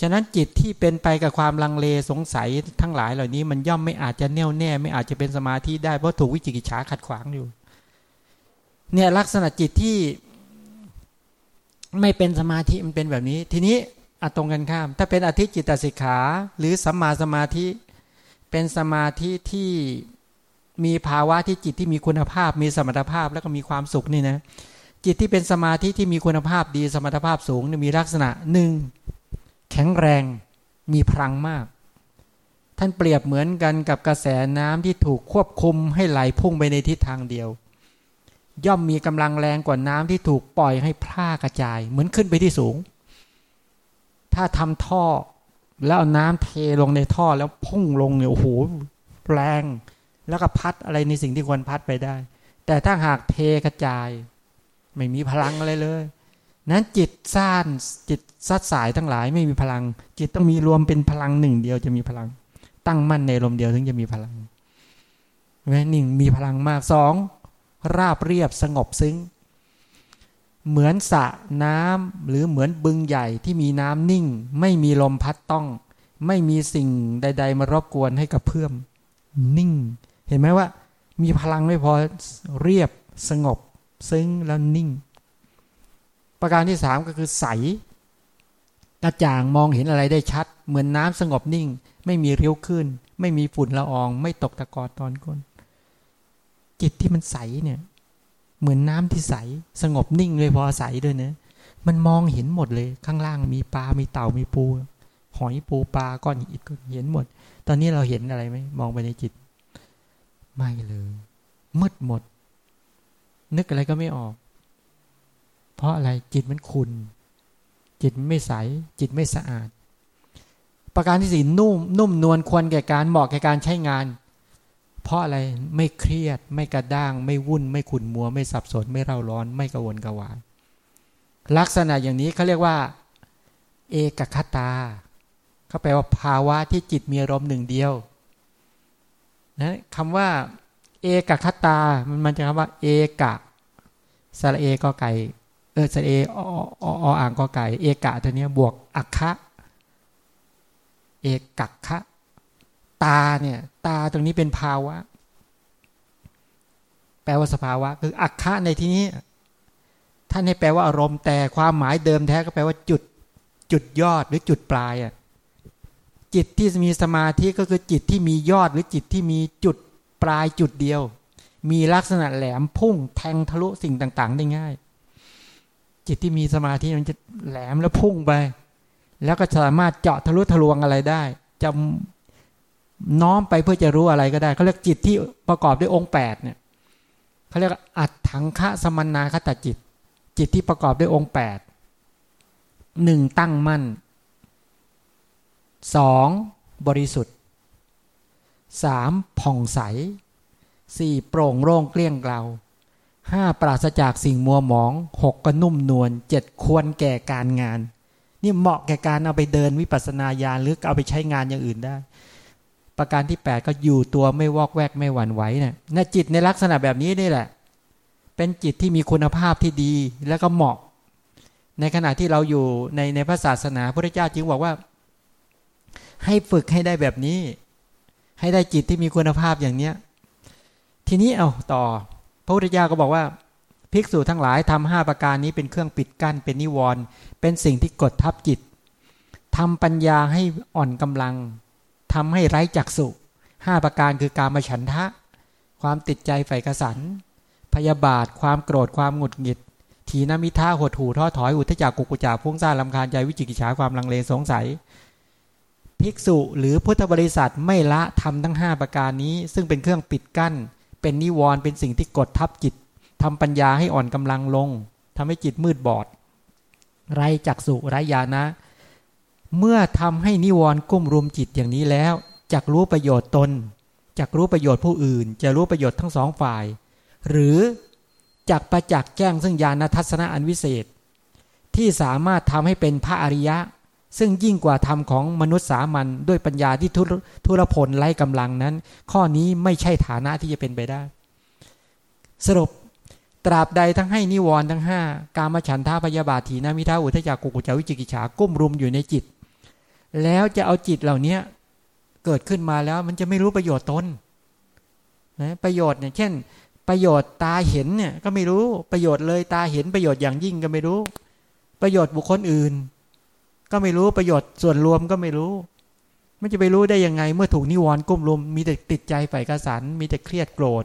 [SPEAKER 1] ฉะนั้นจิตที่เป็นไปกับความลังเลสงสัยทั้งหลายเหล่านี้ มันย่อมไม่อาจจะแน่วแน่ ไม่อาจจะเป็นสมาธิได้เพราะถูกวิจิกิจฉาขัดขวางอยู่ เนี่ยลักษณะจิตที่ไม่เป็นสมาธิมันเป็นแบบนี้ ทีนี้ อตรงกันข้าม ถ้าเป็นอธิจิตสิกขา หรือสัมมาสมาธิ เป็นสมาธิที่มีภาวะที่จิตที่มีคุณภาพ มีสมรรถภาพแล้วก็มีความสุขนี่นะจิตที่เป็นสมาธิที่มีคุณภาพดีสมรรถภาพสูงมีลักษณะหนึ่งแข็งแรงมีพลังมาก ท่านเปรียบเหมือนกันกับกระแสน้ำที่ถูกควบคุมให้ไหลพุ่งไปในทิศทางเดียว ย่อมมีกำลังแรงกว่าน้ำที่ถูกปล่อยให้พร่ากระจาย เหมือนขึ้นไปที่สูง ถ้าทำท่อ แล้วเอาน้ำเทลงในท่อแล้วพุ่งลงเนี่ยโอ้โหแรง แล้วก็พัดอะไรในสิ่งที่ควรพัดไปได้ แต่ถ้าหากเทกระจาย ไม่มีพลังอะไรเลย นั้นจิตซ่านจิตซัดสายทั้งหลายไม่มีพลัง จิตต้องมีรวมเป็นพลังหนึ่งเดียวจะมีพลัง ตั้งมั่นในลมเดียวถึงจะมีพลังแม้หนึ่งมีพลังมากสองราบเรียบสงบซึ้ง เหมือนสระน้ำหรือเหมือนบึงใหญ่ที่มีน้ำนิ่ง ไม่มีลมพัดต้อง ไม่มีสิ่งใด ๆ มารบกวนให้กับเพื่อมนิ่ง เห็นไหมว่า มีพลังไม่พอเรียบสงบ ซึ้งแล้วนิ่ง ประการที่สามก็คือใสกระจ่างมองเห็นอะไรได้ชัด เหมือนน้ำสงบนิ่ง ไม่มีเริ้วขึ้น ไม่มีฝุ่นละออง ไม่ตกตะกอนตอนก้นจิตที่มันใสเนี่ย เหมือนน้ำที่ใส สงบนิ่งเลยพอใสด้วยนะมันมองเห็นหมดเลย ข้างล่างมีปลา มีเต่า มีปู หอยปูปลาก้อนอิฐก็เห็นหมด ตอนนี้เราเห็นอะไรไหมมองไปในจิต ไม่เลยมืดหมด นึกอะไรก็ไม่ออก เพราะอะไรจิตมันขุนจิตไม่ใส จิตไม่สะอาด ประการที่สี่นุ่มนุ่มนวลควรแก่การเหมาะแก่การใช้งาน เพราะอะไรไม่เครียด ไม่กระด้าง ไม่วุ่น ไม่ขุนมัว ไม่สับสน ไม่เร่าร้อน ไม่กระวนกระวาย ลักษณะอย่างนี้เขาเรียกว่า เอกคตาเขาแปลว่าภาวะที่จิตมีอารมณ์หนึ่งเดียวนะคำว่า เอกคตา มันมันจะคำว่า เอกะสระเอกอไก่เออสระเออออ่างกอไก่ เอกะตัวนี้บวกอักคะ เอกักคะ ตาเนี่ย ตาตรงนี้เป็นภาวะ แปลว่าสภาวะ คืออักคะในที่นี้ ท่านให้แปลว่าอารมณ์ แต่ความหมายเดิมแท้ก็แปลว่าจุด จุดยอดหรือจุดปลายอะจิตที่มีสมาธิก็คือจิตที่มียอดหรือจิตที่มีจุดปลายจุดเดียว มีลักษณะแหลมพุ่งแทงทะลุสิ่งต่าง ๆ ได้ง่าย จิตที่มีสมาธิมันจะแหลมแล้วพุ่งไป แล้วก็สามารถเจาะทะลุทะลวงอะไรได้จะ น้อมไปเพื่อจะรู้อะไรก็ได้เขาเรียกจิตที่ประกอบด้วยองค์แปดเนี่ยเขาเรียกอัดถังคะสมนาคตจิต จิตที่ประกอบด้วยองค์แปดหนึ่งตั้งมั่นสองบริสุทธิ์สามผ่องใสสี่โปร่งโล่งเกลี้ยงเกลาห้าปราศจากสิ่งมัวหมองหกก็นุ่มนวลเจ็ดควรแก่การงาน นี่เหมาะแก่การเอาไปเดินวิปัสสนาญาณหรือเอาไปใช้งานอย่างอื่นได้ ประการที่ 8 ก็อยู่ตัวไม่วอกแวกไม่หวั่นไหวเนะี่ยนจิตในลักษณะแบบนี้นี่แหละ เป็นจิตที่มีคุณภาพที่ดีแล้วก็เหมาะ ในขณะที่เราอยู่ในในพระศาสนาพระเจ้าจึงบอกว่า ให้ฝึกให้ได้แบบนี้ ให้ได้จิตที่มีคุณภาพอย่างเนี้ยทีนี้เอาต่อ พระพุทธเจ้าก็บอกว่า ภิกษุทั้งหลายทำห้าประการนี้เป็นเครื่องปิดกั้นเป็นนิวรณ์เป็นสิ่งที่กดทับจิตทำปัญญาให้อ่อนกำลัง ทำให้ไร้จักสุห้าประการคือการมาฉันทะ ความติดใจใฝ่กระสัน พยาบาท ความโกรธความหงุดหงิด ทีนมิท่าหดหูท้อถอยอุทจักกุกุจาพุ่งซ่าลำคาญใจวิจิกิจฉาความลังเลสงสัย ภิกษุหรือพุทธบริษัทไม่ละทำทั้ง 5 ประการนี้ ซึ่งเป็นเครื่องปิดกั้น เป็นนิวรณ์เป็นสิ่งที่กดทับจิตทำปัญญาให้อ่อนกำลังลงทำให้จิตมืดบอด ไรจักสุไรญาณะ เมื่อทำให้นิวรณ์กุ้มรุมจิตอย่างนี้แล้วจักรู้ประโยชน์ตนจักรู้ประโยชน์ผู้อื่น จะรู้ประโยชน์ทั้งสองฝ่าย หรือจักประจักษ์แจ้งซึ่งญาณทัศนะอันวิเศษ ที่สามารถทำให้เป็นพระอริยะ ซึ่งยิ่งกว่าธรรมของมนุษย์สามัญด้วยปัญญาที่ทุรพลไร้กำลังนั้น ข้อนี้ไม่ใช่ฐานะที่จะเป็นไปได้ สรุปตราบใดทั้งให้นิวรณ์ทั้งห้าการมาฉันท่าพยาบาทีนามิท้าอุทจักกุกุจาวิจิกิจฉากุ้มรุมอยู่ในจิต แล้วจะเอาจิตเหล่านี้เกิดขึ้นมาแล้ว มันจะไม่รู้ประโยชน์ตนนะประโยชน์เนี่ยเช่น ประโยชน์ตาเห็นเนี่ยก็ไม่รู้ประโยชน์เลยตาเห็นประโยชน์อย่างยิ่งก็ไม่รู้ ประโยชน์บุคคลอื่น ก็ไม่รู้ประโยชน์ส่วนรวมก็ไม่รู้มันจะไปรู้ได้ยังไง เมื่อถูกนิวรณ์กุ้มลุมมีแต่ติดใจใฝ่กระสันมีแต่เครียดโกรธ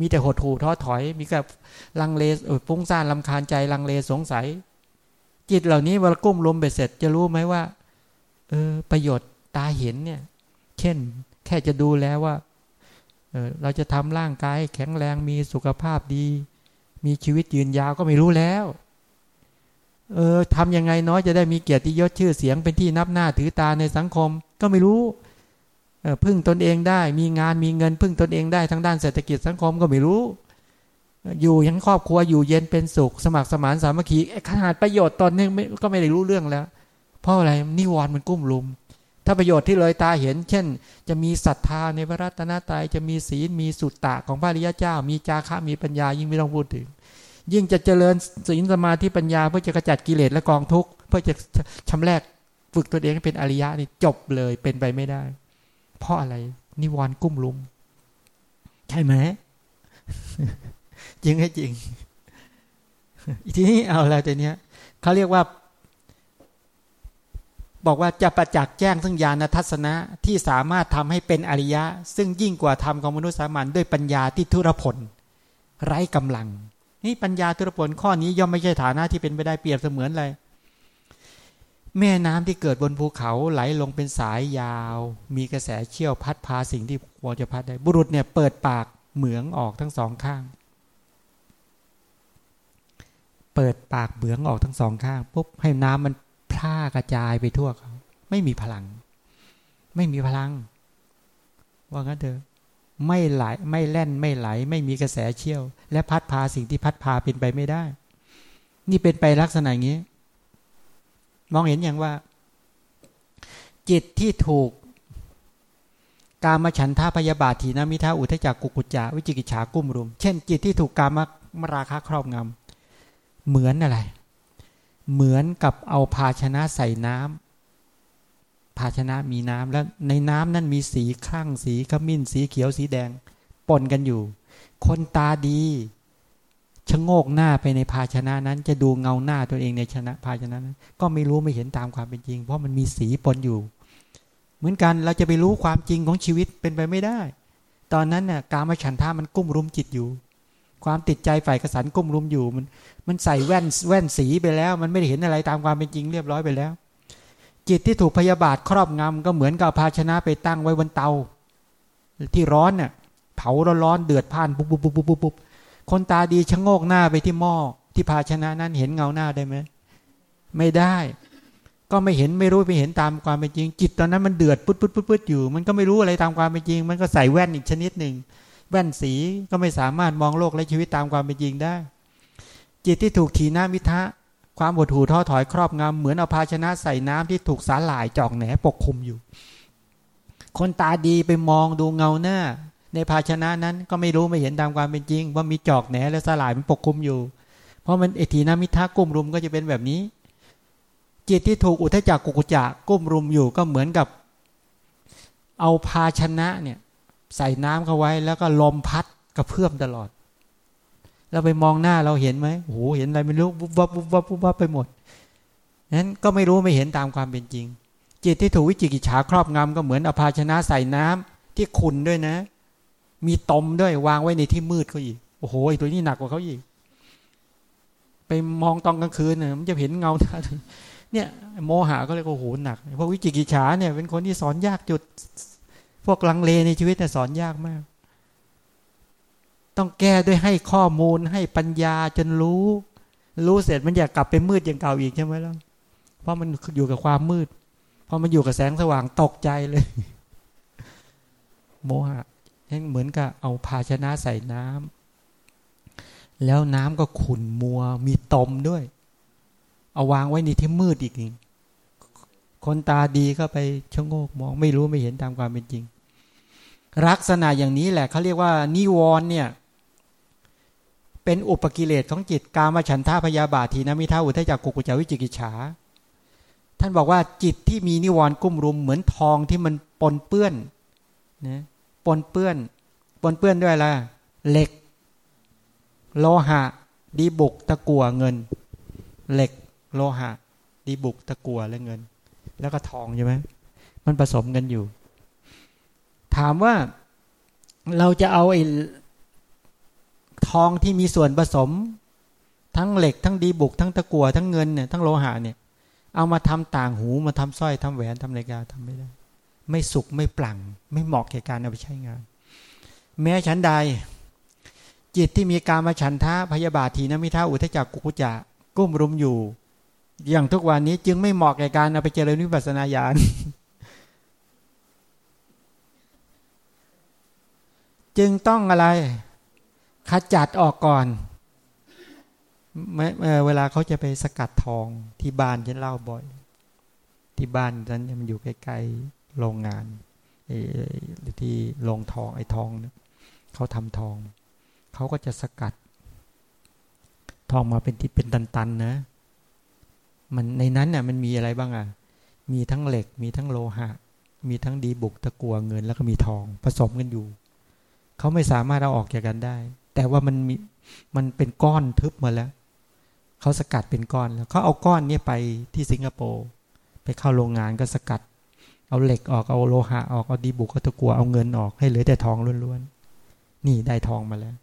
[SPEAKER 1] มีแต่หดหู่ท้อถอย มีแต่ลังเลฟุ้งซ่านลำคาญใจลังเลสงสัย จิตเหล่านี้เวลากุ้มลุมไปเสร็จจะรู้ไหมว่า เออประโยชน์ตาเห็นเนี่ย เช่น แค่จะดูแล้วว่าเออเราจะทำร่างกายแข็งแรงมีสุขภาพดี มีชีวิตยืนยาวก็ไม่รู้แล้วเออทำยังไงน้อยจะได้มีเกียรติยศชื่อเสียงเป็นที่นับหน้าถือตาในสังคมก็ไม่รู้เออพึ่งตนเองได้ มีงานมีเงิน พึ่งตนเองได้ทั้งด้านเศรษฐกิจสังคมก็ไม่รู้ อยู่ยังครอบครัวอยู่เย็นเป็นสุข สมัครสมานสามัคคีขนาดประโยชน์ตอนนี้ก็ไม่ได้รู้เรื่องแล้ว เพราะอะไรนิวรณ์มันกุ้มลุม ถ้าประโยชน์ที่เลยตาเห็น เช่น จะมีศรัทธาในพระรัตนตรัยจะมีศีลมีสุตตะของพระริยเจ้า มีจาคะมีปัญญายิ่งไม่ต้องพูดถึง ยิ่งจะเจริญศีลสมาธิปัญญาเพื่อจะกระจัดกิเลสและกองทุกข์เพื่อจะชำแรกฝึกตัวเองให้เป็นอริยะนี่จบเลยเป็นไปไม่ได้ เพราะอะไร นิวรณ์กุ้มลุม ใช่ไหมจริงให้จริงทีนี้เอาอะไรตัวเนี้ยเขาเรียกว่า บอกว่าจะประจักษ์แจ้งซึ่งญาณทัศนะที่สามารถทำให้เป็นอริยะ ซึ่งยิ่งกว่าธรรมของมนุษย์สามัญด้วยปัญญาที่ทุรพล ไร้กำลัง นี่ปัญญาตุรผลข้อนี้ย่อมไม่ใช่ฐานะที่เป็นไปได้เปรียบเสมือนอะไรแม่น้ำที่เกิดบนภูเขาไหลลงเป็นสายยาว มีกระแสเชี่ยวพัดพาสิ่งที่ควอจะพัดได้ บุรุษเนี่ยเปิดปากเหมืองออกทั้งสองข้าง เปิดปากเหมืองออกทั้งสองข้างปุ๊บให้น้ำมัน พร่ากระจายไปทั่วเขาไม่มีพลัง ไม่มีพลัง ว่างั้นเถอะไม่ไหลไม่แล่นไม่ไหล ไม่มีกระแสเชี่ยว และพัดพาสิ่งที่พัดพาเป็นไปไม่ได้ นี่เป็นไปลักษณะอย่างนี้ มองเห็นอย่างว่า จิตที่ถูก การมาฉันท่าพยาบาทถีนามิท่าอุทจักกุกุจจาวิจิกิจฉากุ้มรุม เช่นจิตที่ถูกการมามราคาครอบงำเหมือนอะไร เหมือนกับเอาภาชนะใส่น้ำภาชนะมีน้ำแล้วในน้ำนั้นมีสีคลั่งสีขมิ้น สีเขียวสีแดงปนกันอยู่ คนตาดีชะโงกหน้าไปในภาชนะนั้น จะดูเงาหน้าตัวเองในชนะภาชนะนั้น ก็ไม่รู้ไม่เห็นตามความเป็นจริง เพราะมันมีสีปนอยู่ เหมือนกันเราจะไปรู้ความจริงของชีวิตเป็นไปไม่ได้ ตอนนั้นน่ะการมาฉันท่ามันกุ้มรุมจิตอยู่ ความติดใจฝ่ายกสันกุ้มรุมอยู่มัน มันใส่แว่นแว่นสีไปแล้ว มันไม่ได้เห็นอะไรตามความเป็นจริงเรียบร้อยไปแล้ว จิตที่ถูกพยาบาทครอบงำก็เหมือนกับภาชนะไปตั้งไว้บนเตา ที่ร้อนเนี่ยเผาร้อนเดือดพ่านปุ๊บปุ๊บปุ๊บปุ๊บปุ๊บคนตาดีชะโงกหน้าไปที่หม้อที่ภาชนะนั้นเห็นเงาหน้าได้ไหมไม่ได้ ก็ไม่เห็นไม่รู้ไม่เห็นตามความเป็นจริง จิตตอนนั้นมันเดือดปุ๊บปุ๊บปุ๊บปุ๊บอยู่ มันก็ไม่รู้อะไรตามความเป็นจริง มันก็ใส่แว่นอีกชนิดหนึ่ง แว่นสีก็ไม่สามารถมองโลกและชีวิตตามความเป็นจริงได้ จิตที่ถูกถีนามิทะ ความหดหู่ท้อถอยครอบงำเหมือนเอาภาชนะใส่น้ำที่ถูกสาหร่ายจอกแหนปกคลุมอยู่ คนตาดีไปมองดูเงาหน้า ในภาชนะนั้นก็ไม่รู้ไม่เห็นตามความเป็นจริง ว่ามีจอกแหนและสาหร่ายมันปกคลุมอยู่ เพราะมันเอทีนามิทากุ้มรุมก็จะเป็นแบบนี้ จิตที่ถูกอุทจักกุกุจักกุ้มรุมอยู่ก็เหมือนกับ เอาภาชนะเนี่ย ใส่น้ำเข้าไว้ แล้วก็ลมพัดกระเพื่อมตลอด เราไปมองหน้าเราเห็นไหมโอ้โหเห็นอะไรไม่รู้วุบวับวุบวับวุบวับไปหมดนั้นก็ไม่รู้ไม่เห็นตามความเป็นจริง จิตที่ถูกวิจิกิจฉาครอบงำก็เหมือนอภาชนะใส่น้ำที่ขุนด้วยนะ มีตมด้วยวางไว้ในที่มืดเขาอีกโอ้โหตัวนี้หนักกว่าเขาอีก ไปมองตอนกลางคืนเนี่ยมันจะเห็นเงาเนี่ย โมหะก็เลยโอ้โหหนักเพราะวิจิกิจฉาเนี่ยเป็นคนที่สอนยากจุด วกลังเลในชีวิตเนี่ยสอนยากมาก ต้องแก้ด้วยให้ข้อมูลให้ปัญญาจนรู้ รู้เสร็จมันอยากกลับไปมืดอย่างเก่าอีกใช่ไหมล่ะเพราะมันอยู่กับความมืดพอมันอยู่กับแสงสว่างตกใจเลย โมหะเหมือนกับเอาภาชนะใส่น้ำแล้วน้ำก็ขุ่นมัวมีตมด้วย เอาวางไว้ในที่มืดอีกนี่คนตาดีก็ไปชะโงกมอง ไม่รู้ไม่เห็นตามความเป็นจริง ลักษณะอย่างนี้แหละเขาเรียกว่านิวรณ์เนี่ย เป็นอุปกิเลสของจิต กามาฉันทาพยาบาทีนะมิท่าอุทจักกุกุจาวิจิกิจฉา ท่านบอกว่าจิตที่มีนิวรณ์กุ้มรุมเหมือนทองที่มันปนเปื้อนนะปนเปื้อน ปนเปื้อนด้วยอะไรเหล็ก โลหะ ดีบุกตะกัวเงิน เหล็ก โลหะ ดีบุกตะกัวและเงิน แล้วก็ทองใช่ไหมมันผสมกันอยู่ ถามว่าเราจะเอาไอ้ทองที่มีส่วนผสม ทั้งเหล็กทั้งดีบุก ทั้งตะกัวทั้งเงินเนี่ยทั้งโลหะเนี่ย เอามาทำต่างหูมาทำสร้อยทำแหวนทำนาฬิกาทำไม่ได้ ไม่สุกไม่ปลั่ง ไม่เหมาะแก่การเอาไปใช้งาน แม้ฉันใด จิตที่มีการมาฉันทะพยาบาททีนมิท่าอุทจักกุกุจะกุ้มรุมอยู่ อย่างทุกวันนี้จึงไม่เหมาะแก่การเอาไปเจริญวิปัสสนาญาณ จึงต้องอะไรขจัดออกก่อนเวลาเขาจะไปสกัดทองที่บ้านฉันเล่าบ่อย ที่บ้านนั้นมันอยู่ใกล้ๆโรงงานหรือที่โรงทองไอ้ทองเนี่ยเขาทำทอง เขาก็จะสกัด ทองมาเป็นที่เป็นตันๆนะ มันในนั้นน่ะมันมีอะไรบ้างอะ มีทั้งเหล็ก มีทั้งโลหะ มีทั้งดีบุกตะกัวเงิน แล้วก็มีทองผสมกันอยู่ เขาไม่สามารถเอาออกจากกันได้ แต่ว่ามันมีมันเป็นก้อนทึบมาแล้ว เขาสกัดเป็นก้อนแล้วเขาเอาก้อนนี้ไปที่สิงคโปร์ไปเข้าโรงงานก็สกัด เอาเหล็กออกเอาโลหะออกเอาดีบุกเอาตะกัวเอาเงินออกให้เหลือแต่ทองล้วนๆนี่ได้ทองมาแล้ว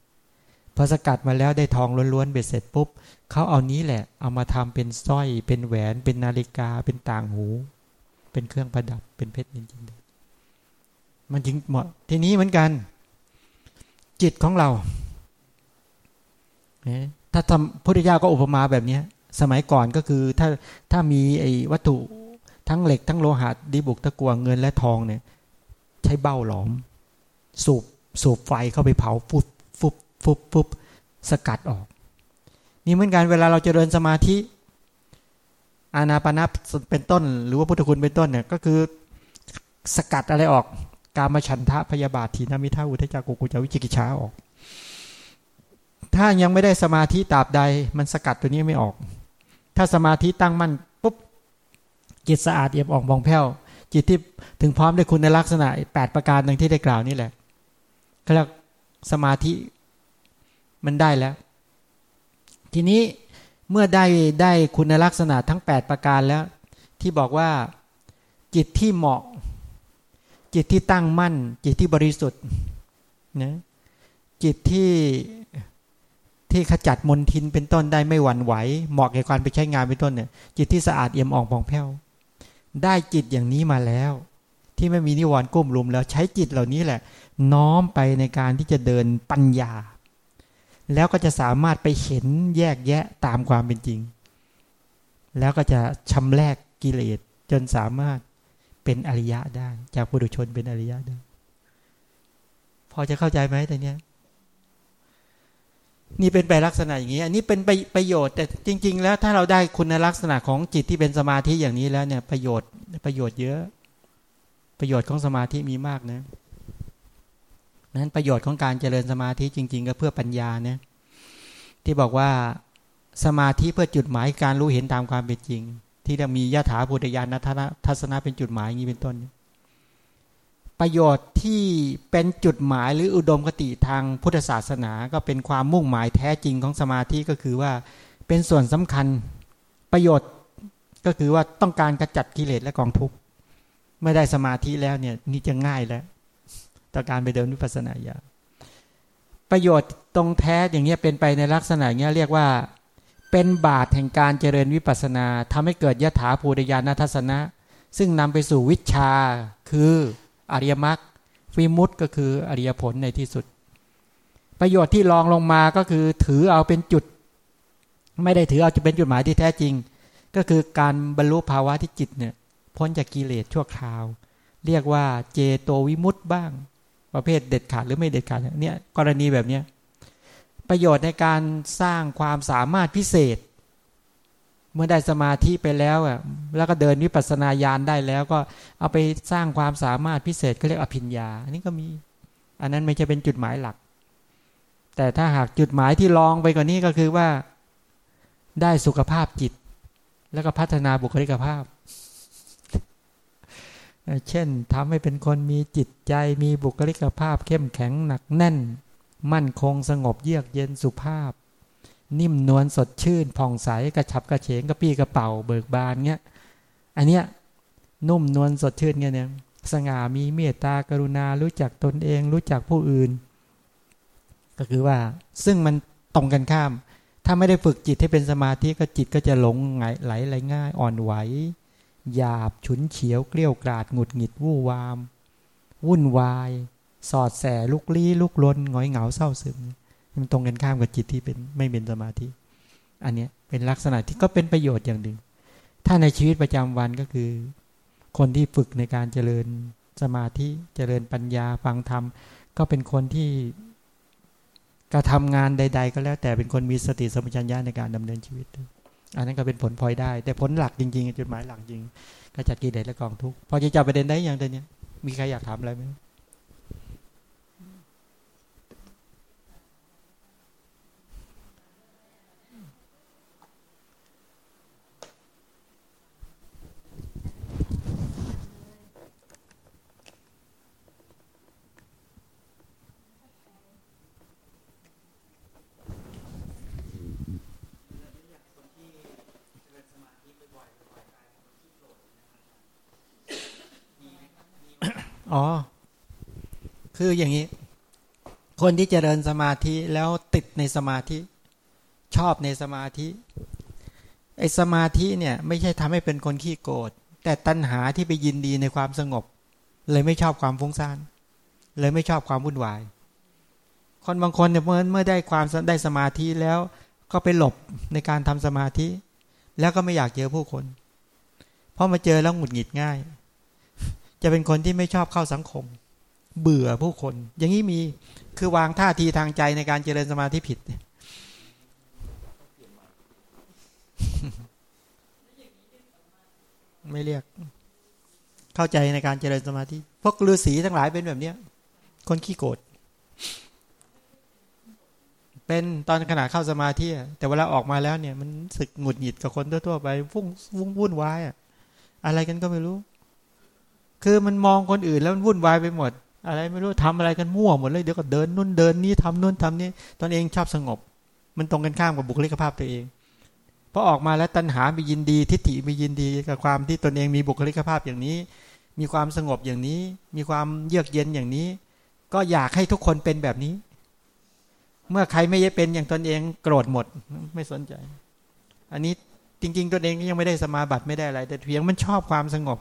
[SPEAKER 1] พอสกัดมาแล้วได้ทองล้วนๆเบ็ดเสร็จปุ๊บเขาเอานี้แหละ เอามาทำเป็นสร้อย เป็นแหวน เป็นนาฬิกา เป็นต่างหู เป็นเครื่องประดับ เป็นเพชรจริงๆมันจริงเหมาะทีนี้เหมือนกัน จิตของเรา ถ้าทำพุทธิยาก็อุปมาแบบนี้สมัยก่อนก็คือถ้าถ้ามีไอ้วัตถุทั้งเหล็กทั้งโลหะดีบุกตะกัวเงินและทองเนี่ย ใช้เบ้าหลอม สูบสูบไฟเข้าไปเผาฟุบฟุบฟุบฟุบสกัดออก นี่เหมือนกันเวลาเราจเจริญสมาธิ อานาปานาเป็นต้น หรือว่าพุทธคุณเป็นต้นเนี่ยก็คือสกัดอะไรออก การมาฉันทะพยาบาททีนมิท่าอุทจักกุกุจวิจิกิชาออก ถ้ายังไม่ได้สมาธิตราบใดมันสกัดตัวนี้ไม่ออก ถ้าสมาธิตั้งมั่นปุ๊บจิตสะอาดเอี่ยมอ่องบองแผ้วจิตที่ถึงพร้อมด้วยคุณในลักษณะแปดประการดังที่ได้กล่าวนี่แหละก็เรียกสมาธิมันได้แล้ว ทีนี้เมื่อได้ได้คุณลักษณะทั้ง 8 ประการแล้ว ที่บอกว่าจิตที่เหมาะ จิตที่ตั้งมั่น จิตที่บริสุทธิ์นะจิตที่ที่ขจัดมนทินเป็นต้นได้ไม่หวั่นไหว เหมาะแก่การไปใช้งานเป็นต้นเนี่ยจิตที่สะอาดเอี่ยมอ่องผ่องแผ้วได้จิตอย่างนี้มาแล้ว ที่ไม่มีนิวรณ์กุ้มลุมแล้วใช้จิตเหล่านี้แหละ น้อมไปในการที่จะเดินปัญญา แล้วก็จะสามารถไปเห็นแยกแยะตามความเป็นจริง แล้วก็จะชำแรกกิเลสจนสามารถ เป็นอริยะได้ จากปุถุชนเป็นอริยะได้ พอจะเข้าใจไหมแต่เนี้ยนี่เป็นไปลักษณะอย่างนี้ อันนี้เป็นประโยชน์แต่จริง ๆ แล้วถ้าเราได้คุณลักษณะของจิตที่เป็นสมาธิอย่างนี้แล้วเนี่ย ประโยชน์ประโยชน์เยอะ ประโยชน์ของสมาธิมีมากนะนั้นประโยชน์ของการเจริญสมาธิจริง ๆ ก็เพื่อปัญญาเนี่ยที่บอกว่าสมาธิเพื่อจุดหมายการรู้เห็นตามความเป็นจริง ที่จะมียถาพุทธญาณทัศนะเป็นจุดหมายอย่างนี้เป็นต้น ประโยชน์ที่เป็นจุดหมายหรืออุดมคติทางพุทธศาสนา ก็เป็นความมุ่งหมายแท้จริงของสมาธิก็คือว่าเป็นส่วนสำคัญประโยชน์ก็คือว่าต้องการกระจัดกิเลสและกองทุกข์เมื่อได้สมาธิแล้วเนี่ยนี่จะง่ายแล้วต่อการไปเดินวิปัสสนาญาประโยชน์ตรงแท้อย่างเงี้ยเป็นไปในลักษณะเงี้ยเรียกว่า เป็นบาทแห่งการเจริญวิปัสนาทำให้เกิดยถาภูตยานัทสนะ ซึ่งนำไปสู่วิชาคืออริยมรรคฟิมุตก็คืออริยผลในที่สุด ประโยชน์ที่รองลงมาก็คือถือเอาเป็นจุด ไม่ได้ถือเอาจะเป็นจุดหมายที่แท้จริง ก็คือการบรรลุภาวะที่จิตเนี่ยพ้นจากกิเลสชั่วคราว เรียกว่าเจโตวิมุตต์บ้าง ประเภทเด็ดขาดหรือไม่เด็ดขาดเนี่ยกรณีแบบเนี้ย ประโยชน์ในการสร้างความสามารถพิเศษ เมื่อได้สมาธิไปแล้วอะแล้วก็เดินวิปัสสนาญาณได้แล้วก็เอาไปสร้างความสามารถพิเศษก็เรียกอภิญญา อันนี้ก็มี อันนั้นไม่ใช่เป็นจุดหมายหลัก แต่ถ้าหากจุดหมายที่รองไปกว่านี้ก็คือว่า ได้สุขภาพจิต แล้วก็พัฒนาบุคลิกภาพ เช่นทำให้เป็นคนมีจิตใจมีบุคลิกภาพเข้มแข็งหนักแน่น มั่นคงสงบเยือกเย็นสุภาพ นิ่มนวลสดชื่นผ่องใสกระฉับกระเฉงกระปี้กระเป๋าเบิกบานเงี้ยอันเนี้ยนุ่มนวลสดชื่นเงี้ยเนี่ยสง่ามีเมตตากรุณารู้จักตนเอง รู้จักผู้อื่น ก็คือว่าซึ่งมันตรงกันข้าม ถ้าไม่ได้ฝึกจิตให้เป็นสมาธิก็จิตก็จะหลงไหลไหลง่าย อ่อนไหวหยาบฉุนเฉียวเกลี้ยวกราดหงุดหงิดวู่วาม วุ่นวาย สอดแสลุกลี้ลุกลนหงอยเหงาเศร้าซึมมันตรงกันข้ามกับจิตที่เป็นไม่เป็นสมาธิ อันนี้เป็นลักษณะที่ก็เป็นประโยชน์อย่างหนึ่ง ถ้าในชีวิตประจำวันก็คือ คนที่ฝึกในการเจริญสมาธิเจริญปัญญาฟังธรรม ก็เป็นคนที่กระทำงานใด ๆ ก็แล้ว แต่เป็นคนมีสติสมัชัญญาในการดำเนินชีวิต อันนั้นก็เป็นผลพลอยได้ แต่ผลหลักจริง ๆ จุดหมายหลักจริง ก็จัดกิเลสและกองทุกข์พอจะจับประเด็นได้อย่างเดียวนี้มีใครอยากถามอะไรไหม อ๋อ คืออย่างนี้ คนที่เจริญสมาธิแล้วติดในสมาธิ ชอบในสมาธิไอ้สมาธิเนี่ย ไม่ใช่ทำให้เป็นคนขี้โกรธแต่ตัณหาที่ไปยินดีในความสงบ เลยไม่ชอบความฟุ้งซ่านเลยไม่ชอบความวุ่นวาย คนบางคนเนี่ยเมื่อเมื่อได้ความได้สมาธิแล้วก็ไปหลบในการทำสมาธิ แล้วก็ไม่อยากเจอผู้คน เพราะมาเจอแล้วหงุดหงิดง่าย จะเป็นคนที่ไม่ชอบเข้าสังคม เบื่อผู้คน อย่างนี้มีคือวางท่าทีทางใจในการเจริญสมาธิผิดไม่เรียก เข้าใจในการเจริญสมาธิพวกฤาษีทั้งหลายเป็นแบบเนี้ย คนขี้โกรธเป็นตอนขณะเข้าสมาธิแต่เวลาออกมาแล้วเนี่ย มันสึกหงุดหงิดกับคนทั่วๆไปฟุ้งวุ่นวุ่นวายอะอะไรกันก็ไม่รู้ คือมันมองคนอื่นแล้วมันวุ่นวายไปหมด อะไรไม่รู้ทำอะไรกันมั่วหมดเลยเดี๋ยวก็เดินนู่นเดินนี่ทำนู่นทำนี่ตนเองชอบสงบ มันตรงกันข้ามกับบุคลิกภาพตัวเองพอออกมาแล้วตัณหาไปยินดี ทิฏฐิไปยินดีกับความที่ตนเองมีบุคลิกภาพอย่างนี้ มีความสงบอย่างนี้ มีความเยือกเย็นอย่างนี้ ก็อยากให้ทุกคนเป็นแบบนี้ เมื่อใครไม่ได้เป็นอย่างตนเองโกรธหมดไม่สนใจ อันนี้จริง ๆตนเองยังไม่ได้สมาบัติไม่ได้อะไร แต่เพียงมันชอบความสงบ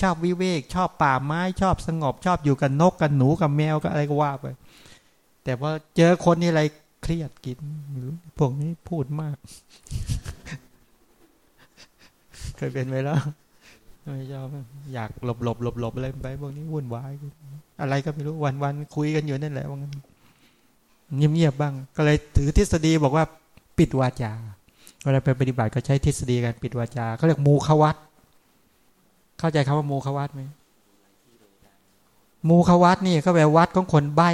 [SPEAKER 1] ชอบวิเวก ชอบป่าไม้ชอบสงบ ชอบอยู่กับนกกับหนูกับแมวกับอะไรก็ว่าไป แต่พอเจอคนนี่อะไรเครียดกินพวกนี้พูดมาก เคยเป็นไปแล้วไม่ชอบอยากหลบหลบหลบหลบอะไรไปพวกนี้วุ่นวายอะไรก็ไม่รู้วันวันคุยกันอยู่นั่นแหละว่างั้นเงียบๆบ้าง ก็เลยถือทฤษฎีบอกว่า ปิดวาจาเวลาไปปฏิบัติก็ใช้ทฤษฎีการปิดวาจาเขาเรียกมูขวัต เข้าใจคำว่าโมฆวัตไหมโมฆวัตนี่ก็แปลวัดของคนใบ้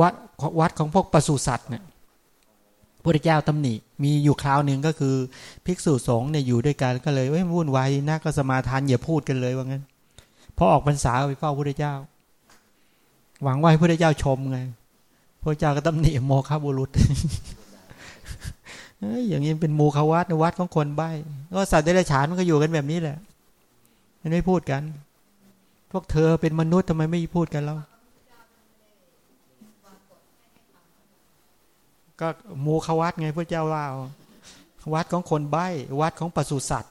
[SPEAKER 1] วัดวัดของพวกปศุสัตว์เนี่ยพระเจ้าตำหนิ มีอยู่คราวหนึ่งก็คือ ภิกษุสงฆ์เนี่ยอยู่ด้วยกันก็เลยเอ้ยวุ่นวายนะก็สมาทานอย่าพูดกันเลยว่างั้นพอออกพรรษาไปเฝ้าพระเจ้า หวังว่าให้พระเจ้าชมไงพระเจ้าก็ตำหนิโมฆะบุรุษ อย่างนี้เป็นมูขวัตวัดของคนใบ้ก็สัตว์เดรัจฉานมันก็อยู่กันแบบนี้แหละ มันไม่พูดกัน พวกเธอเป็นมนุษย์ทำไมไม่พูดกันแล้วก็มูขวัตไงพระเจ้าว่าวัดของคนใบ้ วัดของปศุสัตว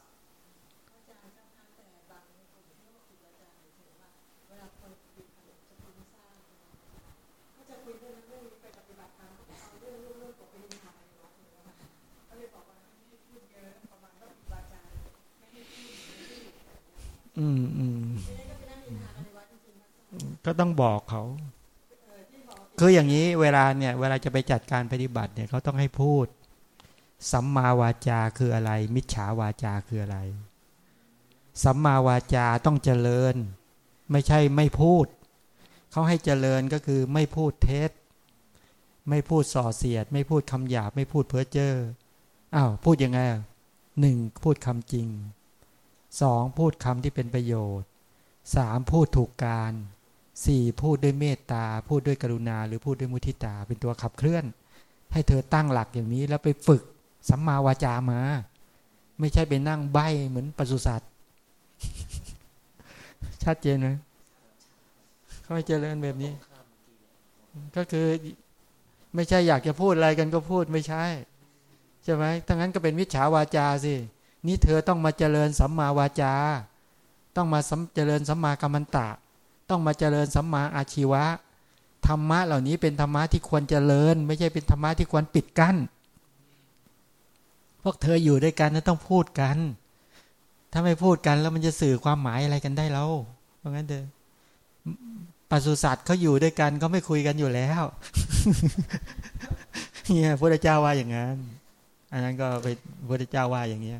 [SPEAKER 1] อืมอืมก็ต้องบอกเขา คืออย่างนี้เวลาเนี่ย เวลาจะไปจัดการปฏิบัติเนี่ยเขาต้องให้พูด สัมมาวาจาคืออะไร มิจฉาวาจาคืออะไร สัมมาวาจาต้องเจริญ ไม่ใช่ไม่พูด เขาให้เจริญก็คือไม่พูดเท็จ ไม่พูดส่อเสียด ไม่พูดคำหยาบ ไม่พูดเพ้อเจ้ออ้าวพูดยังไงหนึ่งพูดคำจริง สองพูดคำที่เป็นประโยชน์สามพูดถูกการสี่พูดด้วยเมตตา พูดด้วยกรุณา หรือพูดด้วยมุทิตา เป็นตัวขับเคลื่อน ให้เธอตั้งหลักอย่างนี้แล้วไปฝึกสัมมาวาจามา ไม่ใช่ไปนั่งใบเหมือนปศุสัตว์ชัดเจนไหมเขาให้เจริญแบบนี้ ก็คือไม่ใช่อยากจะพูดอะไรกันก็พูดไม่ใช่ ใช่ไหมทั้งนั้นก็เป็นวิชาวาจาสิ นี่เธอต้องมาเจริญสัมมาวาจา ต้องมาเจริญสัมมากัมมันตะ ต้องมาเจริญสัมมาอาชีวะ ธรรมะเหล่านี้เป็นธรรมะที่ควรเจริญ ไม่ใช่เป็นธรรมะที่ควรปิดกั้น พวกเธออยู่ด้วยกันต้องพูดกัน ถ้าไม่พูดกันแล้วมันจะสื่อความหมายอะไรกันได้แล้วเพราะงั้นเถอปศุสัตว์เขาอยู่ด้วยกันก็ไม่คุยกันอยู่แล้วเนี่ยพระเจ้าว่าอย่างนั้น อันนั้นก็ไปพระเจ้าว่าอย่างเนี้ย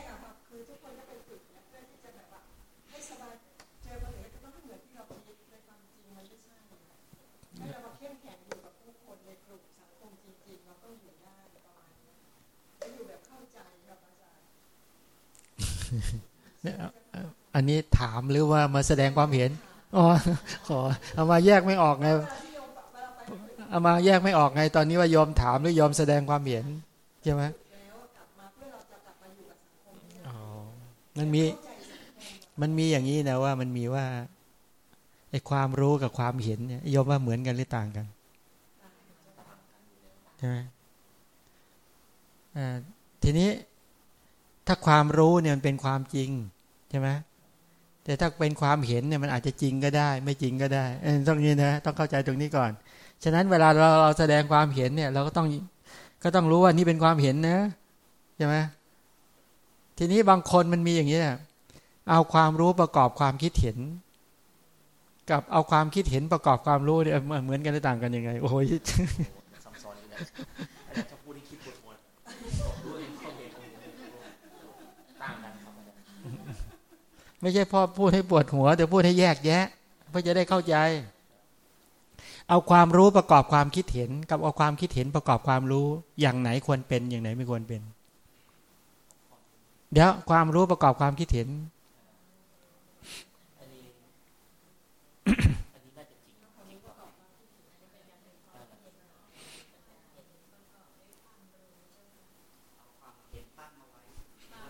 [SPEAKER 1] อันนี้ถามหรือว่ามาแสดงความเห็นอ๋อขอเอามาแยกไม่ออกไงเอามาแยกไม่ออกไง ตอนนี้ว่ายอมถามหรือยอมแสดงความเห็นใช่ไหมมันมีมันมีอย่างนี้นะว่ามันมีว่าไอ้ความรู้กับความเห็นเนี่ยยอมว่าเหมือนกันหรือต่างกันใช่ไหมทีนี้ ถ้าความรู้เนี่ยมันเป็นความจริงใช่ไหมแต่ถ้าเป็นความเห็นเนี่ยมันอาจจะจริงก็ได้ ไม่จริงก็ได้ต้องนี้นะต้องเข้าใจตรงนี้ก่อน ฉะนั้นเวลาเราเราแสดงความเห็นเนี่ย เราก็ต้องก็ต้องรู้ว่านี่เป็นความเห็นนะใช่ไหมทีนี้บางคนมันมีอย่างนี้นะเอาความรู้ประกอบความคิดเห็น กับเอาความคิดเห็นประกอบความรู้เนี่ยเหมือนกันหรือต่างกันยังไง โอ้ย ไม่ใช่พ่อพูดให้ปวดหัว แต่พูดให้แยกแยะ เพื่อจะได้เข้าใจ เอาความรู้ประกอบความคิดเห็น กับเอาความคิดเห็นประกอบความรู้อย่างไหนควรเป็นอย่างไหนไม่ควรเป็น เดี๋ยวความรู้ประกอบความคิดเห็น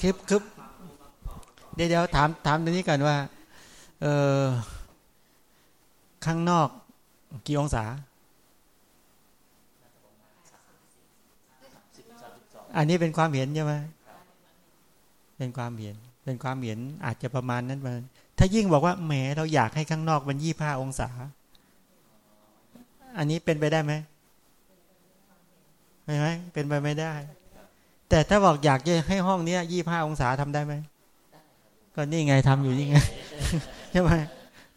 [SPEAKER 1] คือคือ เดี๋ยวเดี๋ยวถามถามตรงนี้ก่อนว่า เออข้างนอกกี่องศา อันนี้เป็นความเห็นใช่ไหมเป็นความเห็น เป็นความเห็นอาจจะประมาณนั้นมาถ้ายิ่งบอกว่าแหมเราอยากให้ข้างนอกมันยี่ห้าองศา อันนี้เป็นไปได้ไหมไม่ไหมเป็นไปไม่ได้ แต่ถ้าบอกอยากจะให้ห้องนี้ยี่ห้าองศาทำได้ไหม ก็นี่ไงทำอยู่นี่ไงใช่ไหม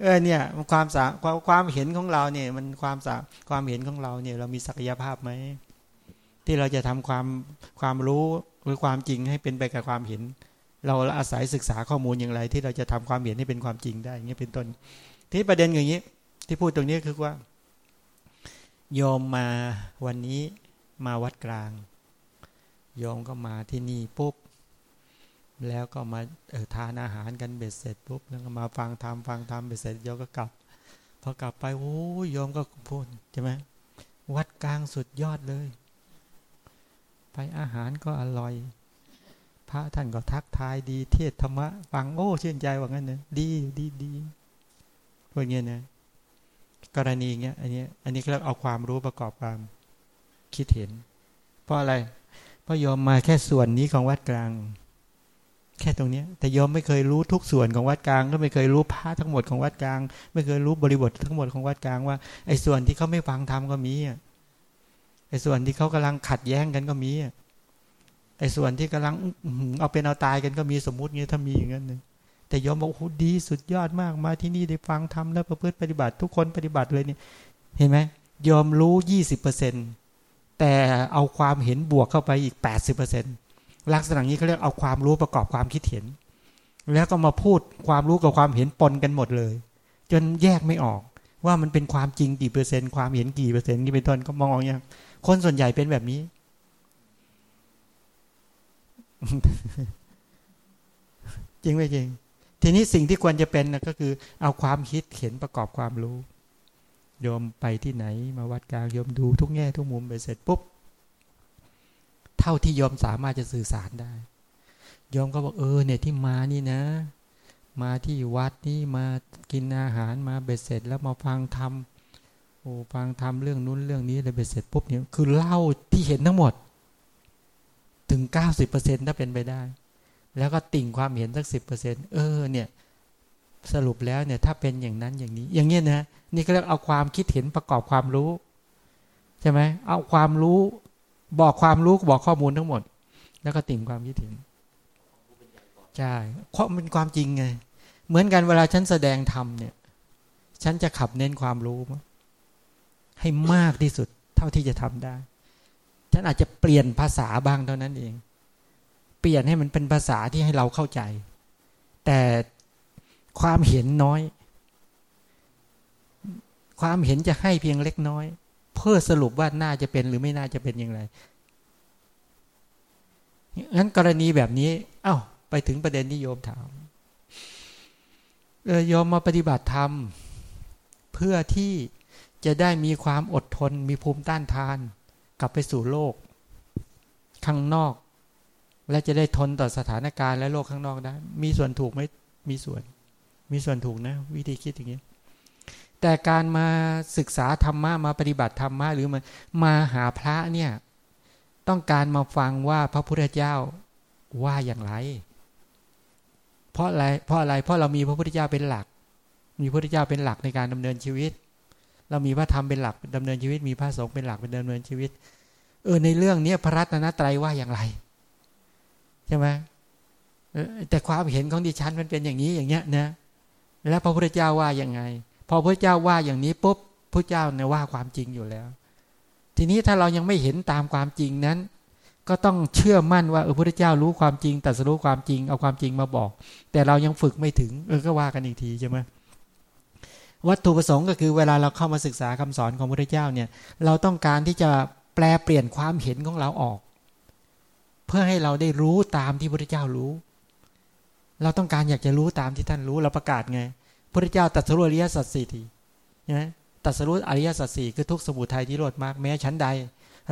[SPEAKER 1] เออเนี่ยความสาความความเห็นของเราเนี่ย มันความสาความเห็นของเราเนี่ย เรามีศักยภาพไหมที่เราจะทำความความรู้หรือความจริงให้เป็นไปกับความเห็น เราอาศัยศึกษาข้อมูลอย่างไร ที่เราจะทำความเห็นให้เป็นความจริงได้อย่างนี้ยเป็นต้น ที่ประเด็นอย่างนี้ ที่พูดตรงนี้คือว่า โยมมาวันนี้มาวัดกลาง โยมก็มาที่นี่ปุ๊บ แล้วก็มาออทานอาหารกันเบ็ดเสร็จปุ๊บแล้วก็มาฟังธรรมฟังธรรมเบ็ดเสร็จโยมก็กลับพอกลับไปโอ้ยโยมก็พูดใช่ไหมวัดกลางสุดยอดเลย ไปอาหารก็อร่อย พระท่านก็ทักทายดีเทศธรรมะฟังโอ้ชื่นใจว่างั้นเนยดีดีดีพวกนี้นะกรณีเงี้ยอันนี้อันนี้เราเอาความรู้ประกอบความคิดเห็น เพราะอะไรเพราะยอมมาแค่ส่วนนี้ของวัดกลาง แค่ตรงนี้แต่ยอมไม่เคยรู้ทุกส่วนของวัดกลาง ก็ไม่เคยรู้พระทั้งหมดของวัดกลาง ไม่เคยรู้บริบททั้งหมดของวัดกลางว่าไอ้ส่วนที่เขาไม่ฟังธรรมก็มีไอ้ส่วนที่เขากำลังขัดแย้งกันก็มีไอ้ส่วนที่กำลังเอาเป็นเอาตายกันก็มีสมมุติเงี้ยถ้ามีอย่างนั้นนึงแต่ยอมบอกโอ้ดีสุดยอดมากมาที่นี่ได้ฟังธรรมแล้วประพฤติปฏิบัติทุกคนปฏิบัติเลยเนี่ย เห็นไหมยอมรู้ยี่สิบเปอร์เซ็นแต่เอาความเห็นบวกเข้าไปอีกแปดสิบเปอร์เซ็นต์ ลักษณะนี้เขาเรียกเอาความรู้ประกอบความคิดเห็น แล้วก็มาพูดความรู้กับความเห็นปนกันหมดเลย จนแยกไม่ออก ว่ามันเป็นความจริงกี่เปอร์เซ็นต์ความเห็นกี่เปอร์เซ็นต์นี่เป็นต้นก็มองอย่างคนส่วนใหญ่เป็นแบบนี้ จริงไหมจริง ทีนี้สิ่งที่ควรจะเป็นนะก็คือ เอาความคิดเห็นประกอบความรู้โยมไปที่ไหนมาวัดกลางโยมดูทุกแง่ทุกมุมไปเสร็จปุ๊บ เท่าที่โยมสามารถจะสื่อสารได้โยมก็บอกเออเนี่ยที่มานี่นะ มาที่วัดนี่มากินอาหารมาเบ็ดเสร็จ แล้วมาฟังธรรมโอ้ฟังธรรมเรื่องนู้นเรื่องนี้เลยเบ็ดเสร็จปุ๊บเนี่ยคือเล่าที่เห็นทั้งหมด ถึงเก้าสิบเปอร์เซ็นถ้าเป็นไปได้ แล้วก็ติ่งความเห็นสักสิบเปอร์เซ็นเออเนี่ยสรุปแล้วเนี่ยถ้าเป็นอย่างนั้นอย่างนี้ อย่างเงี้ยนะนี่ก็เรียกเอาความคิดเห็นประกอบความรู้ ใช่ไหมเอาความรู้ บอกความรู้บอกข้อมูลทั้งหมด แล้วก็ติ่งความคิดเห็นใช่เพราะมันความจริงไง เหมือนกันเวลาฉันแสดงธรรมเนี่ย ฉันจะขับเน้นความรู้ให้มากที่สุดเท่าที่จะทำได้ ฉันอาจจะเปลี่ยนภาษาบ้างเท่านั้นเอง เปลี่ยนให้มันเป็นภาษาที่ให้เราเข้าใจ แต่ความเห็นน้อย ความเห็นจะให้เพียงเล็กน้อย เพื่อสรุปว่าน่าจะเป็นหรือไม่น่าจะเป็นอย่างไรงั้นกรณีแบบนี้ เอา้า ไปถึงประเด็นที่โยมถามเออโยมมาปฏิบัติธรรม เพื่อที่จะได้มีความอดทน มีภูมิต้านทาน กลับไปสู่โลก ข้างนอก และจะได้ทนต่อสถานการณ์และโลกข้างนอกได้ มีส่วนถูกไหมมีส่วน มีส่วนถูกนะ วิธีคิดอย่างนี้ แต่การมาศึกษาธรรมะมาปฏิบัติธรรมะหรือมามาหาพระเนี่ย ต้องการมาฟังว่าพระพุทธเจ้าว่าอย่างไร เพราะอะไรเพราะอะไรเพราะเรามีพระพุทธเจ้าเป็นหลัก มีพระพุทธเจ้าเป็นหลักในการดำเนินชีวิต เรามีพระธรรมเป็นหลักดำเนินชีวิต มีพระสงฆ์เป็นหลักเป็นดำเนินชีวิต เออในเรื่องนี้พระรัตนตรัยว่าอย่างไรใช่ไหมแต่ความเห็นของดิฉันมันเป็นอย่างนี้อย่างเงี้ยนะแล้วพระพุทธเจ้าว่าอย่างไง พอพระเจ้าว่าอย่างนี้ปุ๊บพระเจ้าเนี่ยว่าความจริงอยู่แล้ว ทีนี้ถ้าเรายังไม่เห็นตามความจริงนั้น ก็ต้องเชื่อมั่นว่าเออพระเจ้ารู้ความจริงตัดสรู้ความจริงเอาความจริงมาบอก แต่เรายังฝึกไม่ถึง เออก็ว่ากันอีกทีใช่ไหมวัตถุประสงค์ก็คือเวลาเราเข้ามาศึกษาคำสอนของพระเจ้าเนี่ย เราต้องการที่จะแปลเปลี่ยนความเห็นของเราออก เพื่อให้เราได้รู้ตามที่พระเจ้ารู้ เราต้องการอยากจะรู้ตามที่ท่านรู้เราประกาศไง พระเจ้าตัดสรู้อริยสัจสี่ทีใช่ไหมตัดสรู้อริยสัจสี่คือทุกสมุทัยที่โรดมากแม้ชั้นใด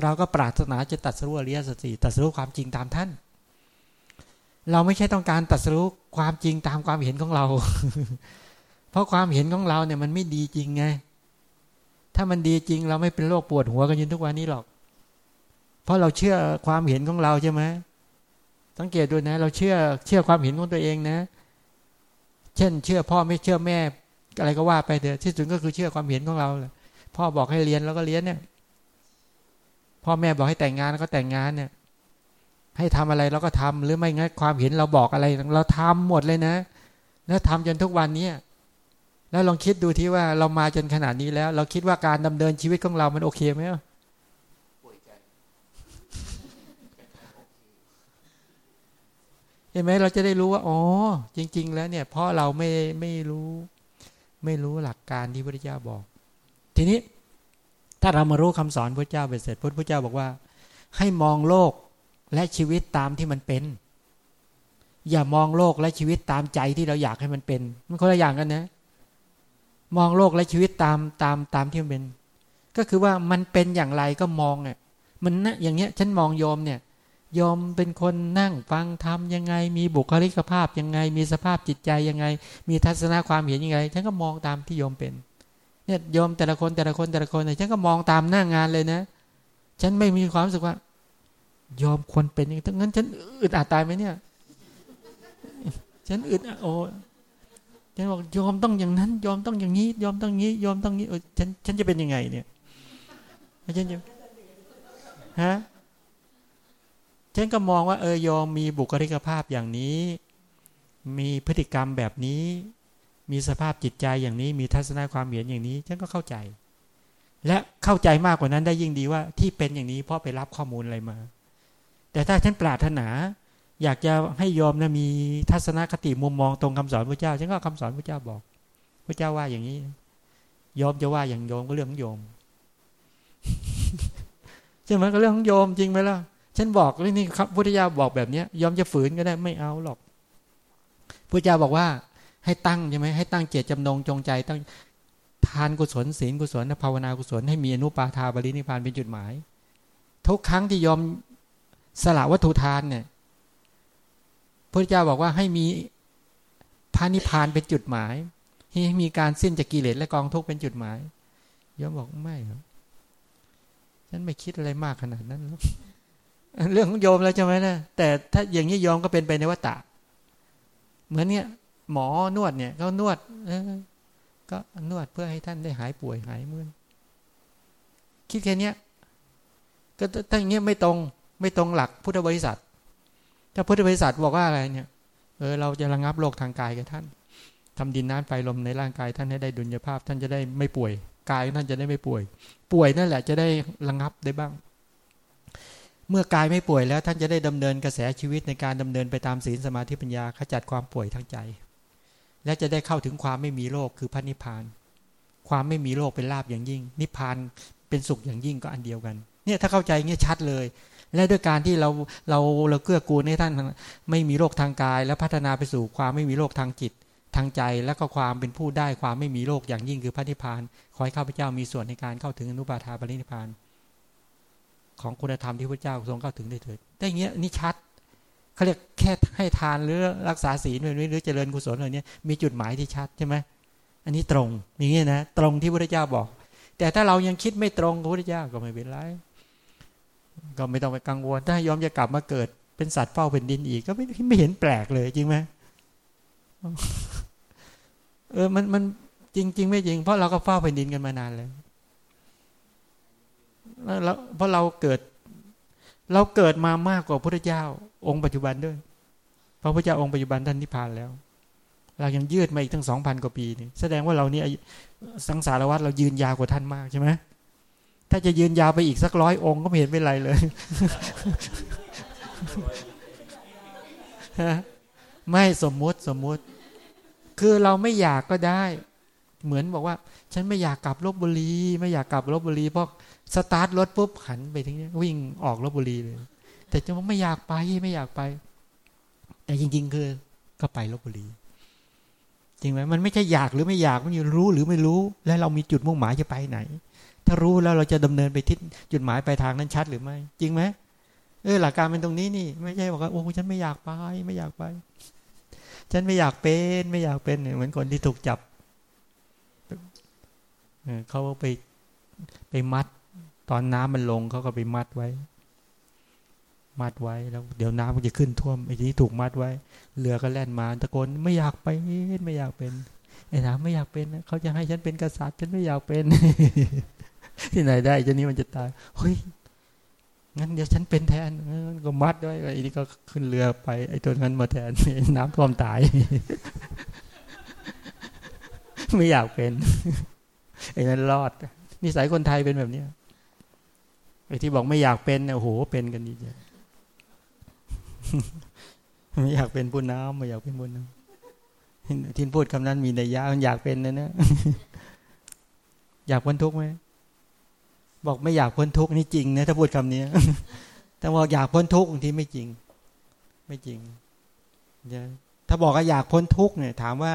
[SPEAKER 1] เราก็ปรารถนาจะตัดสู้อริยสัจสี่ตัดสู้ความจริงตามท่าน เราไม่ใช่ต้องการตัดสู้ความจริงตามความเห็นของเรา เพราะความเห็นของเราเนี่ยมันไม่ดีจริงไง ถ้ามันดีจริงเราไม่เป็นโรคปวดหัวกันยินทุกวันนี้หรอก เพราะเราเชื่อความเห็นของเราใช่ไหมสังเกตดูนะ เราเชื่อเชื่อความเห็นของตัวเองนะ เช่น เชื่อพ่อไม่เชื่อแม่ อะไรก็ว่าไปเถอะที่สุดก็คือเชื่อความเห็นของเราพ่อบอกให้เรียนแล้วก็เรียนเนี่ย พ่อแม่บอกให้แต่งงานก็แต่งงานเนี่ย ให้ทำอะไรเราก็ทำหรือไม่งั้นความเห็นเราบอกอะไร เราทำหมดเลยนะ แล้วทำจนทุกวันนี้แล้วลองคิดดูที่ว่าเรามาจนขนาดนี้แล้ว เราคิดว่าการดำเนินชีวิตของเรามันโอเคไหม เห็นไหมเราจะได้รู้ว่าอ๋อจริง ๆ แล้วเนี่ย เพราะเราไม่ไม่รู้ ไม่รู้หลักการที่พระเจ้าบอก ทีนี้ ถ้าเรามารู้คำสอนพระเจ้าไปเสร็จพระพุทธเจ้าบอกว่า ให้มองโลกและชีวิตตามที่มันเป็น อย่ามองโลกและชีวิตตามใจที่เราอยากให้มันเป็น มันคนละอย่างกันนะ มองโลกและชีวิตตามตามตามที่มันเป็น ก็คือว่ามันเป็นอย่างไรก็มองอะมันนะอย่างเงี้ย ฉันมองโยมเนี่ย ยอมเป็นคนนั่งฟังทำยังไง มีบุคลิกภาพยังไง มีสภาพจิตใจยังไง มีทัศนคความเห็นยังไงฉันก็มองตามที่โยมเป็นเนี่ยโยมแต่ละคนแต่ละคนแต่ละคนเนี่ยฉันก็มองตามหน้างานเลยนะ ฉันไม่มีความรู้สึกว่า ยอมควรเป็นอย่างนั้นฉันอึดอัดตายไหมเนี่ย ฉันอึดโอ้ฉันบอกยอมต้องอย่างนั้น ยอมต้องอย่างนี้ ยอมต้องนี้ยอมต้องนี้ฉันฉันจะเป็นยังไงเนี่ยฉันจะฮะ ฉันก็มองว่าเออยอมมีบุคลิกภาพอย่างนี้ มีพฤติกรรมแบบนี้ มีสภาพจิตใจอย่างนี้ มีทัศนคความเห็นอย่างนี้ ฉันก็เข้าใจ และเข้าใจมากกว่านั้นได้ยิ่งดีว่าที่เป็นอย่างนี้เพราะไปรับข้อมูลอะไรมา แต่ถ้าฉันปรารถนา อยากจะให้ยอมนะมีทัศนคติมุมมองตรงคำสอนพระเจ้า ฉันก็คำสอนพระเจ้าบอกพระเจ้าว่าอย่างนี้ ยอมจะว่าอย่างโยมก็เรื่องของโยมใช่ไหมก็เรื่องของโยมจริงไหมล่ะ ฉันบอกนี่ครับพุทธเจ้าบอกแบบเนี้ยยอมจะฝืนก็ได้ไม่เอาหรอกพุทธเจ้าบอกว่าให้ตั้งใช่ไหมให้ตั้งเจตจำนงจงใจตั้งทานกุศลศีลกุศลภาวนากุศลให้มีอนุปาทาบริณิพานเป็นจุดหมาย ทุกครั้งที่ยอมสละวัตถุทานเนี่ยพระเจ้าบอกว่าให้มีพานิพานเป็นจุดหมาย ให้มีการสิ้นจากกิเลสและกองทุกข์เป็นจุดหมายยอมบอกไม่ครับฉันไม่คิดอะไรมากขนาดนั้นหรอก เรื่องของโยมแล้วใช่ไหมนะแต่ถ้าอย่างนี้ยอมก็เป็นไปในวัฏฏะเหมือนเนี้ยหมอนวดเนี่ยเขานวดก็นวดเพื่อให้ท่านได้หายป่วยหายเมื่อยคิดแค่นี้ก็ถ้าอย่างเงี้ยไม่ตรงไม่ตรงหลักพุทธบริษัท ถ้าพุทธบริษัทบอกว่าอะไรเนี่ยเออเราจะระงับโรคทางกายกับท่านทำดินน้ำไฟลมในร่างกายท่านให้ได้ดุลยภาพ ท่านจะได้ไม่ป่วยกายท่านจะได้ไม่ป่วย ป่วยนั่นแหละจะได้ระงับได้บ้าง เมื่อกายไม่ป่วยแล้วท่านจะได้ดำเนินกระแสชีวิตในการดำเนินไปตามศีลสมาธิปัญญาขจัดความป่วยทางใจ และจะได้เข้าถึงความไม่มีโรคคือพระนิพพาน ความไม่มีโรคเป็นลาบอย่างยิ่ง นิพพานเป็นสุขอย่างยิ่งก็อันเดียวกัน เนี่ยถ้าเข้าใจเงี้ยชัดเลย และด้วยการที่เราเราเราเกื้อกูลให้ท่านไม่มีโรคทางกาย และพัฒนาไปสู่ความไม่มีโรคทางจิตทางใจและก็ความเป็นผู้ได้ความไม่มีโรคอย่างยิ่งคือพระนิพพาน ขอให้ข้าพเจ้ามีส่วนในการเข้าถึงอนุปาทาปรินิพพาน ของคุณธรรมที่พระเจ้าทรงเข้าถึงได้เถิดได้เงี้ยนี่ชัดเขาเรียกแค่ให้ทานหรือรักษาศีลหรือเจริญกุศลอะไรเนี้ยมีจุดหมายที่ชัดใช่ไหมอันนี้ตรงอย่างนี้ยนะตรงที่พระเจ้าบอก แต่ถ้าเรายังคิดไม่ตรงกับพระเจ้าก็ไม่เป็นไรก็ไม่ต้องไปกังวล ถ้ายอมจะกลับมาเกิดเป็นสัตว์เฝ้าแผ่นดินอีก ก็ไม่ไม่เห็นแปลกเลยจริงไหมเออมันมันจริงจริงไม่จริง เพราะเราก็เฝ้าแผ่นดินกันมานานแล้วแล้ว เพราะเราเกิด เราเกิดมามากกว่าพระเจ้า องค์ปัจจุบันด้วย เพราะพระเจ้าองค์ปัจจุบันท่านนิพพานแล้ว เรายังยืดมาอีกตั้งสองพันกว่าปีนี่แสดงว่าเรานี่สังสารวัตรเรายืนยาวกว่าท่านมากใช่ไหมถ้าจะยืนยาวไปอีกสักร้อยองค์ก็ไม่เห็นเป็นไรเลยไม่สมมุติสมมุติ คือเราไม่อยากก็ได้ เหมือนบอกว่า ฉันไม่อยากกลับลบบุรี ไม่อยากกลับลบบุรีเพราะ สตาร์ทรถปุ๊บหันไปทางนี้วิ่งออกลบบุรีเลย แต่จะว่าไม่อยากไปไม่อยากไป แต่จริง ๆ คือก็ไปลบบุรี จริงไหมมันไม่ใช่อยากหรือไม่อยากมันอยู่รู้หรือไม่รู้ และเรามีจุดมุ่งหมายจะไปไหน ถ้ารู้แล้วเราจะดำเนินไปทิศจุดหมายไปทางนั้นชัดหรือไม่ จริงไหมเออหลักการเป็นตรงนี้นี่ ไม่ใช่บอกว่าโอ้ฉันไม่อยากไป ไม่อยากไป ฉันไม่อยากเป็นไม่อยากเป็นเหมือนคนที่ถูกจับเขาไปไปมัด ตอนน้ำมันลงเขาก็ไปมัดไว้ มัดไว้แล้ว เดี๋ยวน้ำมันจะขึ้นท่วมไอ้ที่ถูกมัดไว้ เรือก็แล่นมาตะโกนไม่อยากไปไม่อยากเป็นไอ้น้ำไม่อยากเป็นเขาจะให้ฉันเป็นกษัตริย์ฉันไม่อยากเป็น ที่ไหนได้เจะนี้มันจะตายเฮ้ยงั้นเดี๋ยวฉันเป็นแทนก็มัดด้วยไอ้นี่ก็ขึ้นเรือไป ไอ้ตัวนั้นมาแทนน้ำท่วมตาย ไม่อยากเป็นไอ้นั้นรอดนิสัยคนไทยเป็นแบบนี้ไอ้ที่บอกไม่อยากเป็นเนี่ยโอ้โหเป็นกันดีจ้ะไม่อยากเป็นผู้น้ำไม่อยากเป็นผู้น้ำที่พูดคำนั้นมีในยะมันอยากเป็นนะนะอยากพ้นทุกข์ไหมบอกไม่อยากพ้นทุกข์นี่จริงนะถ้าพูดคำนี้แต่บอกอยากพ้นทุกข์บางทีไม่จริง ไม่จริงถ้าบอกว่าอยากพ้นทุกข์เนี่ย ถามว่า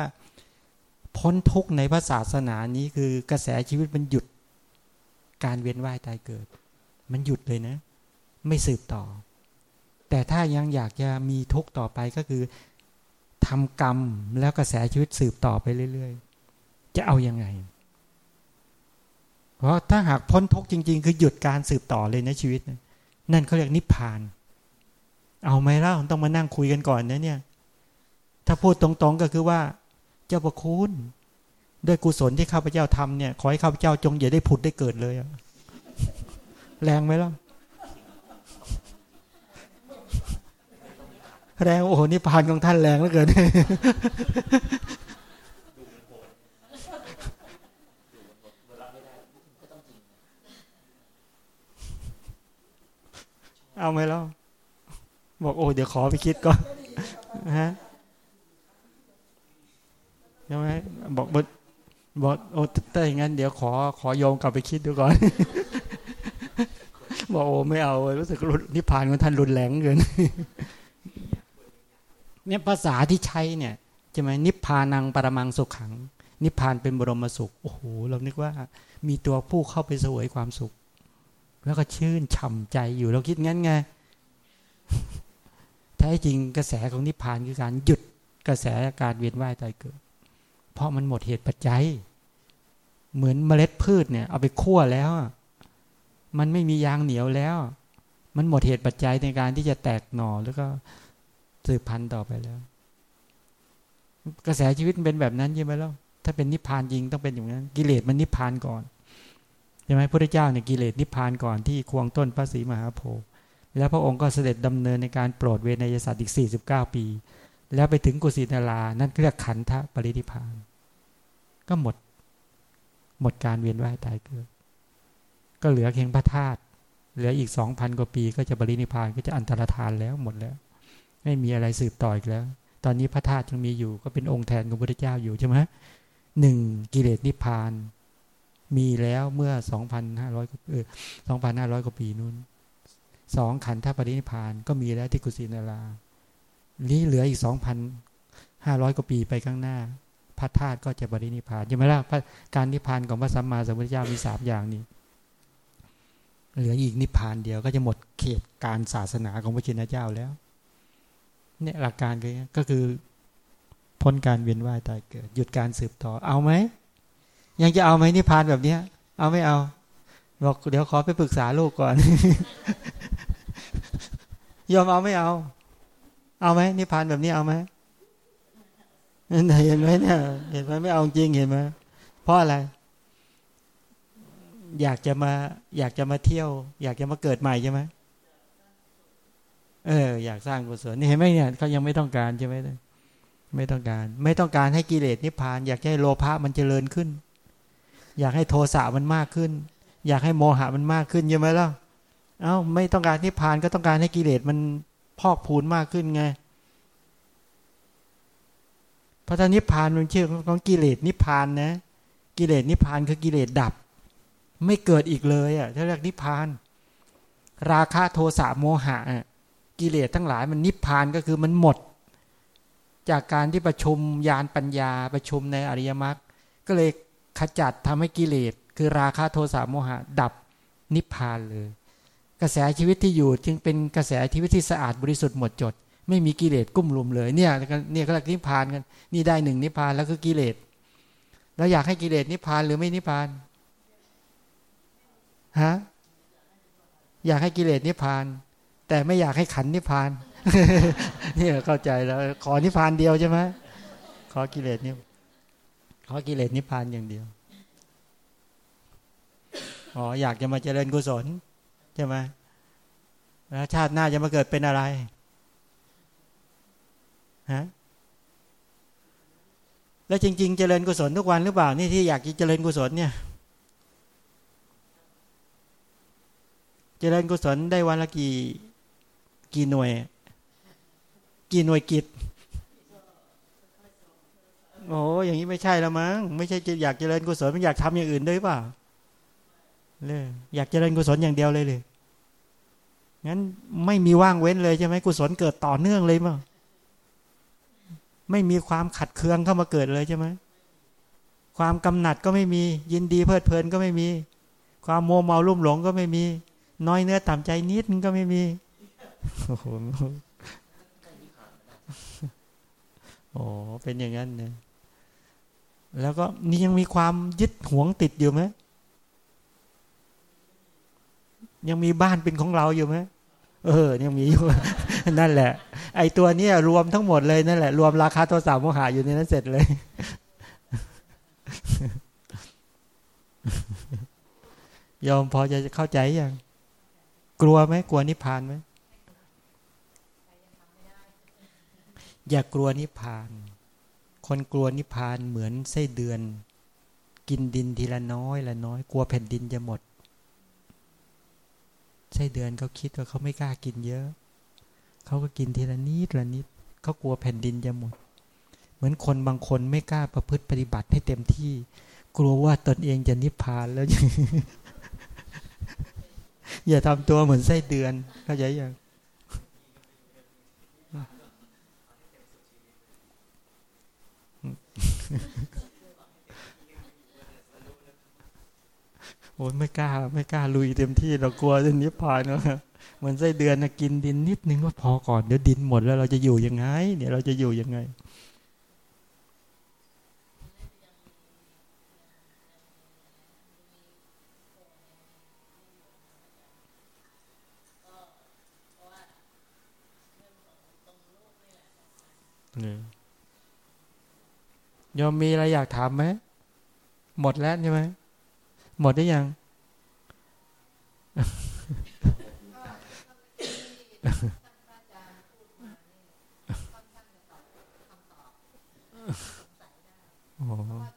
[SPEAKER 1] พ้นทุกข์ในพระศาสนานี้คือกระแสชีวิตมันหยุด การเวียนว่ายตายเกิด มันหยุดเลยนะ ไม่สืบต่อ แต่ถ้ายังอยากจะมีทุกข์ต่อไปก็คือทำกรรมแล้วกระแสชีวิตสืบต่อไปเรื่อย ๆ จะเอาอยัางไง เพราะถ้าหากพ้นทุกข์จริง ๆ คือหยุดการสืบต่อเลยนะชีวิตนั่นเขาเรียกนิพพาน เอาไหมล่ะต้องมานั่งคุยกันก่อนนะเนี่ย ถ้าพูดตรงๆก็คือว่า เจ้าประคุณด้วยกุศลที่ข้าพเจ้าทำเนี่ย ขอให้ข้าพเจ้าจงอย่าได้ผุดได้เกิดเลย แรงไหมล่ะ แรงโอ้โหนิพพานของท่านแรงเหลือเกินเอาไหมล่ะบอกโอ้เดี๋ยวขอไปคิดก่อนฮะใช่ไหมบอกบอกบอกโอ้ถ้าอย่างนั้นเดี๋ยวขอขอโยมกลับไปคิดดูก่อน บอกโอ้ไม่เอารู้สึกนิพพานของท่านรุนแรงเกินเนี่ยภาษาที่ใช้เนี่ยใช่ไหมนิพพานังปรมังสุขขัง นิพพานเป็นบรมสุขโอ้โหเรานึกว่า มีตัวผู้เข้าไปสวยความสุข แล้วก็ชื่นฉ่ำใจอยู่เราคิดงั้นไงแท้จริงกระแสของนิพพานคือการหยุดกระแสการเวียนว่ายตายเกิด เพราะมันหมดเหตุปัจจัย เหมือนเมล็ดพืชเนี่ย เอาไปคั่วแล้ว มันไม่มียางเหนียวแล้ว มันหมดเหตุปัจจัยในการที่จะแตกหน่อแล้วก็สืบพันธุ์ต่อไปแล้ว กระแสชีวิตเป็นแบบนั้นใช่ไหมล่ะถ้าเป็นนิพพานจริงต้องเป็นอย่างนั้น กิเลสมันนิพพานก่อนใช่ไหมพระเจ้าเนี่ยกิเลสนิพพานก่อนที่ควงต้นพระศรีมหาโพธิ์แล้วพระองค์ก็เสด็จดำเนินในการโปรดเวนยศาสตร์อีก 49 ปี แล้วไปถึงกุสินารา นั่นเรียกขันธปริธิพาน ก็หมด หมดการเวียนว่ายตายเกิด ก็เหลือเพียงพระธาตุเหลืออีกสองพันกว่าปี ก็จะบริณิพานก็จะอันตรธานแล้วหมดแล้ว ไม่มีอะไรสืบต่ออีกแล้ว ตอนนี้พระธาตุยังมีอยู่ ก็เป็นองค์แทนของพระเจ้าอยู่ใช่ไหมหนึ่งกิเลสนิพาน มีแล้วเมื่อสองพันห้าร้อยเออสองพันห้าร้อยกว่าปีนู้นสองขันธปรินิพานก็มีแล้วที่กุสินารานี้เหลืออีกสองพันห้าร้อยกว่าปีไปข้างหน้า พระธาตุก็จะปรินิพานใช่ไหมล่ะการนิพานของพระสัมมาสัมพุทธเจ้ามีสามอย่างนี้ เหลืออีกนิพพานเดียวก็จะหมดเขตการศาสนาของพระชินเจ้าแล้ว เนี่ยหลักการก็คือพ้นการเวียนว่ายตายเกิด หยุดการสืบต่อเอาไหมยังจะเอาไหมนิพพานแบบเนี้ย เอาไม่เอาบอกเดี๋ยวขอไปปรึกษาลูกก่อน ยอมเอาไม่เอา เอาไหมนิพพานแบบนี้เอาไหมเห็นไหมเนี่ยเห็นไหมไม่เอาจริงเห็นไหมเพราะอะไร อยากจะมา อยากจะมาเที่ยว อยากจะมาเกิดใหม่ใช่ไหมเออ อยากสร้างกุศลนี่เห็นไหมเนี่ยเขายังไม่ต้องการใช่ไหมไม่ต้องการ ไม่ต้องการให้กิเลสนิพพาน อยากให้โลภะมันเจริญขึ้น อยากให้โทสะมันมากขึ้น อยากให้โมหะมันมากขึ้นใช่ไหมล่ะเอ้าไม่ต้องการนิพพานก็ต้องการให้กิเลสมันพอกพูนมากขึ้นไงพระธนิพพานมันชื่อของกิเลสนิพพานนะ กิเลสนิพพานคือกิเลสดับ ไม่เกิดอีกเลยอะถ้าเรียกนิพพาน ราคะโทสะโมหะกิเลสทั้งหลายมันนิพพานก็คือมันหมด จากการที่ประชุมยานปัญญาประชุมในอริยมรรคก็เลยขจัดทำให้กิเลส คือราคะโทสะโมหะ ดับนิพพานเลย กระแสชีวิตที่อยู่จึงเป็นกระแสชีวิตที่สะอาดบริสุทธิ์หมดจด ไม่มีกิเลสกุ้มลุมเลยเนี่ยเนี่ยก็เรียกนิพพานกันนี่ได้หนึ่งนิพพานแล้วคือกิเลสแล้วอยากให้กิเลสนิพพานหรือไม่นิพพาน ฮะอยากให้กิเลสนิพพาน แต่ไม่อยากให้ขันนิพพานนี่เข้าใจแล้ว ขอนิพพานเดียวใช่ไหมขอกิเลสนี่ขอกิเลสนิพพานอย่างเดียวอ๋ออยากจะมาเจริญกุศลใช่ไหมแล้วชาติหน้าจะมาเกิดเป็นอะไรฮะแล้วจริง ๆ เจริญกุศลทุกวันหรือเปล่านี่ที่อยากจะเจริญกุศลเนี่ย เจริญกุศลได้วันละกี่ กี่หน่วย กี่หน่วยกิจโอ้อย่างนี้ไม่ใช่แล้วมั้งไม่ใช่อยากเจริญกุศลมันอยากทำอย่างอื่นด้วยเปล่าเลยอยากเจริญกุศลอย่างเดียวเลยเลยงั้นไม่มีว่างเว้นเลยใช่ไหมกุศลเกิดต่อเนื่องเลยมั้งไม่มีความขัดเคืองเข้ามาเกิดเลยใช่ไหมความกำหนัดก็ไม่มี ยินดีเพลิดเพลินก็ไม่มี ความโมเมาลุ่มหลงก็ไม่มี น้อยเนื้อต่ำใจนิดก็ไม่มีโอ้โหโอ้เป็นอย่างนั้นเนี่ยแล้วก็นี่ยังมีความยึดหวงติดอยู่ไหมยังมีบ้านเป็นของเราอยู่ไหมเออ ยังมีอยู่ นั่นแหละ ไอตัวนี้รวมทั้งหมดเลยนั่นแหละ รวมราคาตัวสามโมหะอยู่ในนั้นเสร็จเลย ยอมพอจะเข้าใจยัง กลัวไหมกลัวนิพพานไหมอย่ากลัวนิพพาน คนกลัวนิพพานเหมือนไส้เดือน กินดินทีละน้อยละน้อย กลัวแผ่นดินจะหมดไส้เดือนเขาคิดว่าเขาไม่กล้ากินเยอะ เขาก็กินทีละนิดละนิดเขากลัวแผ่นดินจะหมด เหมือนคนบางคนไม่กล้าประพฤติปฏิบัติให้เต็มที่ กลัวว่าตนเองจะนิพพานแล้ว อย่าทำตัวเหมือนไส้เดือนเข้าใจยังโอ้ยไม่กล้า ไม่กล้าลุยเต็มที่เรากลัวจะนิพพานเนาะเหมือนไส้เดือนนะกินดินนิดนึงก็พอก่อนเดี๋ยวดินหมดแล้วเราจะอยู่ยังไง เนี่ยเราจะอยู่ยังไง ยอมมีอะไรอยากถามไหม หมดแล้วใช่ไหม หมดได้ยัง อ๋ออ๋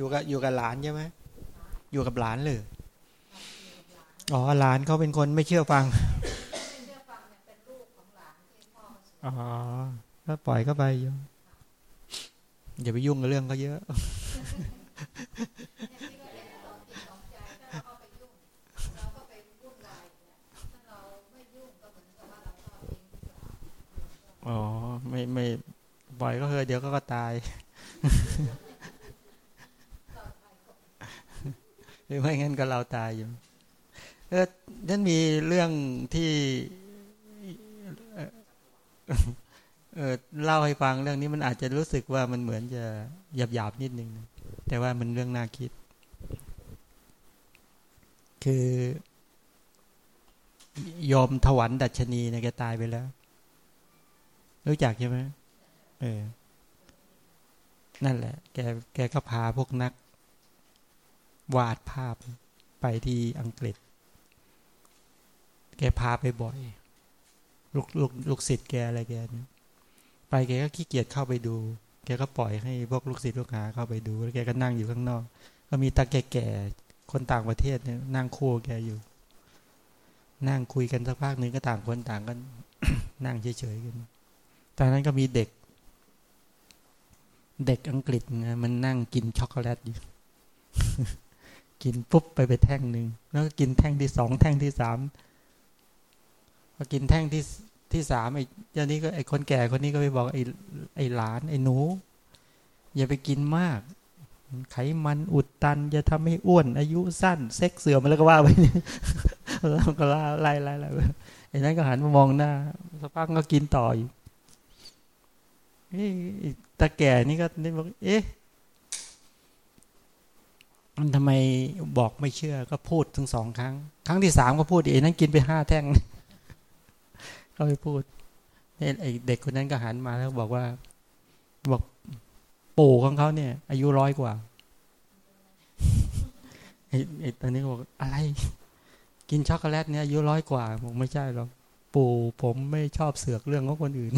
[SPEAKER 1] ออยู่กับอยู่กับหลานใช่ไหมอยู่กับหลานเลยอ๋อหลานเขาเป็นคนไม่เชื่อฟังอ๋อก็ปล่อยเข้าไปโยอย่าไปยุ่งกับเรื่องเขาเยอะอ๋อ ไม่ไม่ปล่อยก็เถอะเดี๋ยวก็ก็ตาย หรือไม่งั้นก็เราตายอยู่เออนั่นมีเรื่องที่เออเล่าให้ฟังเรื่องนี้มันอาจจะรู้สึกว่ามันเหมือนจะหยาบหยาบนิดนึงแต่ว่ามันเรื่องน่าคิด คือยอมถวันดัชนีนะแกตายไปแล้ว รู้จักใช่ไหมเออ นั่นแหละ แกแกก็พาพวกนัก วาดภาพไปที่อังกฤษ แกพาไปบ่อย ลูกลูกลูกศิษย์แกอะไรแกเนี่ยไปแกก็ขี้เกียจเข้าไปดู แกก็ปล่อยให้พวกลูกศิษย์ลูกหาเข้าไปดู แล้วแกก็นั่งอยู่ข้างนอก ก็มีตาแก่ๆ คนต่างประเทศเนี่ยนั่งคู่แกอยู่ นั่งคุยกันสักพักหนึ่งก็ต่างคนต่างกันนั่งเฉยๆกันตอนนั้นก็มีเด็ก เด็กอังกฤษนะมันนั่งกินช็อกโกแลตอยู่ กินปุ๊บไปไปแท่งหนึ่งแล้วก็กินแท่งที่สองแท่งที่สามพอกินแท่งที่ที่สามไอ้เจ้านี้ก็ไอ้คนแก่คนนี้ก็ไปบอกไอ้ไอ้หลาน ไอ้หนู อย่าไปกินมาก ไขมันอุดตันจะทำให้อ้วน อายุสั้น เซ็กเสื่อมแล้วก็ว่าไปนี่แล้วก็ล่าไล่ไล่ไล่ไอ้นั้นก็หันมามองหน้าสักพักก็กินต่ออยู่ตาแก่นี่ก็นี่บอกเอ๊ะ มันทำไมบอกไม่เชื่อก็พูดถึงสองครั้ง ครั้งที่สามก็พูดเอ้นั้นกินไปห้าแท่งก็ไปพูดไอ้เด็กคนนั้นก็หันมาแล้วบอกว่า บอกปู่ของเขาเนี่ย อายุร้อยกว่าไอ้ไอ้ตอนนี้บอกอะไร กินช็อกโกแลตเนี่ยอายุร้อยกว่าบอกไม่ใช่หรอกปู่ผมไม่ชอบเสือกเรื่องของคนอื่น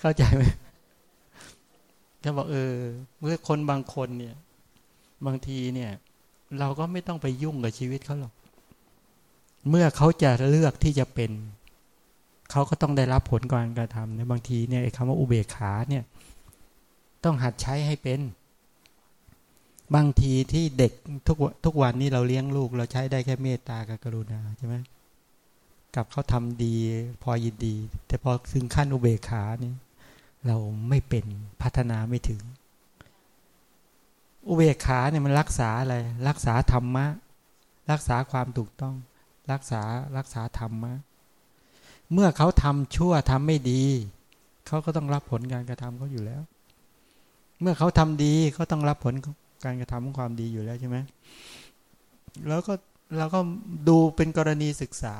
[SPEAKER 1] เข้าใจไหมจะบอกเออเมื่อคนบางคนเนี่ย บางทีเนี่ย เราก็ไม่ต้องไปยุ่งกับชีวิตเขาหรอก เมื่อเขาจะเลือกที่จะเป็น เขาก็ต้องได้รับผลการกระทำเนี่ยบางทีเนี่ยคำว่าอุเบกขาเนี่ย ต้องหัดใช้ให้เป็น บางทีที่เด็กทุกทุกวันนี้เราเลี้ยงลูก เราใช้ได้แค่เมตตากับกรุณาใช่ไหม กับเขาทำดี พอยินดี แต่พอถึงขั้นอุเบกขาเนี่ยเราไม่เป็นพัฒนาไม่ถึง อุเบกขาเนี่ยมันรักษาอะไร รักษาธรรมะ รักษาความถูกต้อง รักษารักษาธรรมะ เมื่อเขาทำชั่วทำไม่ดี เขาก็ต้องรับผลการกระทำเขาอยู่แล้ว เมื่อเขาทำดีเขาต้องรับผลการกระทำของความดีอยู่แล้วใช่ไหมแล้วก็เราก็ดูเป็นกรณีศึกษา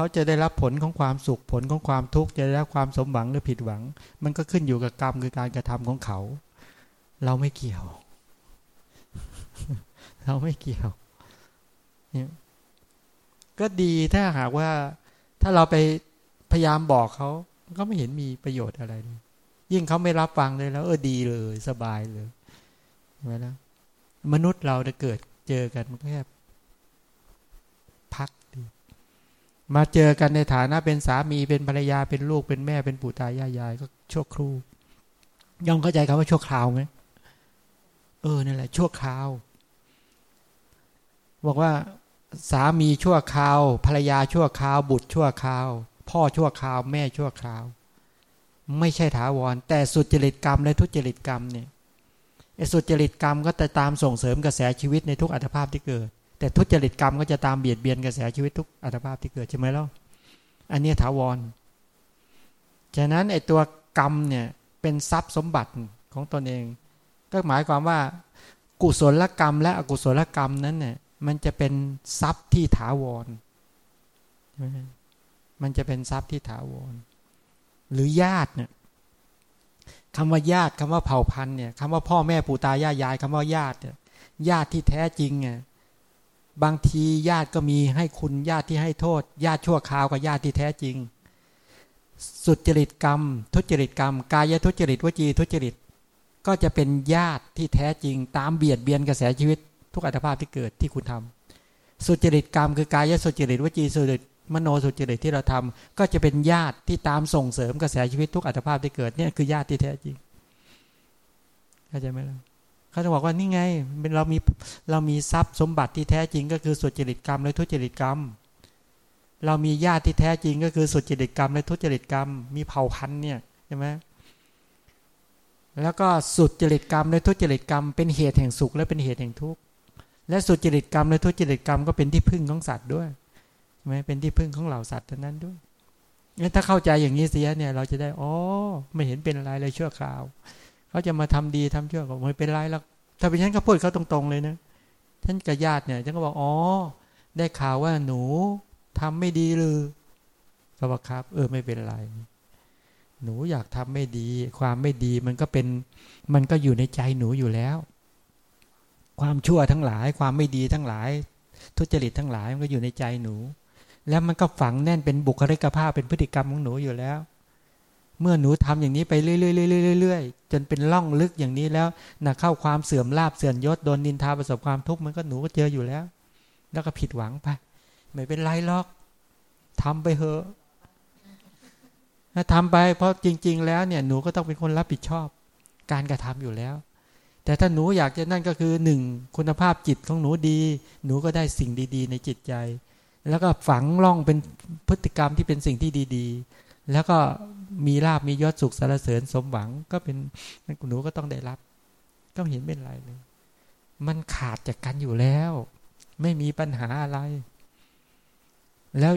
[SPEAKER 1] เขาจะได้รับผลของความสุขผลของความทุกข์จะได้รับความสมหวังหรือผิดหวัง มันก็ขึ้นอยู่กับกรรมคือการกระทำของเขา เราไม่เกี่ยว เราไม่เกี่ยวเนี่ยก็ดีถ้าหากว่า ถ้าเราไปพยายามบอกเขาก็ไม่เห็นมีประโยชน์อะไรเลยยิ่งเขาไม่รับฟังเลยแล้ว เออดีเลย สบายเลยใช่ไหมล่ะมนุษย์เราจะเกิดเจอกันแค่พักดี มาเจอกันในฐานะเป็นสามีเป็นภรรยาเป็นลูกเป็นแม่เป็นปู่ตายายยายก็ชั่วครู่ย่อมเข้าใจคำว่าชั่วคราวไหมเออนั่นแหละชั่วคราว บอกว่าสามีชั่วคราว ภรรยาชั่วคราว บุตรชั่วคราว พ่อชั่วคราว แม่ชั่วคราว ไม่ใช่ถาวร แต่สุจริตกรรมและทุจริตกรรมเนี่ยไอ้สุจริตกรรมก็จะตามส่งเสริมกระแสชีวิตในทุกอัตภาพที่เกิด แต่ทุจริตกรรมก็จะตามเบียดเบียนกระแสชีวิตทุกอัตภาพที่เกิดใช่ไหมล่ะอันนี้ถาวรฉะนั้นไอ้ตัวกรรมเนี่ยเป็นทรัพย์สมบัติของตนเอง ก็หมายความว่า กุศลกรรม และอกุศลกรรมนั้นเนี่ยมันจะเป็นทรัพย์ที่ถาวร มันจะเป็นทรัพย์ที่ถาวร หรือญาติเนี่ยคำว่าญาติคำว่าเผ่าพันธุ์เนี่ยคำว่าพ่อแม่ปู่ตายายยายคำว่าญาติเนี่ยญาติที่แท้จริงไง บางทีญาติก็มีให้คุณญาติที่ให้โทษ ญาติชั่วคราวกับญาติที่แท้จริง สุจริตกรรม ทุจริตกรรม กายทุจริตวจีทุจริต ก็จะเป็นญาติที่แท้จริง ตามเบียดเบียนกระแสชีวิต ทุกอัตภาพที่เกิดที่คุณทำสุจริตกรรม คือกายสุจริตวจีสุจริตมโนสุจริตที่เราทำก็จะเป็นญาติที่ตามส่งเสริมกระแสชีวิตทุกอัตภาพที่เกิดเนี่ยคือญาติที่แท้จริงเข้าใจไหมล่ะ เขาจะบอกว่านี่ไงเรามีเรามีทรัพย์สมบัติที่แท้จริงก็คือสุจริตกรรมและทุจริตกรรม เรามีญาติที่แท้จริงก็คือสุจริตกรรมและทุจริตกรรม มีเผ่าพันธุ์เนี่ยใช่ไหมแล้วก็สุจริตกรรมและทุจริตกรรม เป็นเหตุแห่งสุขและเป็นเหตุแห่งทุกข์และสุจริตกรรมและทุจริตกรรมก็เป็นที่พึ่งของสัตว์ด้วยใช่ไหมเป็นที่พึ่งของเหล่าสัตว์ทั้งนั้นด้วยงั้นถ้าเข้าใจอย่างนี้เสียเนี่ย เราจะได้อ๋อไม่เห็นเป็นอะไรเลยชั่วคราว เขาจะมาทำดีทำชั่วก็ไม่เป็นไรแล้วถ้าเป็นฉันก็พูดเขาตรงๆเลยนะท่านกับญาติเนี่ยฉันก็บอกอ๋อได้ข่าวว่าหนูทำไม่ดีหรือก็บอกครับ เออไม่เป็นไร หนูอยากทำไม่ดี ความไม่ดีมันก็เป็น มันก็อยู่ในใจหนูอยู่แล้ว ความชั่วทั้งหลาย ความไม่ดีทั้งหลาย ทุจริตทั้งหลายมันก็อยู่ในใจหนู แล้วมันก็ฝังแน่นเป็นบุคลิกภาพเป็นพฤติกรรมของหนูอยู่แล้ว เมื่อหนูทำอย่างนี้ไปเรื่อยๆๆๆจนเป็นล่องลึกอย่างนี้แล้วนะเข้าความเสื่อมลาบเสื่อมยศโดนนินทาประสบความทุกข์มันก็หนูก็เจออยู่แล้ว แล้วก็ผิดหวังไปไม่เป็นไรหรอกทำไปเถอะถ้าทำไปเพราะจริง ๆ แล้วเนี่ยหนูก็ต้องเป็นคนรับผิดชอบ การกระทำอยู่แล้ว แต่ถ้าหนูอยากจะนั่นก็คือหนึ่งคุณภาพจิตของหนูดี หนูก็ได้สิ่งดี ๆ ในจิตใจ แล้วก็ฝังล่องเป็นพฤติกรรมที่เป็นสิ่งที่ดี ๆ แล้วก็ มีลาบมียอดสุขสารเสริญสมหวัง ก็เป็นหนูก็ต้องได้รับ ก็เห็นเป็นไรเลย มันขาดจากกันอยู่แล้ว ไม่มีปัญหาอะไร แล้ว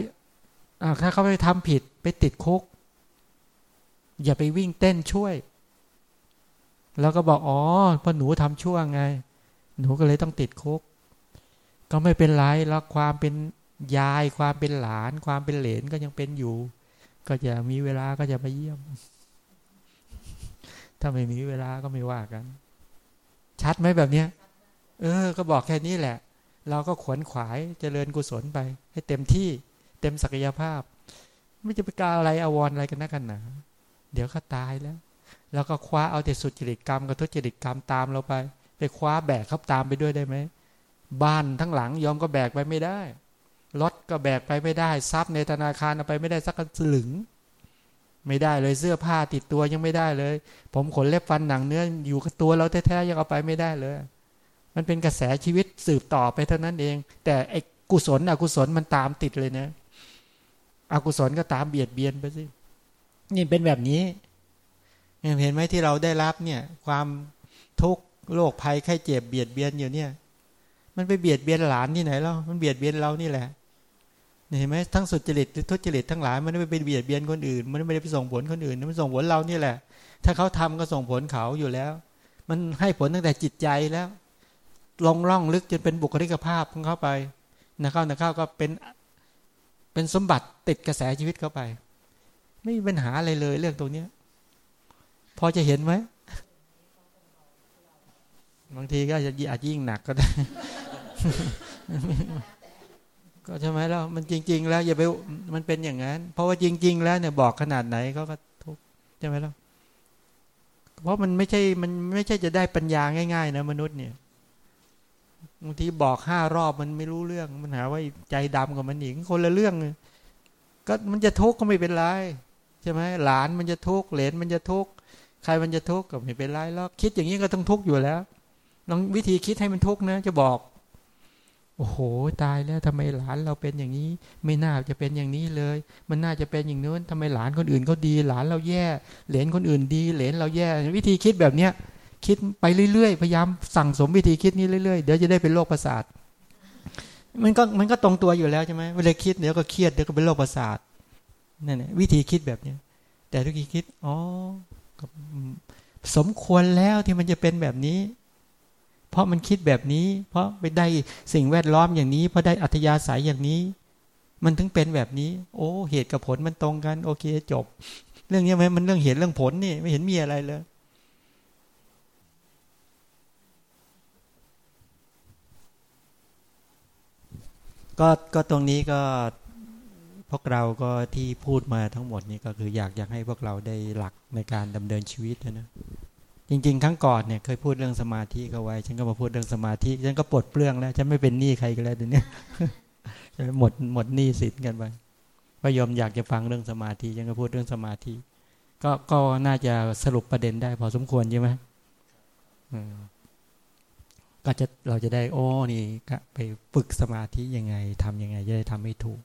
[SPEAKER 1] ถ้าเขาไปทำผิดไปติดคุก อย่าไปวิ่งเต้นช่วย แล้วก็บอกอ๋อเพราะหนูทำชั่วไง หนูก็เลยต้องติดคุก ก็ไม่เป็นไรแล้วความเป็นยายความเป็นหลาน ความเป็นเหลนก็ยังเป็นอยู่ ก็จะมีเวลาก็จะไปเยี่ยม ถ้าไม่มีเวลาก็ไม่ว่ากัน ชัดไหมแบบเนี้ย เออ ก็บอกแค่นี้แหละ เราก็ขวนขวายเจริญกุศลไป ให้เต็มที่ เต็มศักยภาพ ไม่จะไปกาอะไรอววรอะไรกันนักกันหนาเดี๋ยวก็ตายแล้ว แล้วก็คว้าเอาแต่สุจริตกรรมกับทุจริตกรรมตามเราไป ไปคว้าแบกเขาตามไปด้วยได้ไหมบ้านทั้งหลังยอมก็แบกไปไม่ได้ รถก็แบกไปไม่ได้ทรัพย์ในธนาคารเอาไปไม่ได้สักสลึง ไม่ได้เลยเสื้อผ้าติดตัวยังไม่ได้เลย ผมขนเล็บฟันหนังเนื้ออยู่กับตัวเราแท้ๆยังเอาไปไม่ได้เลย มันเป็นกระแสชีวิตสืบต่อไปเท่านั้นเอง แต่ไอ้กุศลอกุศลมันตามติดเลยนะอกุศลก็ตามเบียดเบียนไปสินี่เป็นแบบนี้เห็นไหมที่เราได้รับเนี่ย ความทุกข์โรคภัยไข้เจ็บเบียดเบียนอยู่เนี่ย มันไปเบียดเบียนหลานที่ไหนแล้วมันเบียดเบียนเรานี่แหละ เห็นไหมทั้งสุจริตหรือทุจริตทั้งหลายมันไม่ไปเบียดเบียนคนอื่น มันไม่ได้ไปส่งผลคนอื่น มันส่งผลเรานี่แหละ ถ้าเขาทำก็ส่งผลเขาอยู่แล้ว มันให้ผลตั้งแต่จิตใจแล้ว ลงร่องลึกจนเป็นบุคลิกภาพของเขาไปนะเข้านะเข้าก็เป็นเป็นสมบัติติดกระแสชีวิตเข้าไป ไม่มีปัญหาอะไรเลยเรื่องตรงนี้พอจะเห็นไหมบางทีก็อาจจะยิ่งหนักก็ได้ ก็ใช่ไหมแล้วมันจริง ๆ แล้วอย่าไปมันเป็นอย่างนั้น เพราะว่าจริง ๆ แล้วเนี่ยบอกขนาดไหนเขาก็ทุกใช่ไหมล่ะเพราะมันไม่ใช่มันไม่ใช่จะได้ปัญญาง่าย ๆ นะ มนุษย์เนี่ยบางทีบอกห้ารอบมันไม่รู้เรื่องมันหาว่าใจดำกับมันอีกคนละเรื่องก็มันจะทุกข์ก็ไม่เป็นไรใช่ไหมหลานมันจะทุกข์เหลนมันจะทุกข์ใครมันจะทุกข์ก็ไม่เป็นไรแล้วคิดอย่างนี้ก็ต้องทุกข์อยู่แล้วลองวิธีคิดให้มันทุกข์นะจะบอก โอ้โหตายแล้วทำไมหลานเราเป็นอย่างนี้ ไม่น่าจะเป็นอย่างนี้เลย มันน่าจะเป็นอย่างนู้นทำไมหลานคนอื่นเขาดี หลานเราแย่เหลนคนอื่นดีเหลนเราแย่วิธีคิดแบบเนี้ยคิดไปเรื่อยๆพยายามสั่งสมวิธีคิดนี้เรื่อยๆเดี๋ยวจะได้เป็นโรคประสาทมันก็มันก็ตรงตัวอยู่แล้วใช่ไหมเวลาคิดเดี๋ยวก็เครียดเดี๋ยวก็เป็นโรคประสาทนั่นแหละวิธีคิดแบบเนี้ยแต่ทุกทีคิดอ๋อสมควรแล้วที่มันจะเป็นแบบนี้ เพราะมันคิดแบบนี้ เพราะไปได้สิ่งแวดล้อมอย่างนี้ เพราะได้อัธยาศัยอย่างนี้ มันถึงเป็นแบบนี้ โอ้เหตุกับผลมันตรงกัน โอเคจบ เรื่องนี้ไหมมันเรื่องเหตุเรื่องผลนี่ไม่เห็นมีอะไรเลยก็ก็ตรงนี้ก็พวกเราก็ที่พูดมาทั้งหมดนี่ก็คืออยากอยากให้พวกเราได้หลักในการดำเนินชีวิตนะ จริงๆครั้งก่อนเนี่ยเคยพูดเรื่องสมาธิก็ไว้ ฉันก็มาพูดเรื่องสมาธิ ฉันก็ปลดเปลื้องแล้ว ฉันไม่เป็นหนี้ใครกันแล้วเดี๋ยวนี้หมดหมดหนี้สินกันไปพยอมอยากจะฟังเรื่องสมาธิ ฉันก็พูดเรื่องสมาธิ ก็ก็น่าจะสรุปประเด็นได้ พอสมควรใช่ไหมก็จะเราจะได้โอ้นี่ไปฝึกสมาธิยังไงทำยังไงจะได้ทำให้ถูก